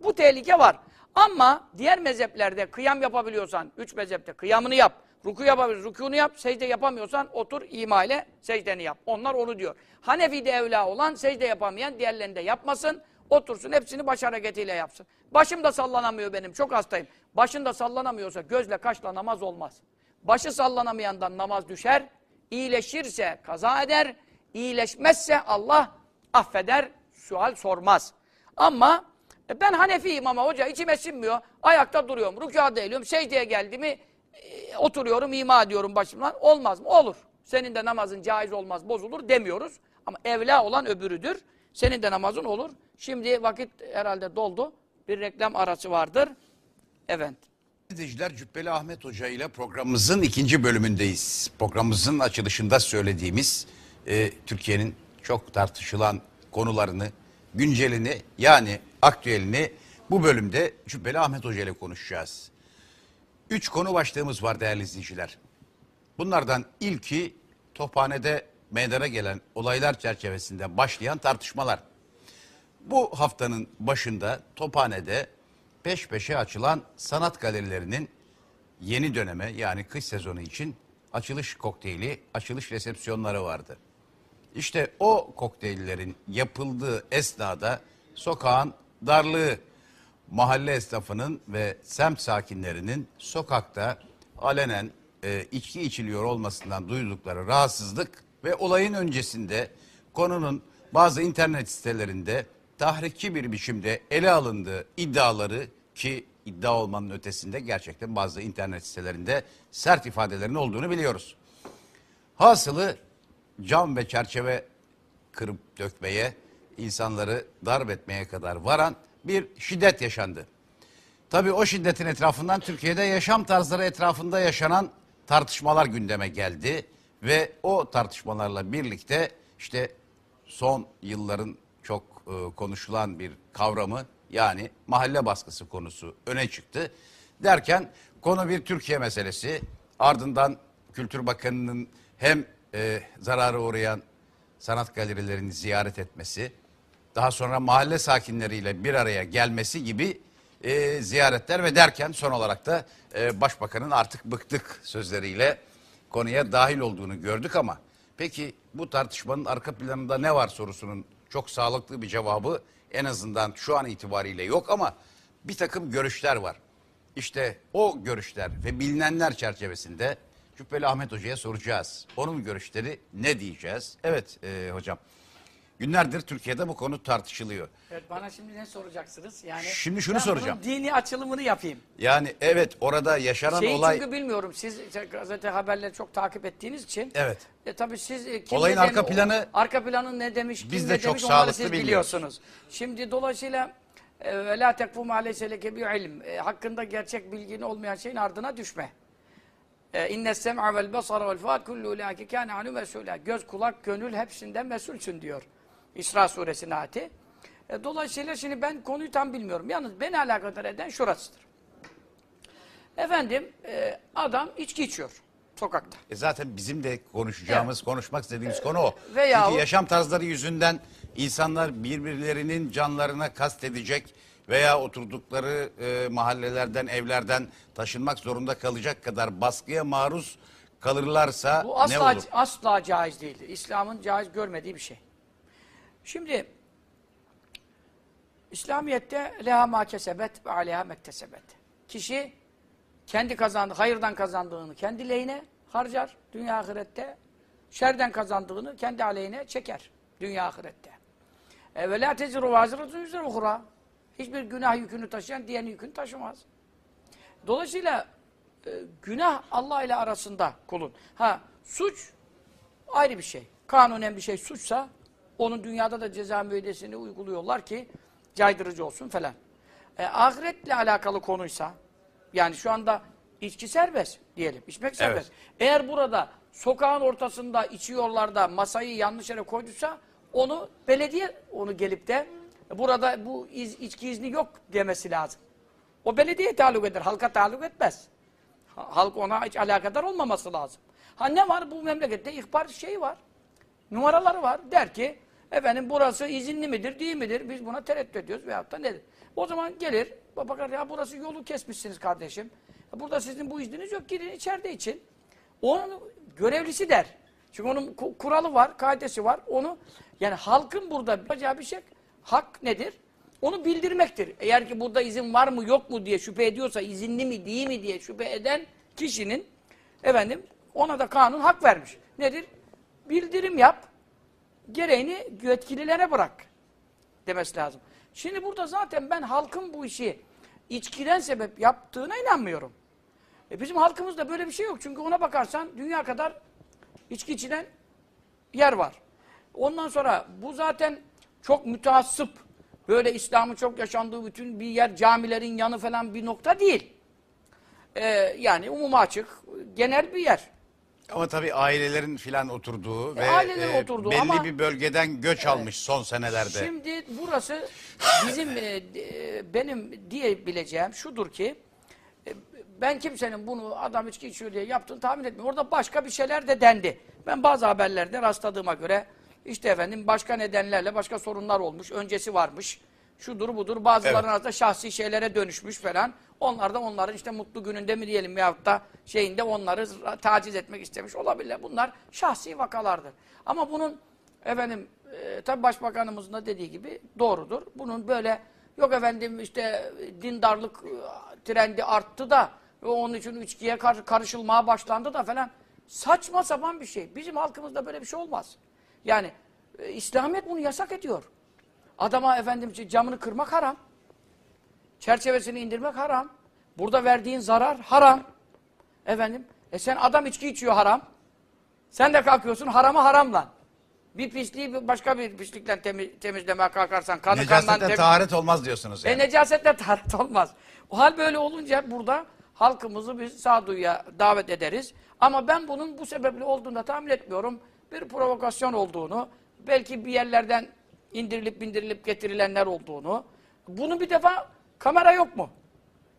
Bu tehlike var. Ama diğer mezheplerde kıyam yapabiliyorsan, üç mezhepte kıyamını yap, ruku yapabiliyorsan, rükûnu yap, secde yapamıyorsan otur ima ile secdeni yap. Onlar onu diyor. Hanefi'de evla olan secde yapamayan diğerlerinde yapmasın. Otursun hepsini baş hareketiyle yapsın. Başım da sallanamıyor benim çok hastayım. Başın da sallanamıyorsa gözle kaşla namaz olmaz. Başı sallanamayandan namaz düşer. İyileşirse kaza eder. İyileşmezse Allah affeder. Sual sormaz. Ama e, ben Hanefiyim ama hoca içime sinmiyor. Ayakta duruyorum. Rükûa eğiliyorum. Secdeye geldi mi oturuyorum ima ediyorum başımdan. Olmaz mı? Olur. Senin de namazın caiz olmaz bozulur demiyoruz. Ama evla olan öbürüdür. Senin de namazın olur. Şimdi vakit herhalde doldu. Bir reklam arası vardır. Evet. Gazeteciler Cübbeli Ahmet Hoca ile programımızın ikinci bölümündeyiz. Programımızın açılışında söylediğimiz e, Türkiye'nin çok tartışılan konularını, güncelini yani aktüelini bu bölümde Cübbeli Ahmet Hoca ile konuşacağız. Üç konu başlığımız var değerli izleyiciler. Bunlardan ilki Tophane'de meydana gelen olaylar çerçevesinde başlayan tartışmalar. Bu haftanın başında Tophane'de peş peşe açılan sanat galerilerinin yeni döneme yani kış sezonu için açılış kokteyli, açılış resepsiyonları vardı. İşte o kokteyllerin yapıldığı esnada sokağın darlığı, mahalle esnafının ve semt sakinlerinin sokakta alenen e, içki içiliyor olmasından duydukları rahatsızlık ve olayın öncesinde konunun bazı internet sitelerinde tahrikçi bir biçimde ele alındığı iddiaları ki iddia olmanın ötesinde gerçekten bazı internet sitelerinde sert ifadelerin olduğunu biliyoruz. Hasılı cam ve çerçeve kırıp dökmeye, insanları darp etmeye kadar varan bir şiddet yaşandı. Tabii o şiddetin etrafından Türkiye'de yaşam tarzları etrafında yaşanan tartışmalar gündeme geldi ve o tartışmalarla birlikte işte son yılların çok e, konuşulan bir kavramı yani mahalle baskısı konusu öne çıktı. Derken konu bir Türkiye meselesi ardından Kültür Bakanı'nın hem e, zarara uğrayan sanat galerilerini ziyaret etmesi, daha sonra mahalle sakinleriyle bir araya gelmesi gibi e, ziyaretler ve derken son olarak da e, başbakanın artık bıktık sözleriyle konuya dahil olduğunu gördük ama peki bu tartışmanın arka planında ne var sorusunun çok sağlıklı bir cevabı en azından şu an itibariyle yok ama bir takım görüşler var. İşte o görüşler ve bilinenler çerçevesinde Cübbeli Ahmet Hoca'ya soracağız. Onun görüşleri ne diyeceğiz? Evet e, hocam. Günlerdir Türkiye'de bu konu tartışılıyor. Evet, bana şimdi ne soracaksınız? Yani Şimdi şunu ben soracağım. bunun dini açılımını yapayım. Yani evet orada yaşanan Şeyi olay... çünkü bilmiyorum. Siz gazete haberleri çok takip ettiğiniz için. Evet. E, tabii siz e, kim Olayın ne arka demi- planı- arka planı ne demiş, kim Biz ne de çok demiş onları sağlıklı siz bilmiyoruz. biliyorsunuz. Şimdi dolayısıyla e, ve la tekfu ma leyse leke bi ilm. E, hakkında gerçek bilgin olmayan şeyin ardına düşme. E, İnne sem'a vel basara vel fuad kullu ulaike kâne anhu mesûlâ. Göz, kulak, gönül hepsinden mesulsün diyor. İsra suresinin ayeti. E, dolayısıyla şimdi ben konuyu tam bilmiyorum. Yalnız beni alakadar eden şurasıdır. Efendim e, adam içki içiyor sokakta. E zaten bizim de konuşacağımız, konuşmak istediğimiz konu o. veyahut- Çünkü yaşam tarzları yüzünden insanlar birbirlerinin canlarına kastedecek veya oturdukları e, mahallelerden, evlerden taşınmak zorunda kalacak kadar baskıya maruz kalırlarsa Bu ne asla olur? asla caiz değildir. İslam'ın caiz görmediği bir şey. Şimdi İslamiyet'te leha ma kesebet ve aleyha mektesebet. Kişi kendi kazandığı, hayırdan kazandığını kendi lehine harcar dünya ahirette. Şerden kazandığını kendi aleyhine çeker dünya ahirette. E, ve la teziru vaziratun yüzre uhra. Hiçbir günah yükünü taşıyan diğer yükünü taşımaz. Dolayısıyla e, günah Allah ile arasında kulun. Ha suç ayrı bir şey. Kanunen bir şey suçsa onun dünyada da ceza müeydesini uyguluyorlar ki caydırıcı olsun falan. E, ahiretle alakalı konuysa yani şu anda içki serbest diyelim. içmek serbest. Eğer burada sokağın ortasında içiyorlar da masayı yanlış yere koyduysa onu belediye onu gelip de burada bu iz, içki izni yok demesi lazım. O belediye taluk eder, halka taluk etmez. Ha- Halk ona hiç alakadar olmaması lazım. Ha ne var bu memlekette ihbar şeyi var. Numaraları var. Der ki efendim burası izinli midir değil midir? Biz buna tereddüt ediyoruz veyahut da nedir? O zaman gelir bakar ya burası yolu kesmişsiniz kardeşim. Burada sizin bu izniniz yok. Girin içeride için. Onun görevlisi der. Çünkü onun ku- kuralı var, kaidesi var. Onu yani halkın burada yapacağı bir şey hak nedir? Onu bildirmektir. Eğer ki burada izin var mı yok mu diye şüphe ediyorsa, izinli mi değil mi diye şüphe eden kişinin efendim ona da kanun hak vermiş. Nedir? Bildirim yap, gereğini yetkililere bırak demesi lazım. Şimdi burada zaten ben halkın bu işi içkiden sebep yaptığına inanmıyorum. E bizim halkımızda böyle bir şey yok. Çünkü ona bakarsan dünya kadar içki içilen yer var. Ondan sonra bu zaten çok müteassıp, böyle İslam'ın çok yaşandığı bütün bir yer, camilerin yanı falan bir nokta değil. Ee, yani umuma açık, genel bir yer. Ama tabii ailelerin filan oturduğu E, ve ailelerin oturduğu belli ama- bir bölgeden göç almış son senelerde. Şimdi burası bizim e, e, benim diyebileceğim şudur ki e, ben kimsenin bunu adam içki içiyor diye yaptığını tahmin etmiyorum. Orada başka bir şeyler de dendi. Ben bazı haberlerde rastladığıma göre işte efendim başka nedenlerle başka sorunlar olmuş. Öncesi varmış. Şudur budur. Bazılarının Evet. arasında şahsi şeylere dönüşmüş falan. Onlar da onların işte mutlu gününde mi diyelim veyahut da şeyinde onları taciz etmek istemiş olabilir. Bunlar şahsi vakalardır. Ama bunun efendim e, tabi başbakanımızın da dediği gibi doğrudur. Bunun böyle yok efendim işte dindarlık e, trendi arttı da ve onun için içkiye kar- karışılmaya başlandı da falan. Saçma sapan bir şey. Bizim halkımızda böyle bir şey olmaz. Yani e, İslamiyet bunu yasak ediyor. Adama efendim camını kırmak haram. Çerçevesini indirmek haram. Burada verdiğin zarar haram. Efendim, e sen adam içki içiyor haram. Sen de kalkıyorsun harama haramla. Bir pisliği başka bir pislikle temi- temizlemeye kalkarsan kanı kandan Necasetten temiz- taharet olmaz diyorsunuz e yani. necasetle taharet olmaz. O hal böyle olunca burada halkımızı biz sağduyuya davet ederiz. Ama ben bunun bu sebeple olduğunu da tahmin etmiyorum. Bir provokasyon olduğunu, belki bir yerlerden indirilip bindirilip getirilenler olduğunu. Bunun bir defa kamera yok mu?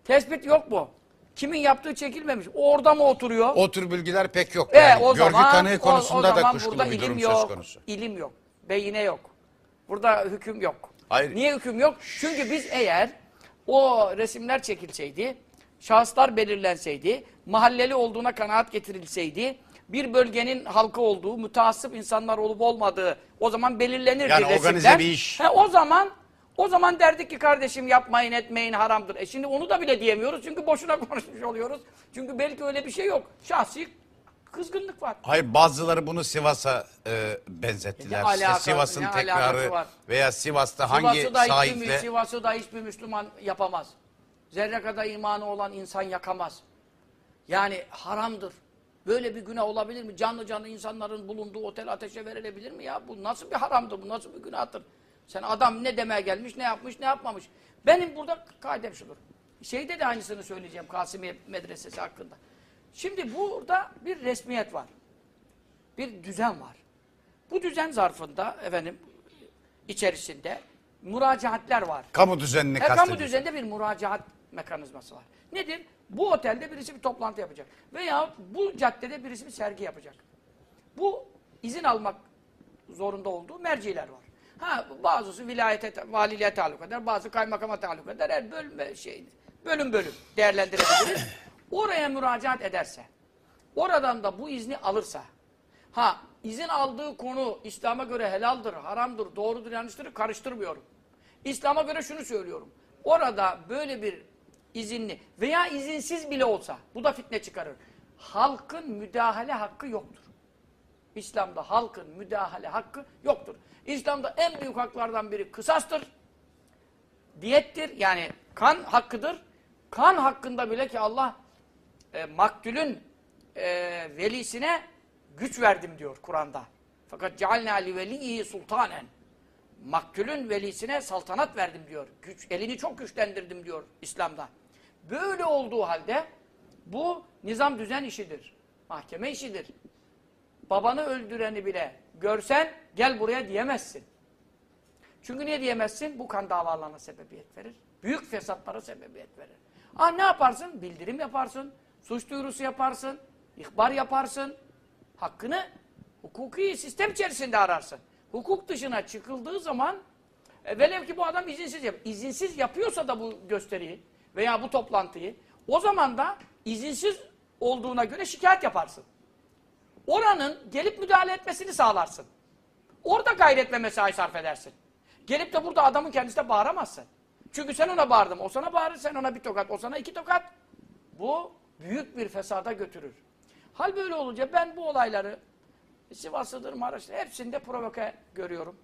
Tespit yok mu? Kimin yaptığı çekilmemiş. O orada mı oturuyor? O tür bilgiler pek yok. E, Yani o Görgü zaman, tanığı o- konusunda o, da zaman kuşkulu bir durum ilim söz yok, konusu. ilim yok, beyine yok. Burada hüküm yok. Hayır. Niye hüküm yok? Çünkü biz eğer o resimler çekilseydi, şahıslar belirlenseydi, mahalleli olduğuna kanaat getirilseydi, bir bölgenin halkı olduğu, müteassıp insanlar olup olmadığı o zaman belirlenirdi Yani resimler. organize bir iş. He, o zaman o zaman derdik ki kardeşim yapmayın etmeyin haramdır. E şimdi onu da bile diyemiyoruz çünkü boşuna [laughs] konuşmuş oluyoruz. Çünkü belki öyle bir şey yok. Şahsi kızgınlık var. Hayır bazıları bunu Sivas'a e, benzettiler. Ne İşte alaka- Sivas'ın ne tekrarı var? veya Sivas'ta hangi Sivas'ı da, hiçbir, sahiple... Sivas'ı da hiçbir Müslüman yapamaz. Zerre kadar imanı olan insan yakamaz. Yani haramdır. Böyle bir günah olabilir mi? Canlı canlı insanların bulunduğu otel ateşe verilebilir mi ya? Bu nasıl bir haramdır? Bu nasıl bir günahtır? Sen adam ne demeye gelmiş, ne yapmış, ne yapmamış. Benim burada kaidem şudur. Şeyde de aynısını söyleyeceğim Kasimiye Medresesi hakkında. Şimdi burada bir resmiyet var. Bir düzen var. Bu düzen zarfında efendim içerisinde müracaatler var. Kamu düzenini E, kamu düzeninde bir müracaat mekanizması var. Nedir? Bu otelde birisi bir toplantı yapacak. Veya bu caddede birisi bir sergi yapacak. Bu izin almak zorunda olduğu merciler var. Ha bazısı vilayete, valiliğe taluk eder, bazı kaymakama taluk eder. Her bölüm şey, bölüm bölüm değerlendirebiliriz. [clears throat] Oraya müracaat ederse, oradan da bu izni alırsa, ha izin aldığı konu İslam'a göre helaldir, haramdır, doğrudur, yanlıştır karıştırmıyorum. İslam'a göre şunu söylüyorum. Orada böyle bir izinli veya izinsiz bile olsa, bu da fitne çıkarır. Halkın müdahale hakkı yoktur. İslam'da halkın müdahale hakkı yoktur. İslam'da en büyük haklardan biri kısastır. Diyettir. Yani kan hakkıdır. Kan hakkında bile ki Allah e, maktulün e, velisine güç verdim diyor Kur'an'da. Fakat cealna li veliyyi sultanen. Maktulün velisine saltanat verdim diyor. Güç, elini çok güçlendirdim diyor İslam'da. Böyle olduğu halde bu nizam düzen işidir. Mahkeme işidir. Babanı öldüreni bile görsen gel buraya diyemezsin. Çünkü niye diyemezsin? Bu kan davalarına sebebiyet verir. Büyük fesatlara sebebiyet verir. Ah ne yaparsın? Bildirim yaparsın. Suç duyurusu yaparsın. ihbar yaparsın. Hakkını hukuki sistem içerisinde ararsın. Hukuk dışına çıkıldığı zaman e, velev ki bu adam izinsiz yap. İzinsiz yapıyorsa da bu gösteriyi veya bu toplantıyı o zaman da izinsiz olduğuna göre şikayet yaparsın. Oranın gelip müdahale etmesini sağlarsın. Orada gayret ve mesai sarf edersin. Gelip de burada adamın kendisine bağıramazsın. Çünkü sen ona bağırdın, o sana bağırır, sen ona bir tokat, o sana iki tokat. Bu büyük bir fesada götürür. Hal böyle olunca ben bu olayları Sivas'ıdır, Maraş'tır hepsinde provoke görüyorum.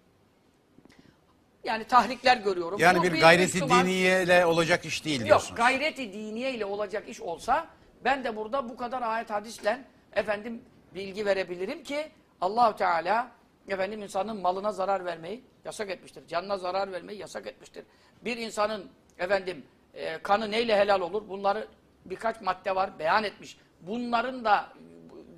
Yani tahrikler görüyorum. Yani Bu bir gayreti Müslüman- diniyeyle olacak iş değil Yok, diyorsunuz. gayreti diniye ile olacak iş olsa ben de burada bu kadar ayet hadisle efendim bilgi verebilirim ki Allahu Teala efendim insanın malına zarar vermeyi yasak etmiştir. Canına zarar vermeyi yasak etmiştir. Bir insanın efendim e, kanı neyle helal olur? Bunları birkaç madde var beyan etmiş. Bunların da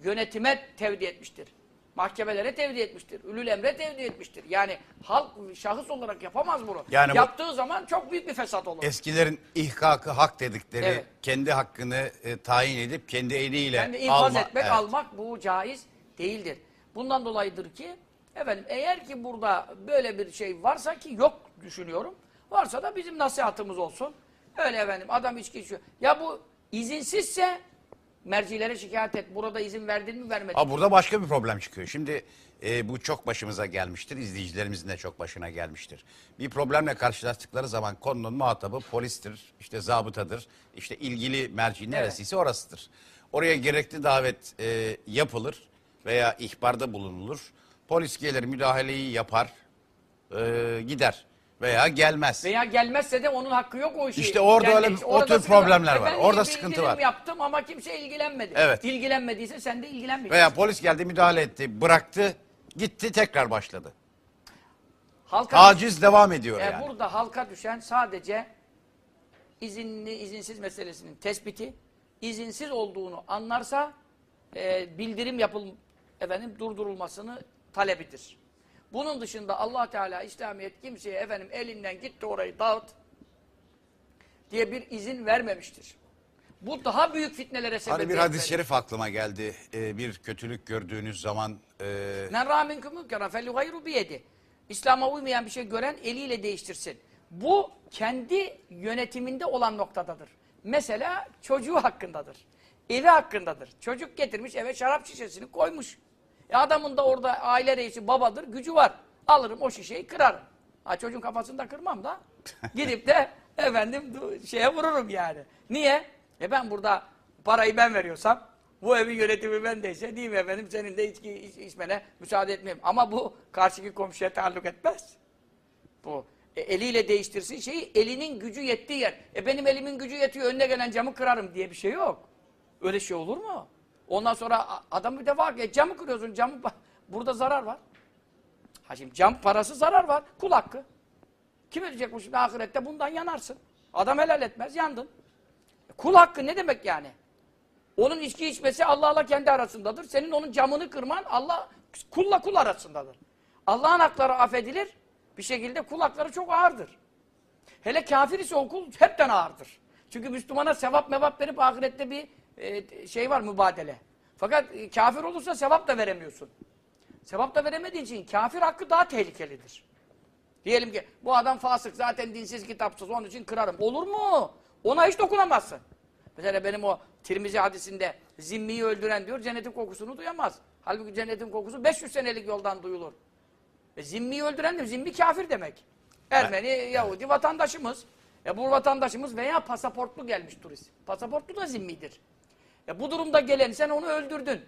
yönetime tevdi etmiştir. Mahkemelere tevdi etmiştir. Ülül emre tevdi etmiştir. Yani halk şahıs olarak yapamaz bunu. Yani bu- Yaptığı zaman çok büyük bir fesat olur. Eskilerin ihkakı hak dedikleri Evet. kendi hakkını e, tayin edip kendi eliyle Yani infaz alma. etmek, Evet. almak bu caiz değildir. Bundan dolayıdır ki efendim eğer ki burada böyle bir şey varsa ki yok düşünüyorum. Varsa da bizim nasihatımız olsun. Öyle efendim adam içki içiyor. Ya bu izinsizse mercilere şikayet et. Burada izin verdin mi vermedin mi? Ha, burada başka bir problem çıkıyor. Şimdi e, bu çok başımıza gelmiştir. İzleyicilerimizin de çok başına gelmiştir. Bir problemle karşılaştıkları zaman konunun muhatabı polistir, işte zabıtadır, işte ilgili merci neresiyse orasıdır. Oraya gerekli davet e, yapılır veya ihbarda bulunulur. Polis gelir müdahaleyi yapar, e, gider. Veya gelmez. Veya gelmezse de onun hakkı yok o işi. İşte orada öyle- Gelmek- o orada tür problemler var. Orada bir sıkıntı var. yaptım ama kimse ilgilenmedi. Evet. İlgilenmediyse sen de ilgilenmeyeceksin. Veya polis geldi müdahale etti, bıraktı, gitti tekrar başladı. Halka Taciz devam ediyor E, yani. Burada halka düşen sadece izinli izinsiz meselesinin tespiti, izinsiz olduğunu anlarsa e, bildirim yapıl efendim durdurulmasını talebidir. Bunun dışında Allah Teala İslamiyet kimseye efendim elinden gitti orayı dağıt diye bir izin vermemiştir. Bu daha büyük fitnelere sebebiyet Hani bir hadis-i şerif aklıma geldi. Ee, bir kötülük gördüğünüz zaman e, Men râminkum münkera felugayru biyedi. İslam'a uymayan bir şey gören eliyle değiştirsin. Bu kendi yönetiminde olan noktadadır. Mesela çocuğu hakkındadır. Evi hakkındadır. Çocuk getirmiş eve şarap şişesini koymuş. E adamın da orada aile reisi babadır, gücü var. Alırım o şişeyi kırarım. Ha çocuğun kafasını da kırmam da. [laughs] Gidip de efendim şeye vururum yani. Niye? E ben burada parayı ben veriyorsam bu evin yönetimi bendeyse değil mi efendim senin de içki iç- içmene müsaade etmeyeyim. Ama bu karşıki komşuya taalluk etmez. Bu e, eliyle değiştirsin şeyi elinin gücü yettiği yer. E benim elimin gücü yetiyor önüne gelen camı kırarım diye bir şey yok. Öyle şey olur mu? Ondan sonra a- adam bir defa e, camı kırıyorsun camı burada zarar var. Ha şimdi cam parası zarar var. Kul hakkı. Kim ödeyecek bu şimdi ahirette bundan yanarsın. Adam helal etmez yandın. E, Kul hakkı ne demek yani? Onun içki içmesi Allah'la kendi arasındadır. Senin onun camını kırman Allah kulla kul arasındadır. Allah'ın hakları affedilir. Bir şekilde kul hakları çok ağırdır. Hele kafir ise o kul hepten ağırdır. Çünkü Müslümana sevap mevap verip ahirette bir e, şey var mübadele. Fakat e, kafir olursa sevap da veremiyorsun. Sevap da veremediğin için kafir hakkı daha tehlikelidir. Diyelim ki bu adam fasık zaten dinsiz kitapsız onun için kırarım. Olur mu? Ona hiç dokunamazsın. Mesela benim o Tirmizi hadisinde zimmiyi öldüren diyor cennetin kokusunu duyamaz. Halbuki cennetin kokusu 500 senelik yoldan duyulur. E, zimmiyi öldüren de zimmi kafir demek. Ermeni, Yahudi vatandaşımız. E bu vatandaşımız veya pasaportlu gelmiş turist. Pasaportlu da zimmidir. E bu durumda gelen sen onu öldürdün.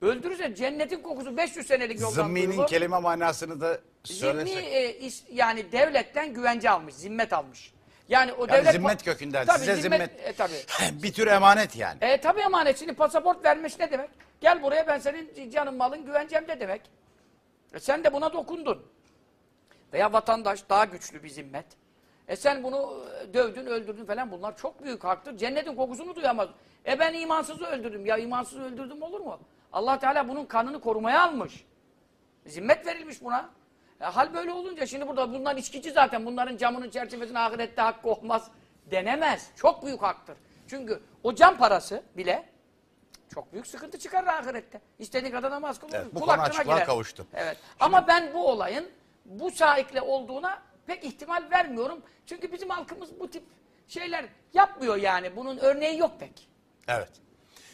Öldürürsen cennetin kokusu 500 senelik yoldan zımminin duyulur. kelime manasını da Zimmi söylesek. e, yani devletten güvence almış, zimmet almış. Yani o Yani devlet zimmet kökünden, size zimmet. E, tabii. [laughs] bir tür emanet yani. E tabii emanet. Şimdi pasaport vermiş ne demek? Gel buraya ben senin canın malın güvencemde demek. E sen de buna dokundun. Veya vatandaş daha güçlü bir zimmet. E sen bunu e, dövdün, öldürdün falan bunlar çok büyük haktır. Cennetin kokusunu duyamaz. E ben imansızı öldürdüm. Ya imansızı öldürdüm olur mu? Allah Teala bunun kanını korumaya almış. Zimmet verilmiş buna. E, hal böyle olunca şimdi burada bunlar içkici zaten. Bunların camının çerçevesine ahirette hakkı olmaz denemez. Çok büyük haktır. Çünkü o cam parası bile çok büyük sıkıntı çıkarır ahirette. İstediği kadar namaz kılır. Evet, bu kul konu hakkına girer. kavuştu. Evet. Ama ben bu olayın bu saikle olduğuna pek ihtimal vermiyorum. Çünkü bizim halkımız bu tip şeyler yapmıyor yani. Bunun örneği yok pek. Evet.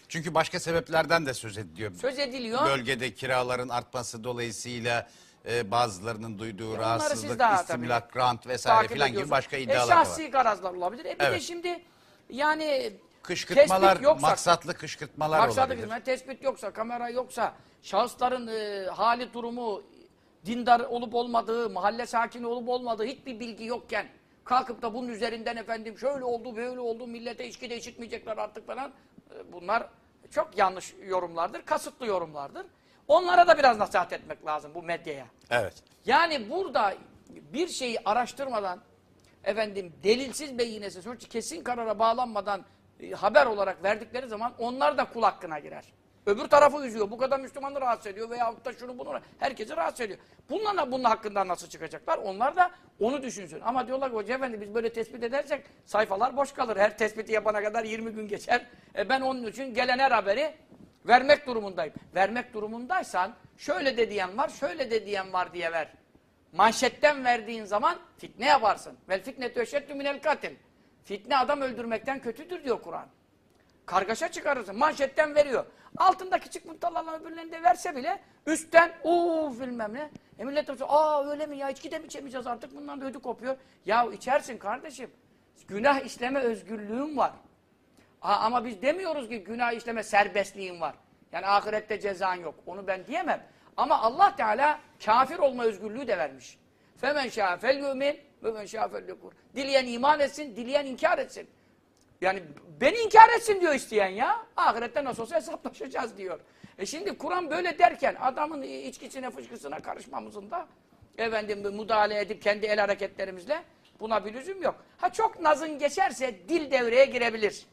Çünkü başka sebeplerden de söz ediliyor. Söz ediliyor. Bölgede kiraların artması dolayısıyla e, bazılarının duyduğu onları rahatsızlık, daha istimlak, tabii rant vesaire takip filan gibi başka e, iddialar da var. şahsi garazlar olabilir. E bir de Evet. şimdi yani Kışkırtmalar, tespit yoksa, maksatlı kışkırtmalar Maksadı olabilir. hizmet, tespit yoksa, kamera yoksa, şahısların e, hali durumu, dindar olup olmadığı, mahalle sakini olup olmadığı hiçbir bilgi yokken kalkıp da bunun üzerinden efendim şöyle oldu, böyle oldu, millete içki de içitmeyecekler artık falan. e, bunlar çok yanlış yorumlardır, kasıtlı yorumlardır. Onlara da biraz nasihat etmek lazım bu medyaya. Evet. Yani burada bir şeyi araştırmadan, efendim delilsiz beyinesi, sonuç kesin karara bağlanmadan e, haber olarak verdikleri zaman onlar da kul hakkına girer. Öbür tarafı üzüyor. Bu kadar Müslümanı rahatsız ediyor veyahut da şunu bunu herkesi rahatsız ediyor. Bunlarla bunun hakkından nasıl çıkacaklar? Onlar da onu düşünsün. Ama diyorlar ki hoca efendi biz böyle tespit edersek sayfalar boş kalır. Her tespiti yapana kadar 20 gün geçer. E ben onun için gelen her haberi vermek durumundayım. Vermek durumundaysan şöyle de diyen var, şöyle de diyen var diye ver. Manşetten verdiğin zaman fitne yaparsın. Vel fitnetü eşeddü minel katil. Fitne adam öldürmekten kötüdür diyor Kur'an. Kargaşa çıkarırsın. Manşetten veriyor. Altında küçük muhtalarla öbürlerini de verse bile üstten uuu bilmem ne. E millet de aa öyle mi ya içki de mi içemeyeceğiz artık bundan da ödü kopuyor. Ya içersin kardeşim. Günah işleme özgürlüğün var. Ha, ama biz demiyoruz ki günah işleme serbestliğin var. Yani ahirette cezan yok. Onu ben diyemem. Ama Allah Teala kafir olma özgürlüğü de vermiş. Femen şâ fel yu'min Ve men şâ felyekur. Dileyen iman etsin, dileyen inkar etsin. Yani beni inkar etsin diyor isteyen ya. Ahirette nasıl olsa hesaplaşacağız diyor. E şimdi Kur'an böyle derken adamın içkisine fışkısına karışmamızın da efendim müdahale edip kendi el hareketlerimizle buna bir lüzum yok. Ha çok nazın geçerse dil devreye girebilir.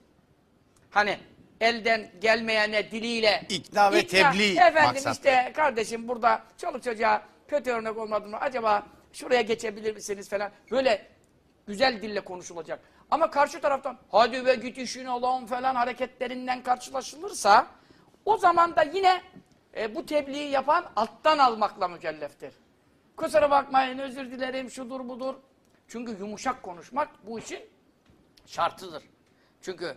Hani elden gelmeyene diliyle İkna ve tebliğ Efendim maksatlı. işte kardeşim burada çoluk çocuğa kötü örnek olmadı mı? Acaba şuraya geçebilir misiniz falan. Böyle güzel dille konuşulacak. Ama karşı taraftan hadi be git işini Allah'ım falan hareketlerinden karşılaşılırsa o zaman da yine e, bu tebliği yapan alttan almakla mükelleftir. Kusura bakmayın özür dilerim şudur budur. Çünkü yumuşak konuşmak bu işin şartıdır. Çünkü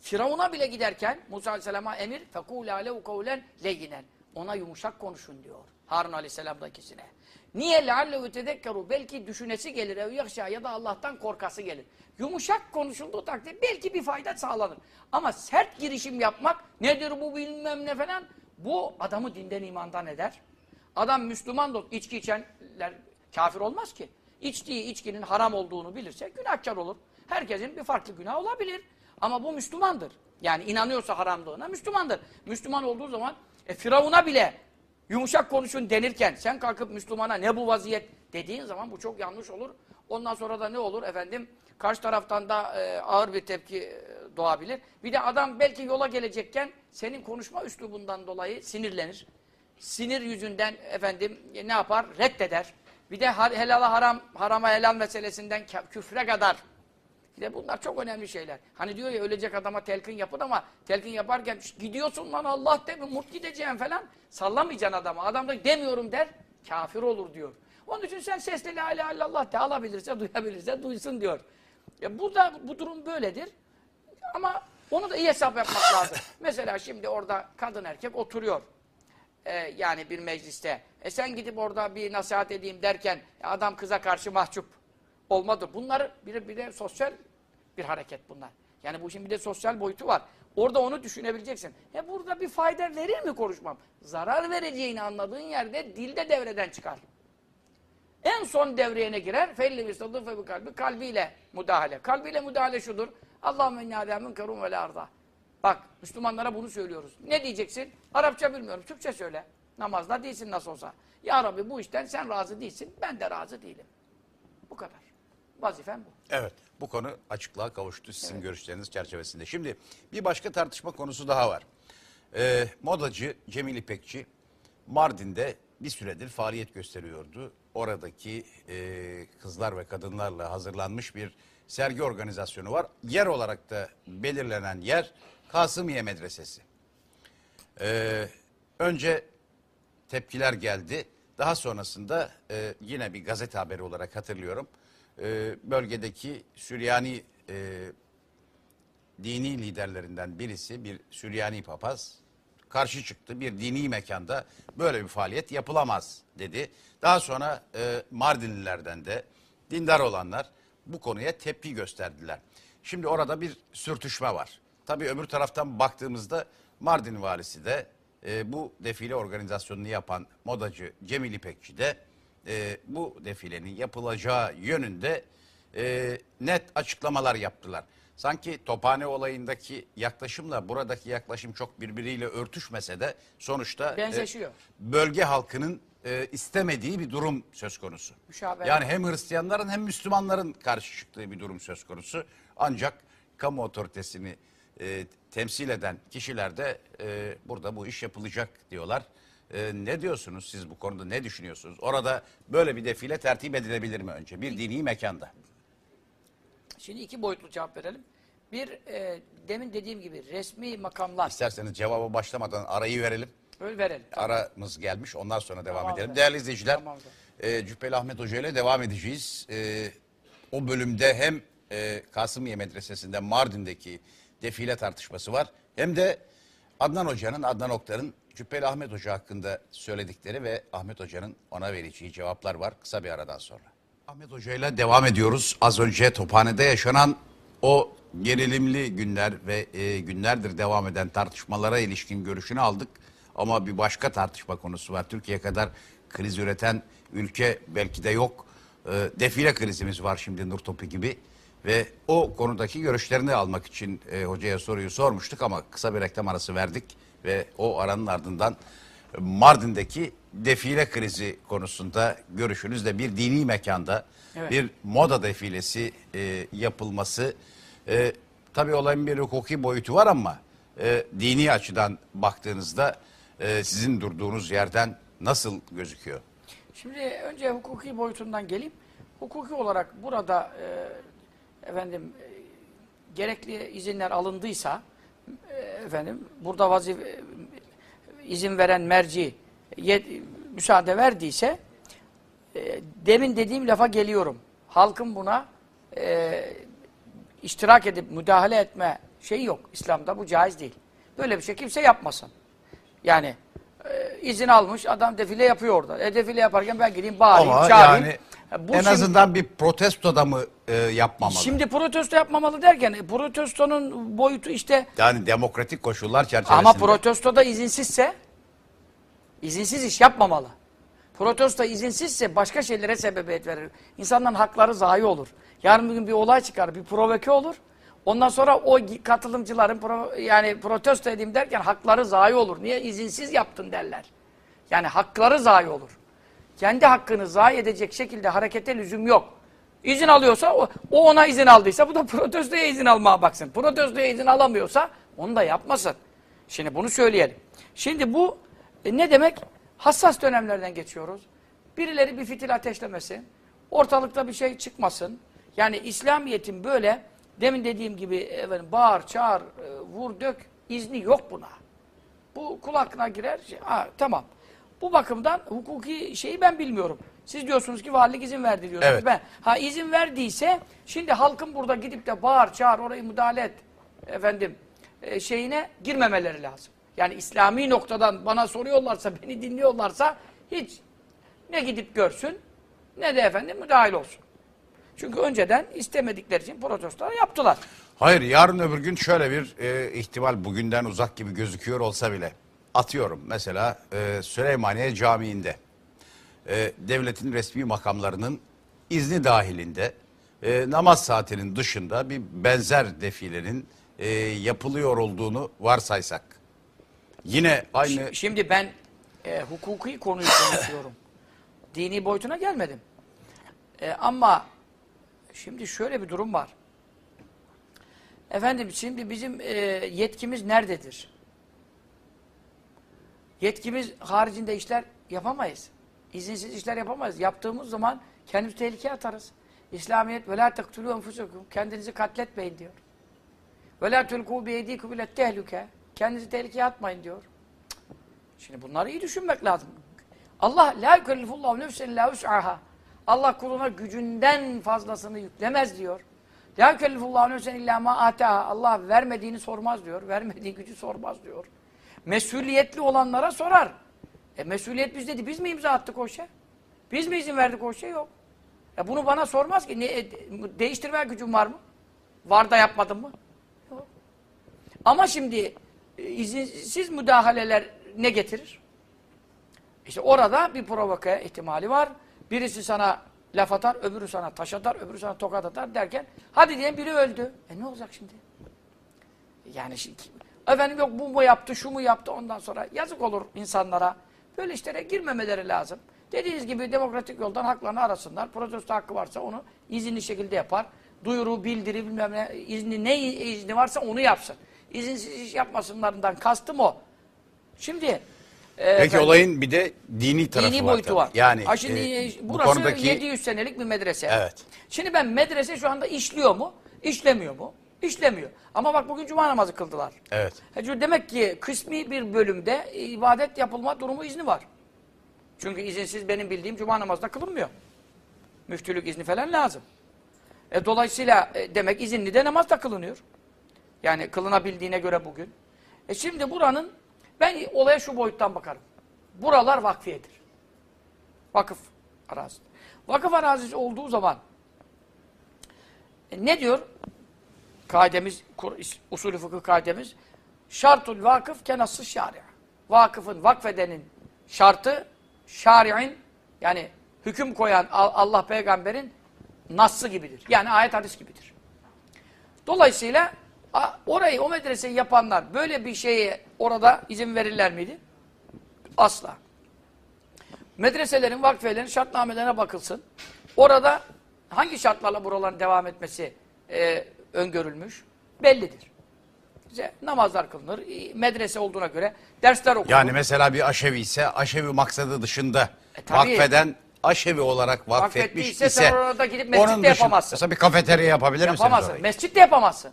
Firavun'a bile giderken Musa Aleyhisselam'a emir فَقُولَ عَلَوْ قَوْلًا لَيِّنًا Ona yumuşak konuşun diyor. Harun Aleyhisselam da ikisine. Niye لَعَلَّهُ تَذَكَّرُوا Belki düşünesi gelir ev yakşa ya da Allah'tan korkası gelir. Yumuşak konuşulduğu takdirde belki bir fayda sağlanır. Ama sert girişim yapmak nedir bu bilmem ne falan bu adamı dinden imandan eder. Adam Müslüman da içki içenler kafir olmaz ki. İçtiği içkinin haram olduğunu bilirse günahkar olur. Herkesin bir farklı günah olabilir. Ama bu Müslümandır. Yani inanıyorsa haramlığına Müslümandır. Müslüman olduğu zaman e, Firavun'a bile yumuşak konuşun denirken sen kalkıp Müslümana ne bu vaziyet dediğin zaman bu çok yanlış olur. Ondan sonra da ne olur efendim? Karşı taraftan da e, ağır bir tepki e, doğabilir. Bir de adam belki yola gelecekken senin konuşma üslubundan dolayı sinirlenir. Sinir yüzünden efendim ne yapar? Reddeder. Bir de helala haram, harama helal meselesinden küfre kadar de bunlar çok önemli şeyler. Hani diyor ya ölecek adama telkin yapın ama telkin yaparken "Şşt, gidiyorsun lan Allah de mut gideceğim falan. Sallamayacaksın adama. Adam da demiyorum der. Kafir olur diyor. Onun için sen sesle la ilahe illallah de alabilirse duyabilirse duysun diyor. Ya bu da bu durum böyledir. Ama onu da iyi hesap yapmak [laughs] lazım. Mesela şimdi orada kadın erkek oturuyor. Ee, yani bir mecliste. E sen gidip orada bir nasihat edeyim derken adam kıza karşı mahcup olmadı. Bunlar bir, bir de sosyal bir hareket bunlar. Yani bu işin bir de sosyal boyutu var. Orada onu düşünebileceksin. E burada bir fayda verir mi konuşmam? Zarar vereceğini anladığın yerde dilde devreden çıkar. En son devreye girer? Felli vistadı fe kalbi. Kalbiyle müdahale. Kalbiyle müdahale şudur. Allahümme inna adamın kerum ve arda. Bak Müslümanlara bunu söylüyoruz. Ne diyeceksin? Arapça bilmiyorum. Türkçe söyle. Namazda değilsin nasıl olsa. Ya Rabbi bu işten sen razı değilsin. Ben de razı değilim. Bu kadar. Vazifem bu. Evet. Bu konu açıklığa kavuştu sizin görüşleriniz çerçevesinde. Şimdi bir başka tartışma konusu daha var. Ee, modacı Cemil İpekçi Mardin'de bir süredir faaliyet gösteriyordu. Oradaki e, kızlar ve kadınlarla hazırlanmış bir sergi organizasyonu var. Yer olarak da belirlenen yer Kasımiye Medresesi. Ee, önce tepkiler geldi. Daha sonrasında e, yine bir gazete haberi olarak hatırlıyorum. E, bölgedeki Süryani e, dini liderlerinden birisi bir Süryani papaz karşı çıktı. Bir dini mekanda böyle bir faaliyet yapılamaz dedi. Daha sonra e, Mardinlilerden de dindar olanlar bu konuya tepki gösterdiler. Şimdi orada bir sürtüşme var. Tabii öbür taraftan baktığımızda Mardin valisi de e, bu defile organizasyonunu yapan modacı Cemil İpekçi de e, bu defilenin yapılacağı yönünde e, net açıklamalar yaptılar. Sanki Tophane olayındaki yaklaşımla buradaki yaklaşım çok birbiriyle örtüşmese de sonuçta e, Benzeşiyor. bölge halkının e, istemediği bir durum söz konusu. Müşabere. Yani hem Hristiyanların hem Müslümanların karşı çıktığı bir durum söz konusu. Ancak kamu otoritesini e, temsil eden kişiler de e, burada bu iş yapılacak diyorlar. E, ne diyorsunuz siz bu konuda ne düşünüyorsunuz? Orada böyle bir defile tertip edilebilir mi önce? Bir dini mekanda. Şimdi iki boyutlu cevap verelim. Bir, e, demin dediğim gibi resmi makamlar. İsterseniz cevaba başlamadan arayı verelim. Öyle verelim. Aramız gelmiş ondan sonra devam Tamam edelim. da. Değerli izleyiciler Tamam e, Cübbeli Ahmet Hoca ile devam edeceğiz. E, o bölümde hem e, Kasımiye Medresesi'nde Mardin'deki defile tartışması var. Hem de Adnan Hoca'nın, Adnan Oktar'ın Cübbeli Ahmet Hoca hakkında söyledikleri ve Ahmet Hoca'nın ona vereceği cevaplar var kısa bir aradan sonra. Ahmet Hoca ile devam ediyoruz. Az önce Tophane'de yaşanan o gerilimli günler ve e, günlerdir devam eden tartışmalara ilişkin görüşünü aldık. Ama bir başka tartışma konusu var. Türkiye kadar kriz üreten ülke belki de yok. e, defile krizimiz var şimdi Nur Topu gibi ve o konudaki görüşlerini almak için e, hocaya soruyu sormuştuk ama kısa bir reklam arası verdik ve o aranın ardından Mardin'deki defile krizi konusunda görüşünüzle bir dini mekanda Evet. bir moda defilesi e, yapılması e, tabii olayın bir hukuki boyutu var ama e, dini açıdan baktığınızda e, sizin durduğunuz yerden nasıl gözüküyor? Şimdi önce hukuki boyutundan geleyim. Hukuki olarak burada e, efendim e, gerekli izinler alındıysa efendim burada vazife izin veren merci yet- müsaade verdiyse e, demin dediğim lafa geliyorum. Halkın buna e, iştirak edip müdahale etme şeyi yok. İslam'da bu caiz değil. Böyle bir şey kimse yapmasın. Yani e, izin almış adam defile yapıyor orada. E defile yaparken ben gideyim bağırayım, Ama çağırayım. yani bu en şimdi- azından bir protesto da mı e, yapmamalı? Şimdi protesto yapmamalı derken e, protestonun boyutu işte yani demokratik koşullar çerçevesinde. ama protestoda izinsizse izinsiz iş yapmamalı. Protesto izinsizse başka şeylere sebebiyet verir. İnsanların hakları zayi olur. Yarın bir gün bir olay çıkar, bir provoke olur. Ondan sonra o katılımcıların pro- yani protesto edeyim derken hakları zayi olur. Niye? izinsiz yaptın derler. Yani hakları zayi olur. Kendi hakkını zayi edecek şekilde harekete lüzum yok. İzin alıyorsa, o, ona izin aldıysa bu da [laughs] protestoya izin almaya baksın. Protestoya izin alamıyorsa onu da yapmasın. Şimdi bunu söyleyelim. Şimdi bu e, ne demek? Hassas dönemlerden geçiyoruz. Birileri bir fitil ateşlemesin. Ortalıkta bir şey çıkmasın. Yani İslamiyet'in böyle demin dediğim gibi efendim, bağır, çağır, e, vur, dök izni yok buna. Bu kulakına girer. Şey, ha, tamam. Bu bakımdan hukuki şeyi ben bilmiyorum. Siz diyorsunuz ki valilik izin verdi diyorsunuz. Evet. Ben, ha izin verdiyse şimdi halkın burada gidip de bağır çağır orayı müdahale et efendim e, şeyine girmemeleri lazım. Yani İslami noktadan bana soruyorlarsa [laughs] beni dinliyorlarsa hiç ne gidip görsün ne de efendim müdahil olsun. Çünkü önceden istemedikleri için protestolar yaptılar. Hayır yarın öbür gün şöyle bir e, ihtimal bugünden uzak gibi gözüküyor olsa bile atıyorum mesela e, Süleymaniye Camii'nde e, devletin resmi makamlarının izni dahilinde e, namaz saatinin dışında bir benzer defilenin e, yapılıyor olduğunu varsaysak yine aynı Şi- Şimdi ben e, hukuki konuyu konuşuyorum. [laughs] Dini boyutuna gelmedim. E, ama şimdi şöyle bir durum var. Efendim şimdi bizim e, yetkimiz nerededir? Yetkimiz haricinde işler yapamayız. İzinsiz işler yapamayız. Yaptığımız zaman kendimizi tehlikeye atarız. İslamiyet ve la tektulû enfusukum. Kendinizi katletmeyin diyor. Ve la tulkû biyedîkum ile tehlike. Kendinizi tehlikeye atmayın diyor. Şimdi bunları iyi düşünmek lazım. Allah la yükellifullahu nefsen illa vus'aha. Allah kuluna gücünden fazlasını yüklemez diyor. La yükellifullahu nefsen illa ma. Allah vermediğini sormaz diyor. Vermediği gücü sormaz diyor. Mesuliyetli olanlara sorar. E mesuliyet biz dedi. Biz mi imza attık o işe? Biz mi izin verdik o işe? Yok. E bunu bana sormaz ki. Ne, e, değiştirme gücüm var mı? Var da yapmadın mı? Yok. Ama şimdi e, izinsiz müdahaleler ne getirir? İşte orada bir provoke ihtimali var. Birisi sana laf atar, öbürü sana taş atar, öbürü sana tokat atar derken hadi diyelim biri öldü. E ne olacak şimdi? Yani şimdi, efendim yok bu mu yaptı, şu mu yaptı ondan sonra yazık olur insanlara. Böyle işlere girmemeleri lazım. Dediğiniz gibi demokratik yoldan haklarını arasınlar. Protesto hakkı varsa onu izinli şekilde yapar. Duyuru, bildiri bilmem ne, izni, ne izni varsa onu yapsın. İzinsiz iş yapmasınlarından kastım o. Şimdi e, peki efendim, olayın bir de dini tarafı dini var. boyutu tabii. var. Yani ha şimdi e, bu burası konudaki 700 senelik bir medrese. Evet. Şimdi ben medrese şu anda işliyor mu? İşlemiyor mu? İşlemiyor. Ama bak bugün cuma namazı kıldılar. evet. Demek ki kısmi bir bölümde ibadet yapılma durumu izni var. Çünkü izinsiz benim bildiğim cuma namazda kılınmıyor. Müftülük izni falan lazım. E, dolayısıyla e, demek izinli de namaz da kılınıyor. Yani kılınabildiğine göre bugün. E şimdi buranın, ben olaya şu boyuttan bakarım. Buralar vakfiyedir. Vakıf arazi. Vakıf arazisi olduğu zaman e, ne diyor? Kaidemiz, usulü fıkıh kaidemiz. Şartul vakıf kenassı şari. Vakıfın, vakfedenin şartı şari'in yani hüküm koyan Al- Allah peygamberin nassı gibidir. Yani ayet hadis gibidir. Dolayısıyla orayı o medreseyi yapanlar böyle bir şeye orada izin verirler miydi? Asla. Medreselerin, vakfelerin şartnamelerine bakılsın. Orada hangi şartlarla buraların devam etmesi e, öngörülmüş? Bellidir. İşte namazlar kılınır, medrese olduğuna göre dersler okunur. Yani mesela bir aşevi ise aşevi maksadı dışında E, tabii. vakfeden aşevi olarak vakfetmiş ise sen orada gidip mescit de onun yapamazsın. Mesela bir kafeterya yapabilir misiniz Yapamazsın. orayı? Mescit de yapamazsın.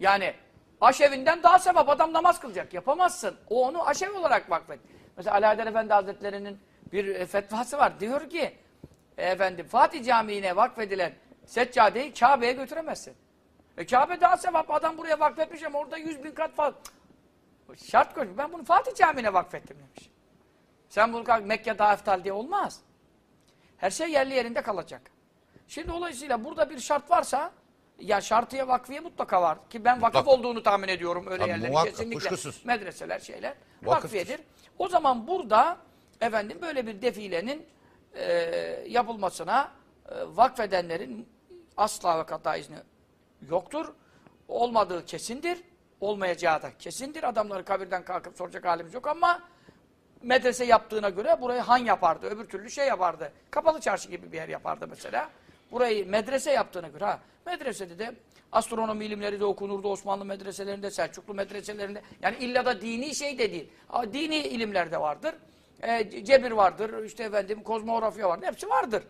Yani aşevinden daha sevap adam namaz kılacak. Yapamazsın. O onu aşevi olarak vakfet. Mesela Haydar Efendi Hazretleri'nin bir fetvası var. Diyor ki e, efendim Fatih Camii'ne vakfedilen seccadeyi Kabe'ye götüremezsin. E Kabe daha sevap. Adam buraya vakfetmiş ama orada yüz bin kat fazla. Cık. Şart koşmuş. Ben bunu Fatih Camii'ne vakfettim demiş. Sen bunu Mekke daha eftal diye olmaz. Her şey yerli yerinde kalacak. Şimdi dolayısıyla burada bir şart varsa ya şartıya vakfiye mutlaka var. Ki ben vakıf Mutlaka. olduğunu tahmin ediyorum öyle Tabii, yerlerin muhakkak, kesinlikle. kuşkusuz. Medreseler şeyler Vakıftır. vakfiyedir. O zaman burada efendim böyle bir defilenin e, yapılmasına e, vakfedenlerin asla ve kata izni yoktur. Olmadığı kesindir. Olmayacağı da kesindir. Adamları kabirden kalkıp soracak halimiz yok ama medrese yaptığına göre burayı han yapardı. Öbür türlü şey yapardı. Kapalı çarşı gibi bir yer yapardı mesela. Burayı medrese yaptığına göre ha. Medresede de astronomi ilimleri de okunurdu Osmanlı medreselerinde, Selçuklu medreselerinde. Yani illa da dini şey de değil. Dini ilimler de vardır. E, cebir vardır, işte efendim kozmografya vardır. Hepsi vardır.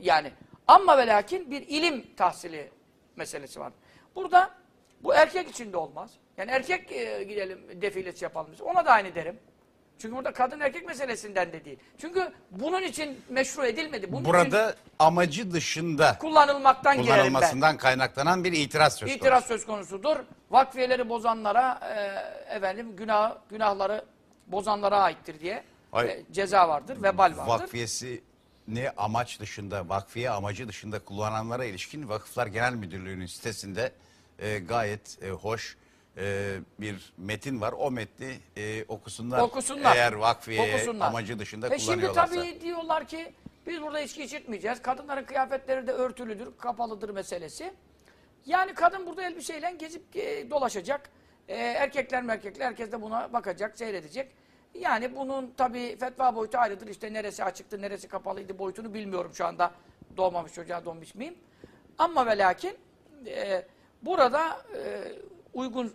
Yani ama ve lakin bir ilim tahsili meselesi var. Burada bu erkek için de olmaz. Yani erkek e, gidelim defilesi yapalım biz. Ona da aynı derim. Çünkü burada kadın erkek meselesinden de değil. Çünkü bunun için meşru edilmedi. Bunun için Burada amacı dışında kullanılmaktan kullanılmasından kaynaklanan bir itiraz söz konusu. İtiraz söz konusudur. Vakfiyeleri bozanlara e, efendim günah günahları bozanlara aittir diye Hayır. e, ceza vardır, vebal vardır. Vakfiyesi ne amaç dışında, vakfiye amacı dışında kullananlara ilişkin Vakıflar Genel Müdürlüğü'nün sitesinde e, gayet e, hoş e, bir metin var. O metni e, okusunlar. Okusunlar. Eğer vakfiye Okusunlar. amacı dışında E şimdi kullanıyorlarsa. tabii diyorlar ki biz burada içki içirtmeyeceğiz. Kadınların kıyafetleri de örtülüdür, kapalıdır meselesi. Yani kadın burada elbiseyle gezip e, dolaşacak. E, erkekler erkekler herkes de buna bakacak, seyredecek. Yani bunun tabii fetva boyutu ayrıdır. İşte neresi açıktı, neresi kapalıydı boyutunu bilmiyorum şu anda. Doğmamış çocuğa doğmuş muyum? Ama ve lakin e, burada e, uygun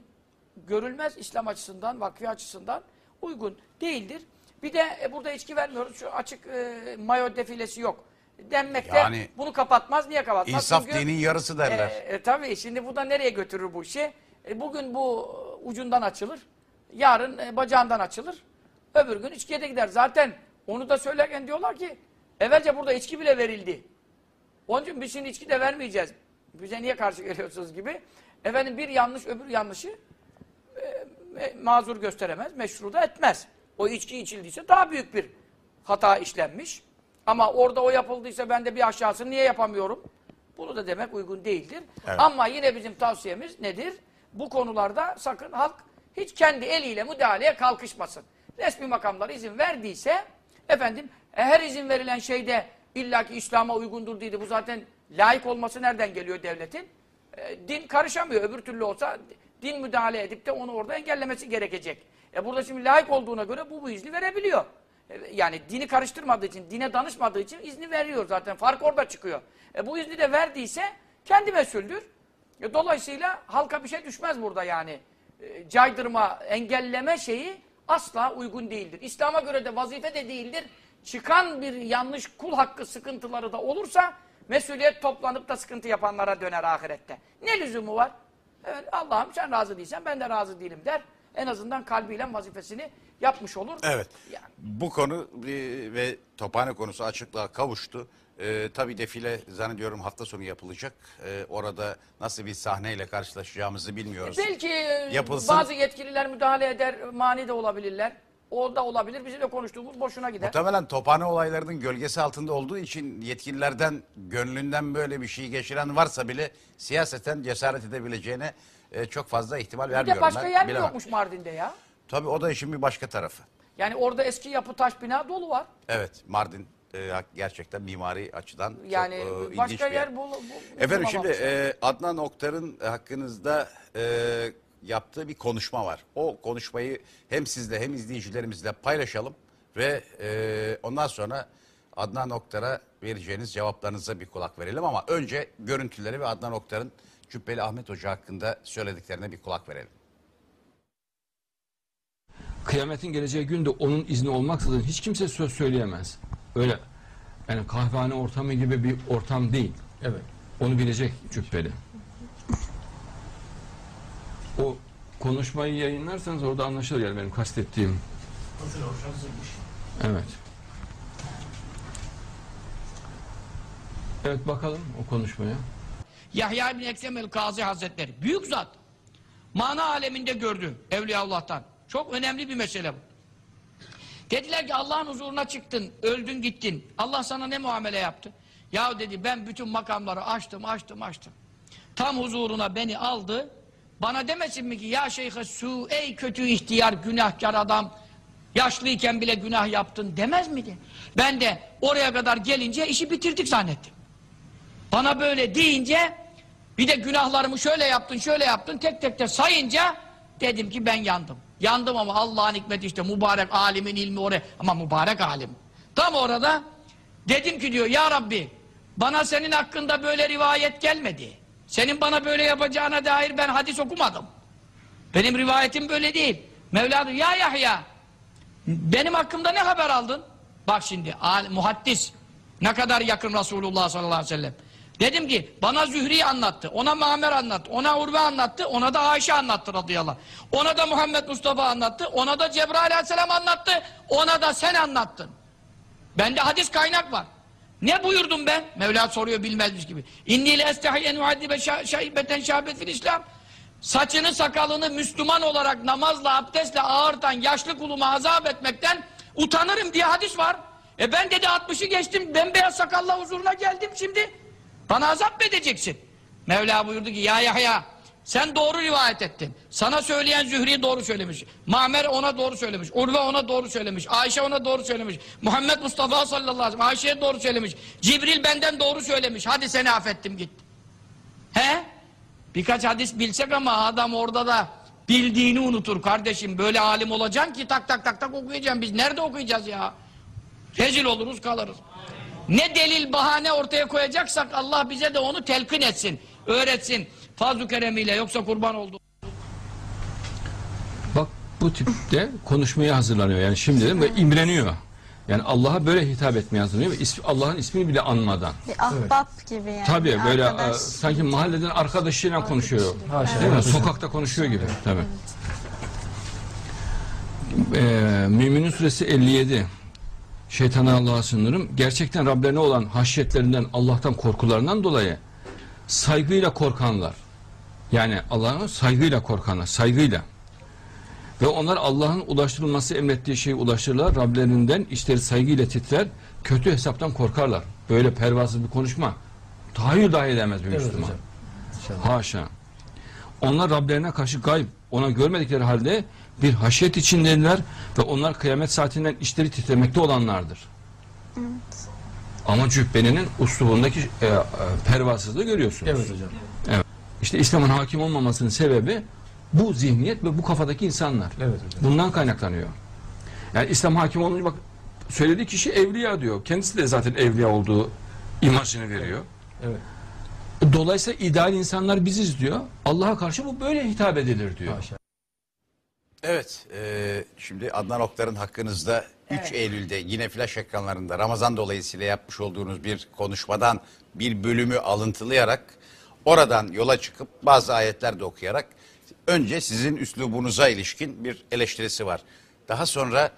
görülmez İslam açısından, vakfi açısından uygun değildir. Bir de e, burada içki vermiyoruz. Şu açık e, mayo defilesi yok. Denmekte Yani bunu kapatmaz. Niye kapatmaz? İnsaf Çünkü, dinin yarısı derler. e, e, tabii şimdi bu da nereye götürür bu işi? E, bugün bu ucundan açılır. Yarın e, bacağından açılır. Öbür gün içkiye de gider. Zaten onu da söylerken diyorlar ki evvelce burada içki bile verildi. Onun için biz şimdi içki de vermeyeceğiz. Bize niye karşı geliyorsunuz gibi. Efendim bir yanlış öbür yanlışı e, mazur gösteremez, meşru da etmez. O içki içildiyse daha büyük bir hata işlenmiş. Ama orada o yapıldıysa ben de bir aşağısını niye yapamıyorum? Bunu da demek uygun değildir. Evet. Ama yine bizim tavsiyemiz nedir? Bu konularda sakın halk hiç kendi eliyle müdahaleye kalkışmasın. Resmi makamlar izin verdiyse efendim her izin verilen şeyde illaki İslam'a uygundur dedi. Bu zaten layık olması nereden geliyor devletin? E, din karışamıyor. Öbür türlü olsa din müdahale edip de onu orada engellemesi gerekecek. E burada şimdi layık olduğuna göre bu bu izni verebiliyor. E, yani dini karıştırmadığı için, dine danışmadığı için izni veriyor zaten. Fark orada çıkıyor. E bu izni de verdiyse kendi mesuldür. E, dolayısıyla halka bir şey düşmez burada yani. E, caydırma, engelleme şeyi asla uygun değildir. İslam'a göre de vazife de değildir. Çıkan bir yanlış kul hakkı sıkıntıları da olursa mesuliyet toplanıp da sıkıntı yapanlara döner ahirette. Ne lüzumu var? Evet Allah'ım sen razı değilsen ben de razı değilim der. En azından kalbiyle vazifesini yapmış olur. Evet. Yani. Bu konu ve Tophane konusu açıklığa kavuştu. E, tabii defile zannediyorum hafta sonu yapılacak. E, orada nasıl bir sahneyle karşılaşacağımızı bilmiyoruz. Belki e, Yapılsın. bazı yetkililer müdahale eder, mani de olabilirler. O da olabilir. Bizim de konuştuğumuz boşuna gider. Muhtemelen Tophane olaylarının gölgesi altında olduğu için yetkililerden, gönlünden böyle bir şey geçiren varsa bile siyaseten cesaret edebileceğine e, çok fazla ihtimal Bir vermiyorum de başka ben. yer mi Bilemem. yokmuş Mardin'de ya? Tabii o da işin bir başka tarafı. Yani orada eski yapı taş bina dolu var. Evet, Mardin e, gerçekten mimari açıdan Yani çok e, ilginç başka bir yer bul, bul- Efendim şimdi e, Adnan Oktar'ın hakkınızda e, yaptığı bir konuşma var. O konuşmayı hem sizle hem izleyicilerimizle paylaşalım ve e, ondan sonra Adnan Oktar'a vereceğiniz cevaplarınıza bir kulak verelim ama önce görüntüleri ve Adnan Oktar'ın Cübbeli Ahmet Hoca hakkında söylediklerine bir kulak verelim. kıyametin geleceği günde onun izni olmaksızın hiç kimse söz söyleyemez. Öyle yani kahvehane ortamı gibi bir ortam değil. Evet. Onu bilecek cübbeli. O konuşmayı yayınlarsanız orada anlaşılır yani benim kastettiğim. Evet. Evet bakalım o konuşmaya. Yahya bin Ekrem el-Kazi Hazretleri. Büyük zat. Mana aleminde gördü Evliyaullah'tan. Çok önemli bir mesele bu. Dediler ki Allah'ın huzuruna çıktın, öldün gittin. Allah sana ne muamele yaptı? Ya dedi ben bütün makamları açtım, açtım, açtım. Tam huzuruna beni aldı. Bana demesin mi ki ya şeyhe su ey kötü ihtiyar günahkar adam yaşlıyken bile günah yaptın demez miydi? Ben de oraya kadar gelince işi bitirdik zannettim. Bana böyle deyince bir de günahlarımı şöyle yaptın şöyle yaptın tek tek de sayınca dedim ki ben yandım. Yandım ama Allah'ın hikmeti işte mübarek alimin ilmi oraya ama mübarek alim. Tam orada dedim ki diyor ya Rabbi bana senin hakkında böyle rivayet gelmedi. Senin bana böyle yapacağına dair ben hadis okumadım. Benim rivayetim böyle değil. Mevla diyor ya Yahya benim hakkımda ne haber aldın? Bak şimdi muhaddis ne kadar yakın Resulullah sallallahu aleyhi ve sellem. Dedim ki bana Zühri anlattı, ona Mamer anlattı, ona Urve anlattı, ona da Ayşe anlattı radıyallahu anh. Ona da Muhammed Mustafa anlattı, ona da Cebrail aleyhisselam anlattı, ona da sen anlattın. Bende hadis kaynak var. Ne buyurdum ben? Mevla soruyor bilmezmiş gibi. İnni le estahiyyen uaddibe şaibeten şabet fil İslam. Saçını sakalını Müslüman olarak namazla abdestle ağırtan yaşlı kuluma azap etmekten utanırım diye hadis var. E ben dedi 60'ı geçtim bembeyaz sakalla huzuruna geldim şimdi. Bana azap mı edeceksin? Mevla buyurdu ki ya Yahya sen doğru rivayet ettin. Sana söyleyen Zühri doğru söylemiş. Mamer ona doğru söylemiş. Urve ona doğru söylemiş. Ayşe ona doğru söylemiş. Muhammed Mustafa sallallahu aleyhi ve sellem Ayşe'ye doğru söylemiş. Cibril benden doğru söylemiş. Hadi seni affettim git. He? Birkaç hadis bilsek ama adam orada da bildiğini unutur kardeşim. Böyle alim olacaksın ki tak tak tak tak okuyacaksın. Biz nerede okuyacağız ya? Rezil oluruz kalırız. Ne delil bahane ortaya koyacaksak Allah bize de onu telkin etsin. Öğretsin. Fazl-ı keremiyle yoksa kurban oldu. Bak bu tipte konuşmaya hazırlanıyor yani şimdiden ve imreniyor. Yani Allah'a böyle hitap etmeye hazırlanıyor is- Allah'ın ismini bile anmadan. Bir ahbap gibi yani. Tabii bir böyle arkadaş. e, sanki mahalleden arkadaşıyla konuşuyor. Haşa. Değil mi? Sokakta konuşuyor gibi. Tabii. Ee, Müminun suresi 57. Şeytana Allah'a sığınırım. Gerçekten Rablerine olan haşyetlerinden, Allah'tan korkularından dolayı saygıyla korkanlar. Yani Allah'ın saygıyla korkanlar, saygıyla. Ve onlar Allah'ın ulaştırılması emrettiği şeyi ulaştırırlar. Rablerinden işleri saygıyla titrer. Kötü hesaptan korkarlar. Böyle pervasız bir konuşma. Tahayyül dahi edemez bir Evet Müslüman. hocam. Haşa. Onlar Rablerine karşı gayb, ona görmedikleri halde bir haşyet içindeler ve onlar kıyamet saatinden işleri titremekte olanlardır. Ama cübbenin uslubundaki e, e, pervasızlığı görüyorsunuz. Evet hocam. İşte İslam'ın hakim olmamasının sebebi bu zihniyet ve bu kafadaki insanlar. Evet hocam. Bundan kaynaklanıyor. Yani İslam hakim olunca bak söylediği kişi evliya diyor. Kendisi de zaten evliya olduğu imajını veriyor. Evet. Dolayısıyla ideal insanlar biziz diyor. Allah'a karşı bu böyle hitap edilir diyor. Haşa. Evet, e, şimdi Adnan Oktar'ın hakkınızda 3 Eylül'de yine flash ekranlarında Ramazan dolayısıyla yapmış olduğunuz bir konuşmadan bir bölümü alıntılayarak oradan yola çıkıp bazı ayetler de okuyarak önce sizin üslubunuza ilişkin bir eleştirisi var. Daha sonra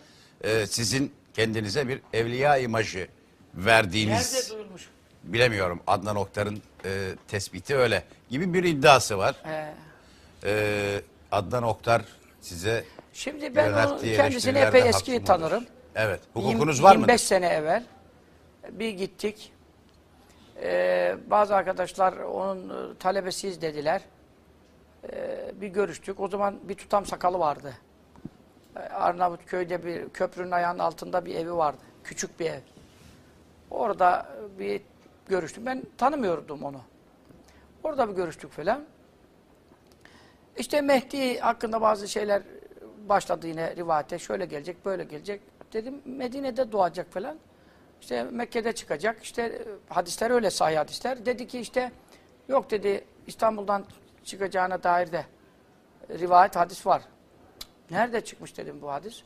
e, sizin kendinize bir evliya imajı verdiğiniz Nerede duyulmuş? bilemiyorum Adnan Oktar'ın e, tespiti öyle gibi bir iddiası var. He. E, Adnan Oktar size Şimdi ben onu, kendisini epey eski tanırım. Evet. Hukukunuz var mı? 25 sene evvel bir gittik. Ee, bazı arkadaşlar onun e, talebesiyiz dediler. Ee, bir görüştük. O zaman bir tutam sakalı vardı. Ee, Arnavutköy'de bir köprünün ayağının altında bir evi vardı. Küçük bir ev. Orada bir görüştüm. Ben tanımıyordum onu. Orada bir görüştük falan. İşte Mehdi hakkında bazı şeyler başladı yine rivayete. Şöyle gelecek, böyle gelecek. Dedim Medine'de doğacak falan. İşte Mekke'de çıkacak. İşte e, hadisler öyle sahih hadisler. Dedi ki işte yok dedi İstanbul'dan çıkacağına dair de rivayet hadis var. Nerede çıkmış dedim bu hadis.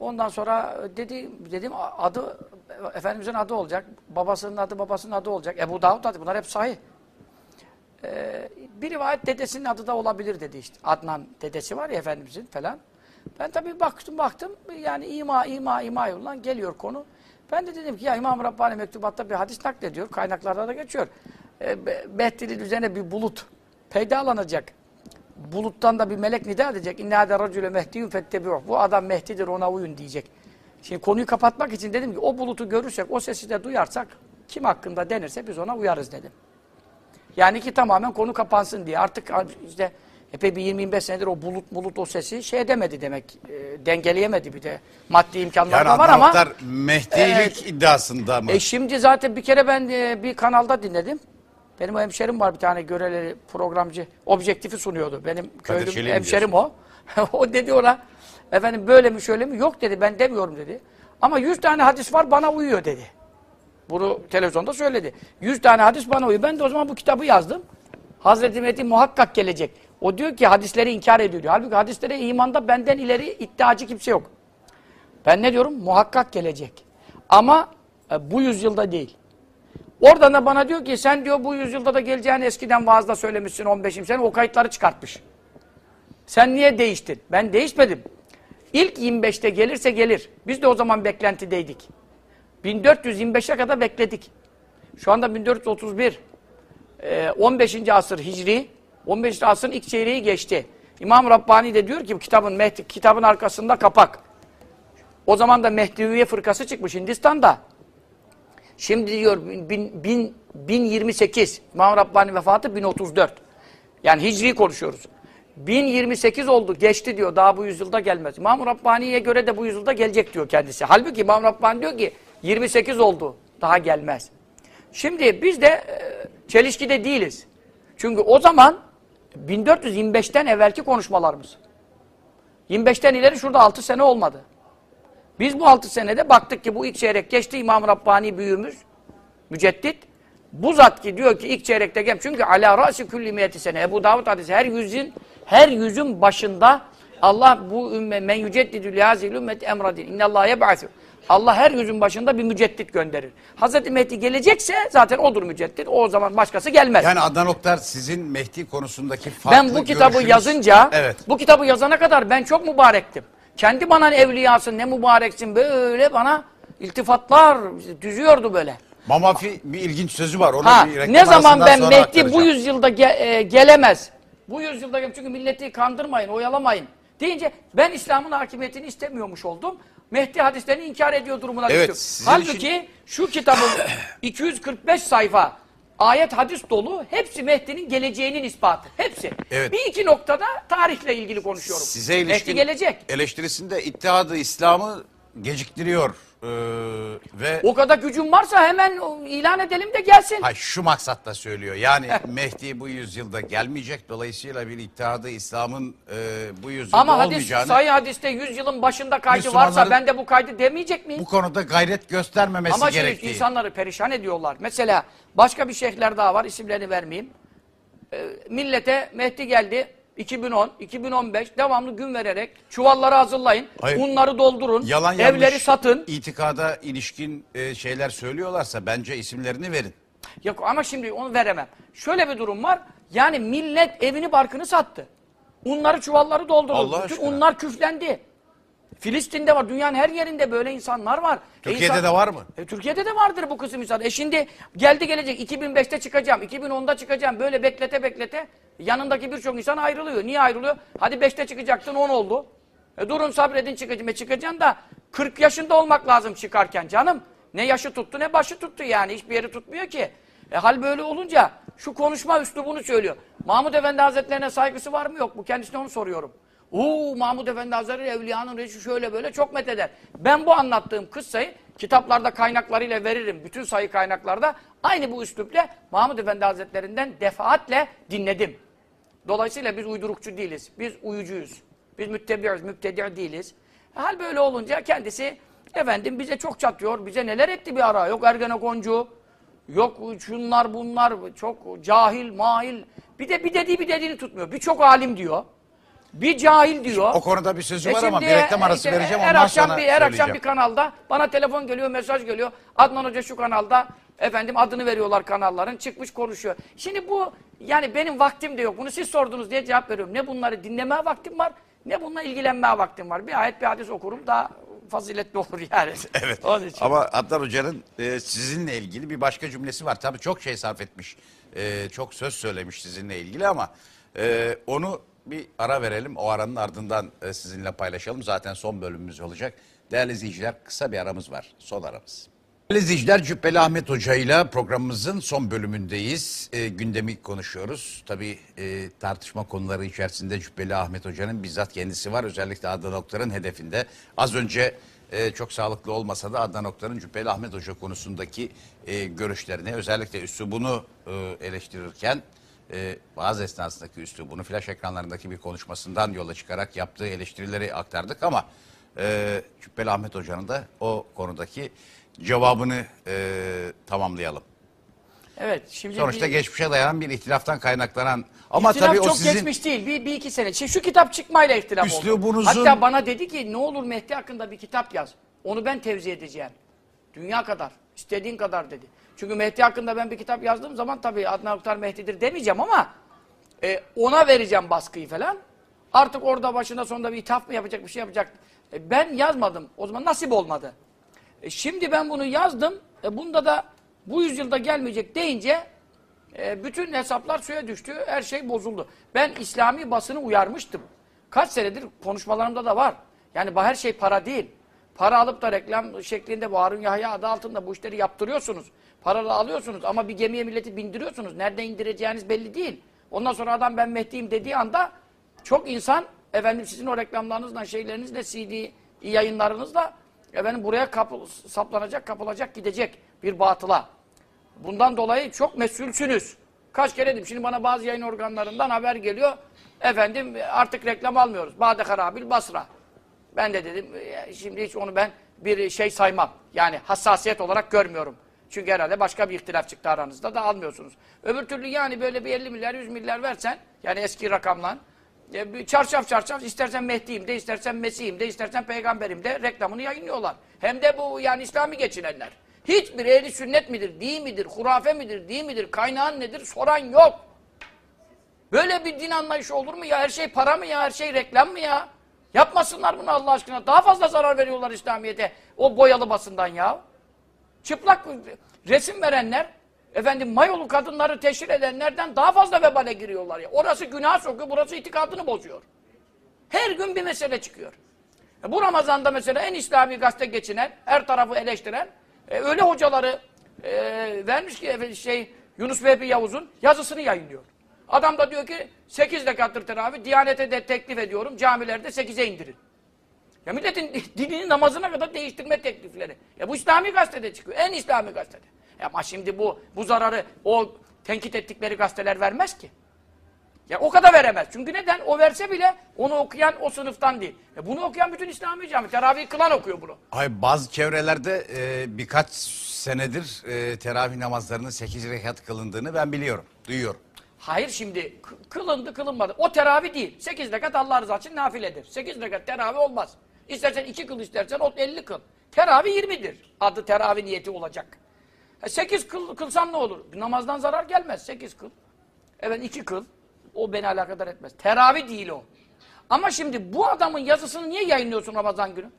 Ondan sonra e, dedi dedim adı Efendimizin adı olacak. Babasının adı babasının adı olacak. Ebu Davud adı. Bunlar hep sahih. Ee, bir rivayet dedesinin adı da olabilir dedi işte. Adnan dedesi var ya Efendimizin falan. Ben tabii baktım baktım yani ima ima ima yolundan geliyor konu. Ben de dedim ki ya İmam Rabbani mektubatta bir hadis naklediyor. Kaynaklarda da geçiyor. Ee, Be- Behdil'in üzerine bir bulut peydalanacak. Buluttan da bir melek nida edecek. İnne hâde racüle mehdiyun fettebi'uh. Bu adam Mehdi'dir ona uyun diyecek. Şimdi konuyu kapatmak için dedim ki o bulutu görürsek, o sesi de duyarsak kim hakkında denirse biz ona uyarız dedim. Yani ki tamamen konu kapansın diye. Artık işte epey bir 20-25 senedir o bulut bulut o sesi şey edemedi demek. E, dengeleyemedi bir de. Maddi imkanlar Yani da var ama. Oktar Mehdilik Evet. iddiasında mı? E şimdi zaten bir kere ben e, bir kanalda dinledim. Benim o hemşerim var bir tane göreli programcı. Objektifi sunuyordu. Benim köylüm hemşerim o. [laughs] o dedi ona efendim böyle mi şöyle mi? Yok dedi ben demiyorum dedi. Ama 100 tane hadis var bana uyuyor dedi. Bunu televizyonda söyledi. 100 tane hadis bana uyuyor. Ben de o zaman bu kitabı yazdım. Hazreti Mehdi muhakkak gelecek. O diyor ki hadisleri inkar ediyor diyor. Halbuki hadislere imanda benden ileri iddiacı kimse yok. Ben ne diyorum? Muhakkak gelecek. Ama e, bu yüzyılda değil. Oradan da bana diyor ki sen diyor bu yüzyılda da geleceğini eskiden vaazda söylemişsin 15'im sene o kayıtları çıkartmış. Sen niye değiştin? Ben değişmedim. İlk 25'te gelirse gelir. Biz de o zaman beklentideydik. 1425'e kadar bekledik. Şu anda 1431. Ee, 15. asır Hicri. 15. asrın ilk çeyreği geçti. İmam Rabbani de diyor ki kitabın Mehdi, kitabın arkasında kapak. O zaman da Mehdiviye fırkası çıkmış Hindistan'da. Şimdi diyor bin, bin, 1028. İmam Rabbani vefatı 1034. Yani Hicri konuşuyoruz. 1028 oldu geçti diyor daha bu yüzyılda gelmez. İmam Rabbani'ye göre de bu yüzyılda gelecek diyor kendisi. Halbuki İmam Rabbani diyor ki 28 oldu daha gelmez. Şimdi biz de e, çelişkide değiliz. Çünkü o zaman 1425'ten evvelki konuşmalarımız. 25'ten ileri şurada 6 sene olmadı. Biz bu 6 senede baktık ki bu ilk çeyrek geçti İmam Rabbani büyüğümüz, müceddit. Bu zat ki diyor ki ilk çeyrekte gel. Çünkü ala ra'si külli miyeti sene. Ebu Davud hadisi her yüzün her yüzün başında Allah bu ümme men yüceddidü lihazil ümmet emradin. İnnallâhe yeb'asü. Allah her yüzün başında bir müceddit gönderir. Hazreti Mehdi gelecekse zaten odur müceddit. O zaman başkası gelmez. Yani Adnan Oktar sizin Mehdi konusundaki farklı Ben bu kitabı görüşünüz- yazınca, Evet. bu kitabı yazana kadar ben çok mübarektim. Kendi bana evliyasın, ne mübareksin böyle bana iltifatlar düzüyordu böyle. Mamafi bir ilginç sözü var. Onu Ha, bir ne zaman ben Mehdi bu yüzyılda ge- e, gelemez. Bu yüzyılda çünkü milleti kandırmayın, oyalamayın deyince ben İslam'ın hakimiyetini istemiyormuş oldum. Mehdi hadislerini inkar ediyor durumuna Evet, sizin Halbuki için- şu kitabın [clears throat] 245 sayfa ayet hadis dolu hepsi Mehdi'nin geleceğinin ispatı. Hepsi. Evet. Bir iki noktada tarihle ilgili konuşuyorum. Size ilişkin Mehdi gelecek. eleştirisinde ittihadı İslam'ı geciktiriyor. Ee, ve O kadar gücün varsa hemen ilan edelim de gelsin. Hay şu maksatla söylüyor. Yani [laughs] Mehdi bu yüzyılda gelmeyecek. Dolayısıyla bir ittihadı İslam'ın e, bu yüzyılda Ama hadis, olmayacağını sayı hadiste 100 yılın başında kaydı Müslümanların- varsa ben de bu kaydı demeyecek miyim? bu konuda gayret göstermemesi Ama şimdi gerektiği. insanları perişan ediyorlar. Mesela başka bir şeyhler daha var, isimlerini vermeyeyim. Ee, millete Mehdi geldi, 2010, 2015 devamlı gün vererek çuvalları hazırlayın, Hayır. unları doldurun, Yalan evleri yanlış satın. itikada ilişkin e, şeyler söylüyorlarsa bence isimlerini verin. Yok ama şimdi onu veremem. Şöyle bir durum var. Yani millet evini barkını sattı. Unları çuvalları doldurdu. Allah Bütün aşkına. unlar küflendi. Filistin'de var. Dünyanın her yerinde böyle insanlar var. E Türkiye'de insan- de var mı? E, Türkiye'de de vardır bu kısım insan. E şimdi geldi gelecek 2005'te çıkacağım, 2010'da çıkacağım. Böyle beklete beklete yanındaki birçok insan ayrılıyor. Niye ayrılıyor? Hadi 5'te çıkacaktın 10 oldu. E durun sabredin çıkacağım. E çıkacaksın da 40 yaşında olmak lazım çıkarken canım. Ne yaşı tuttu ne başı tuttu yani. Hiçbir yeri tutmuyor ki. E hal böyle olunca şu konuşma üslubunu söylüyor. Mahmud Efendi Hazretlerine saygısı var mı yok mu? Kendisine onu soruyorum. Oo Mahmud Efendi Hazretleri evliyanın reisi şöyle böyle çok metheder. Ben bu anlattığım kıssayı kitaplarda kaynaklarıyla veririm. Bütün sayı kaynaklarda aynı bu üslupla Mahmud Efendi Hazretlerinden defaatle dinledim. Dolayısıyla biz uydurukçu değiliz. Biz uyucuyuz. Biz müttebiyoruz, müptedi değiliz. Hal böyle olunca kendisi efendim bize çok çatıyor. Bize neler etti bir ara. Yok Ergenekoncu, yok şunlar bunlar, çok cahil, mahil. Bir de bir dediği bir dediğini tutmuyor. Birçok alim diyor. Bir cahil diyor. O konuda bir sözü E var ama bir reklam arası işte vereceğim her ondan akşam sonra bir, her akşam bir kanalda bana telefon geliyor, mesaj geliyor. Adnan Hoca şu kanalda efendim adını veriyorlar kanalların çıkmış konuşuyor. Şimdi bu yani benim vaktim de yok. Bunu siz sordunuz diye cevap veriyorum. Ne bunları dinlemeye vaktim var ne bununla ilgilenmeye vaktim var. Bir ayet bir hadis okurum daha faziletli olur yani. [laughs] Evet. Onun için. Ama Adnan Hoca'nın e, sizinle ilgili bir başka cümlesi var. Tabii çok şey sarf etmiş. E, çok söz söylemiş sizinle ilgili ama e, onu bir ara verelim. O aranın ardından e, sizinle paylaşalım. Zaten son bölümümüz olacak. Değerli izleyiciler kısa bir aramız var. Son aramız. Değerli izleyiciler Cübbeli Ahmet Hoca ile programımızın son bölümündeyiz. E, gündemi konuşuyoruz. Tabii e, tartışma konuları içerisinde Cübbeli Ahmet Hoca'nın bizzat kendisi var. Özellikle Adnan Oktar'ın hedefinde. Az önce e, çok sağlıklı olmasa da Adnan Oktar'ın Cübbeli Ahmet Hoca konusundaki e, görüşlerini özellikle üslubunu e, eleştirirken e, bazı esnasındaki üslubunu flash ekranlarındaki bir konuşmasından yola çıkarak yaptığı eleştirileri aktardık ama e, Cübbeli Ahmet Hoca'nın da o konudaki cevabını e, tamamlayalım. Evet. Şimdi Sonuçta bir- geçmişe dayanan bir ihtilaftan kaynaklanan ama İhtilaf tabii o çok sizin geçmiş değil. Bir, bir iki sene. Şimdi şu kitap çıkmayla ihtilaf oldu. Üslubunuzun- Hatta bana dedi ki ne olur Mehdi hakkında bir kitap yaz. Onu ben tevzi edeceğim. Dünya kadar. istediğin kadar dedi. Çünkü Mehdi hakkında ben bir kitap yazdığım zaman tabii Adnan Oktar Mehdi'dir demeyeceğim ama e, ona vereceğim baskıyı falan. Artık orada başında sonunda bir ithaf mı yapacak bir şey yapacak. E, ben yazmadım. O zaman nasip olmadı. E, şimdi ben bunu yazdım. E, bunda da bu yüzyılda gelmeyecek deyince e, bütün hesaplar suya düştü. Her şey bozuldu. Ben İslami basını uyarmıştım. Kaç senedir konuşmalarımda da var. Yani bu her şey para değil. Para alıp da reklam şeklinde bu Harun Yahya adı altında bu işleri yaptırıyorsunuz. Paralı alıyorsunuz ama bir gemiye milleti bindiriyorsunuz. Nerede indireceğiniz belli değil. Ondan sonra adam ben Mehdi'yim dediği anda çok insan efendim sizin o reklamlarınızla şeylerinizle CD yayınlarınızla efendim buraya kapı, saplanacak, kapılacak, gidecek bir batıla. Bundan dolayı çok mesulsünüz. Kaç kere dedim. Şimdi bana bazı yayın organlarından haber geliyor. Efendim artık reklam almıyoruz. Bade Karabil Basra. Ben de dedim e, şimdi hiç onu ben bir şey saymam. Yani hassasiyet olarak görmüyorum. Çünkü herhalde başka bir ihtilaf çıktı aranızda da almıyorsunuz. Öbür türlü yani böyle bir 50 milyar 100 milyar versen yani eski rakamla e, çarşaf çarşaf istersen Mehdi'yim de istersen Mesih'im de istersen peygamberim de reklamını yayınlıyorlar. Hem de bu yani İslami geçinenler. Hiçbir ehli sünnet midir, değil midir, hurafe midir, değil midir, kaynağın nedir soran yok. Böyle bir din anlayışı olur mu ya? Her şey para mı ya? Her şey reklam mı ya? Yapmasınlar bunu Allah aşkına. Daha fazla zarar veriyorlar İslamiyet'e. O boyalı basından ya. Çıplak resim verenler, efendim mayolu kadınları teşhir edenlerden daha fazla vebale giriyorlar ya. Orası günah sokuyor, burası itikadını bozuyor. Her gün bir mesele çıkıyor. E bu Ramazan'da mesela en İslami gazete geçinen, her tarafı eleştiren, e, öyle hocaları e, vermiş ki şey Yunus Vehbi Yavuz'un yazısını yayınlıyor. Adam da diyor ki 8 rekattır teravih, Diyanete de teklif ediyorum, camilerde 8'e indirin. Ya milletin [laughs] dinini namazına kadar değiştirme teklifleri. Ya bu İslami gazetede çıkıyor. En İslami gazetede. Ya ama şimdi bu bu zararı o tenkit ettikleri gazeteler vermez ki. Ya o kadar veremez. Çünkü neden? O verse bile onu okuyan o sınıftan değil. Ya bunu okuyan bütün İslami cami. Teravih kılan okuyor bunu. Ay bazı çevrelerde e, birkaç senedir e, teravih namazlarının 8 rekat kılındığını ben biliyorum, duyuyorum. Hayır şimdi kı- kılındı kılınmadı. O teravih değil. 8 rekat Allah rızası için nafiledir. 8 rekat teravih olmaz. İstersen 2 kıl istersen o 50 kıl. Teravih 20'dir. Adı teravih niyeti olacak. 8 kıl, kılsam ne olur? Namazdan zarar gelmez. 8 kıl. Evet 2 kıl. O beni alakadar etmez. Teravih değil o. Ama şimdi bu adamın yazısını niye yayınlıyorsun Ramazan günü?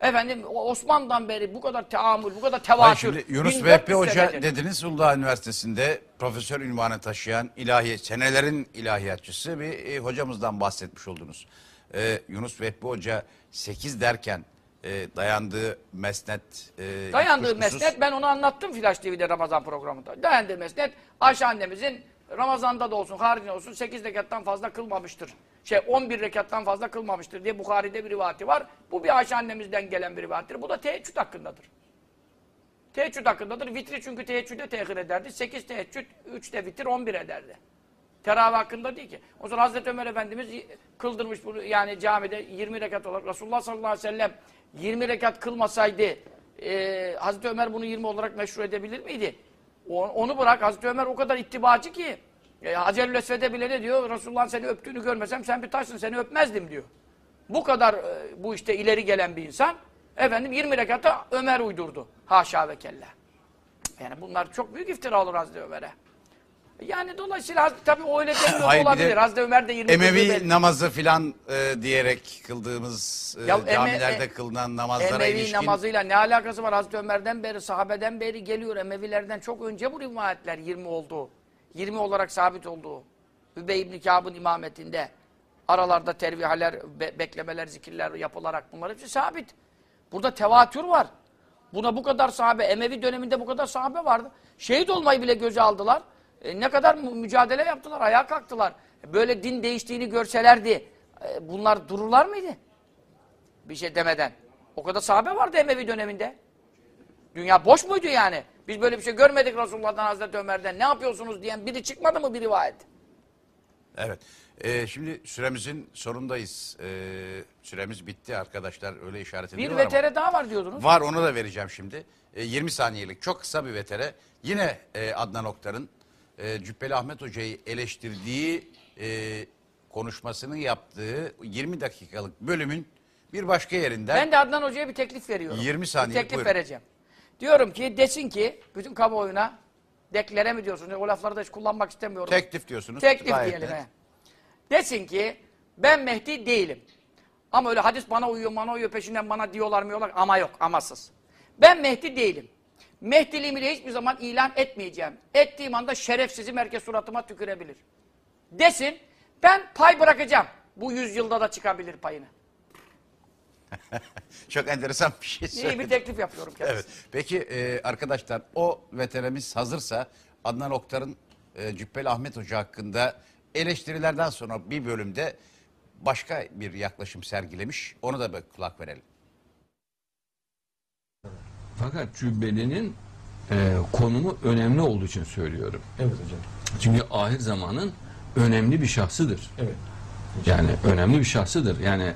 Efendim Osman'dan beri bu kadar teamül, bu kadar tevatür. şimdi Yunus 1400 Vehbi Hoca senedir. dediniz Uludağ Üniversitesi'nde profesör ünvanı taşıyan ilahi senelerin ilahiyatçısı bir e, hocamızdan bahsetmiş oldunuz. E, Yunus Vehbi Hoca 8 derken e, dayandığı mesnet e, Dayandığı kuşkusuz- mesnet ben onu anlattım Flash TV'de Ramazan programında. Dayandığı mesnet Ayşe annemizin Ramazan'da da olsun, haricinde olsun 8 rekattan fazla kılmamıştır. Şey 11 rekattan fazla kılmamıştır diye Bukhari'de bir rivati var. Bu bir Ayşe annemizden gelen bir rivayettir. Bu da teheccüd hakkındadır. Teheccüd hakkındadır. Vitri çünkü teheccüde tehir ederdi. 8 teheccüd, 3 de vitir 11 ederdi. Teravih hakkında değil ki. O zaman Hazreti Ömer Efendimiz kıldırmış bunu yani camide 20 rekat olarak. Resulullah sallallahu aleyhi ve sellem 20 rekat kılmasaydı e, Hazreti Ömer bunu 20 olarak meşru edebilir miydi? Onu bırak Hazreti Ömer o kadar ittibacı ki e, Hacerül Esved'e bile ne diyor? Resulullah'ın seni öptüğünü görmesem sen bir taşsın seni öpmezdim diyor. Bu kadar e, bu işte ileri gelen bir insan efendim 20 rekata Ömer uydurdu. Haşa ve kella. Yani bunlar çok büyük iftira olur Hazreti Ömer'e. Yani dolayısıyla tabii o öyle demiyor Hayır, bir de olabilir. Hazreti Ömer de 20 kıldığı Emevi belli. namazı filan e, diyerek kıldığımız e, Ya eme- camilerde e- kılınan namazlara Emevi ilişkin namazıyla ne alakası var? Hazreti Ömer'den beri, sahabeden beri geliyor. Emevilerden çok önce bu rivayetler 20 oldu. 20 olarak sabit oldu. Übey ibn Kâb'ın imametinde. Aralarda tervihaler, be- beklemeler, zikirler yapılarak bunlar hepsi sabit. Burada tevatür var. Buna bu kadar sahabe, Emevi döneminde bu kadar sahabe vardı. Şehit olmayı bile göze aldılar. E, ne kadar mü- mücadele yaptılar, ayağa kalktılar. E, Böyle din değiştiğini görselerdi, e, bunlar dururlar mıydı? Bir şey demeden. O kadar sahabe vardı Emevi döneminde. Dünya boş muydu yani? Biz böyle bir şey görmedik Resulullah'tan Hazreti Ömer'den. Ne yapıyorsunuz diyen biri çıkmadı mı bir rivayet? Evet. Ee, şimdi süremizin sonundayız. Ee, süremiz bitti arkadaşlar. Öyle işaret Bir ediyorlar ama. vetere daha var diyordunuz. Var onu da vereceğim şimdi. Ee, 20 saniyelik çok kısa bir vetere. Yine e, Adnan Oktar'ın e, Cübbeli Ahmet Hoca'yı eleştirdiği e, konuşmasını yaptığı 20 dakikalık bölümün bir başka yerinden Ben de Adnan Hoca'ya bir teklif veriyorum. 20 saniye, Bir teklif buyurun. vereceğim. Diyorum ki desin ki bütün kamuoyuna deklare mi diyorsunuz? O lafları da hiç kullanmak istemiyorum. teklif diyorsunuz. Teklif Gayet diyelim. he. Desin ki ben Mehdi değilim. Ama öyle hadis bana uyuyor, bana uyuyor peşinden bana diyorlar mı diyorlar ama yok, amasız. Ben Mehdi değilim. Mehdiliğimi de hiçbir zaman ilan etmeyeceğim. Ettiğim anda şerefsizim herkes suratıma tükürebilir. Desin ben pay bırakacağım. Bu yüzyılda da çıkabilir payını. [laughs] Çok enteresan bir şey İyi söyledin. bir teklif yapıyorum kendisine. Evet. Peki e, arkadaşlar o veterimiz hazırsa Adnan Oktar'ın e, Cübbeli Ahmet Hoca hakkında eleştirilerden sonra bir bölümde başka bir yaklaşım sergilemiş. Onu da bir kulak verelim. Fakat Cübbeli'nin e, konumu önemli olduğu için söylüyorum. Evet hocam. Çünkü ahir zamanın önemli bir şahsıdır. Evet. Yani önemli bir şahsıdır. Yani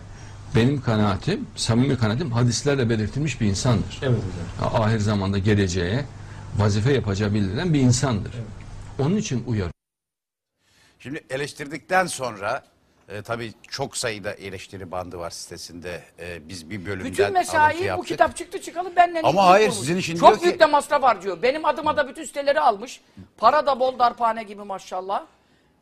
benim kanaatim, samimi kanaatim hadislerle belirtilmiş bir insandır. Evet hocam. Ahir zamanda geleceğe vazife yapacağı bildirilen bir insandır. Onun için uyar. Şimdi eleştirdikten sonra e, tabii çok sayıda eleştiri bandı var sitesinde. E, biz bir bölümden Bütün alıntı mesai bu yaptık. kitap çıktı çıkalı benden Ama hayır, sizin için Çok diyor ki- büyük de masraf harcıyor. Benim adıma da bütün siteleri almış. Para da bol darphane gibi maşallah.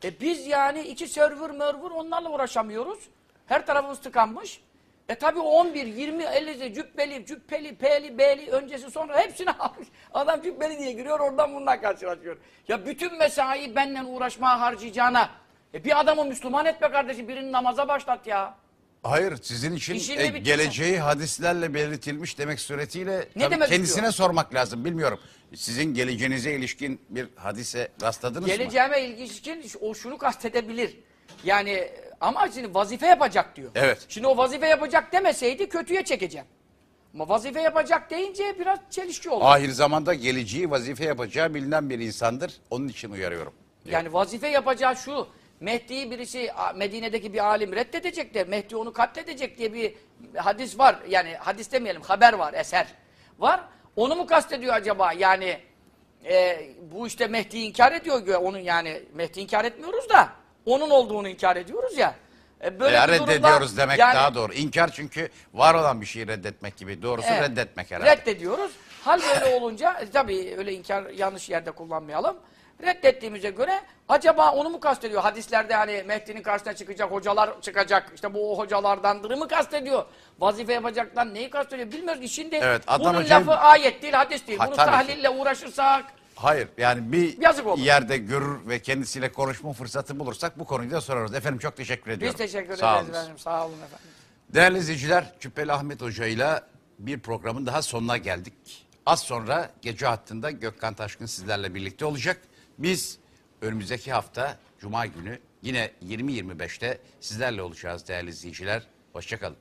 E biz yani iki server mörver onlarla uğraşamıyoruz. Her tarafımız tıkanmış. E tabi 11, 20, 50 cübbeli, cübbeli, peli, beli öncesi sonra hepsini [laughs] almış. Adam cübbeli diye giriyor oradan bundan karşılaşıyor. Ya bütün mesai benden uğraşmaya harcayacağına. E bir adamı Müslüman et be kardeşim birini namaza başlat ya. Hayır sizin için e, bitirsin. geleceği hadislerle belirtilmiş demek suretiyle tabii demek kendisine istiyor? sormak lazım bilmiyorum. Sizin geleceğinize ilişkin bir hadise rastladınız mı? Geleceğime ilişkin o şunu kastedebilir. Yani ama şimdi vazife yapacak diyor. Evet. Şimdi o vazife yapacak demeseydi kötüye çekeceğim. Ama vazife yapacak deyince biraz çelişki olur. Ahir zamanda geleceği vazife yapacağı bilinen bir insandır. Onun için uyarıyorum. Yani vazife yapacağı şu. Mehdi'yi birisi a, Medine'deki bir alim reddedecek de Mehdi onu katledecek diye bir hadis var. Yani hadis demeyelim haber var eser var. Onu mu kastediyor acaba? Yani e, bu işte Mehdi'yi inkar ediyor. Onun yani Mehdi inkar etmiyoruz da onun olduğunu inkar ediyoruz ya. E, böyle durumda- reddediyoruz demek yani- daha doğru. İnkar çünkü var olan bir şeyi reddetmek gibi. Doğrusu Evet. reddetmek herhalde. Reddediyoruz. Hal böyle olunca e, tabii öyle inkar yanlış yerde kullanmayalım. Reddettiğimize göre acaba onu mu kastediyor? Hadislerde hani Mehdi'nin karşısına çıkacak hocalar çıkacak. İşte bu o hocalardandır mı kastediyor? Vazife yapacaktan neyi kastediyor? Bilmiyoruz ki şimdi Evet, bunun Hocam- lafı ayet değil, hadis değil. Ha, Bunu tabii ki. tahlille uğraşırsak Hayır yani bir Yazık olur. yerde görür ve kendisiyle konuşma fırsatı bulursak bu konuyu da sorarız. Efendim çok teşekkür biz ediyorum. teşekkür Sağ ederiz efendim. Sağ olun efendim. Değerli izleyiciler, Cübbeli Ahmet Hoca ile bir programın daha sonuna geldik. Az sonra gece hattında Gökhan Taşkın sizlerle birlikte olacak. Biz önümüzdeki hafta Cuma günü yine 20.25'te sizlerle olacağız değerli izleyiciler. Hoşçakalın.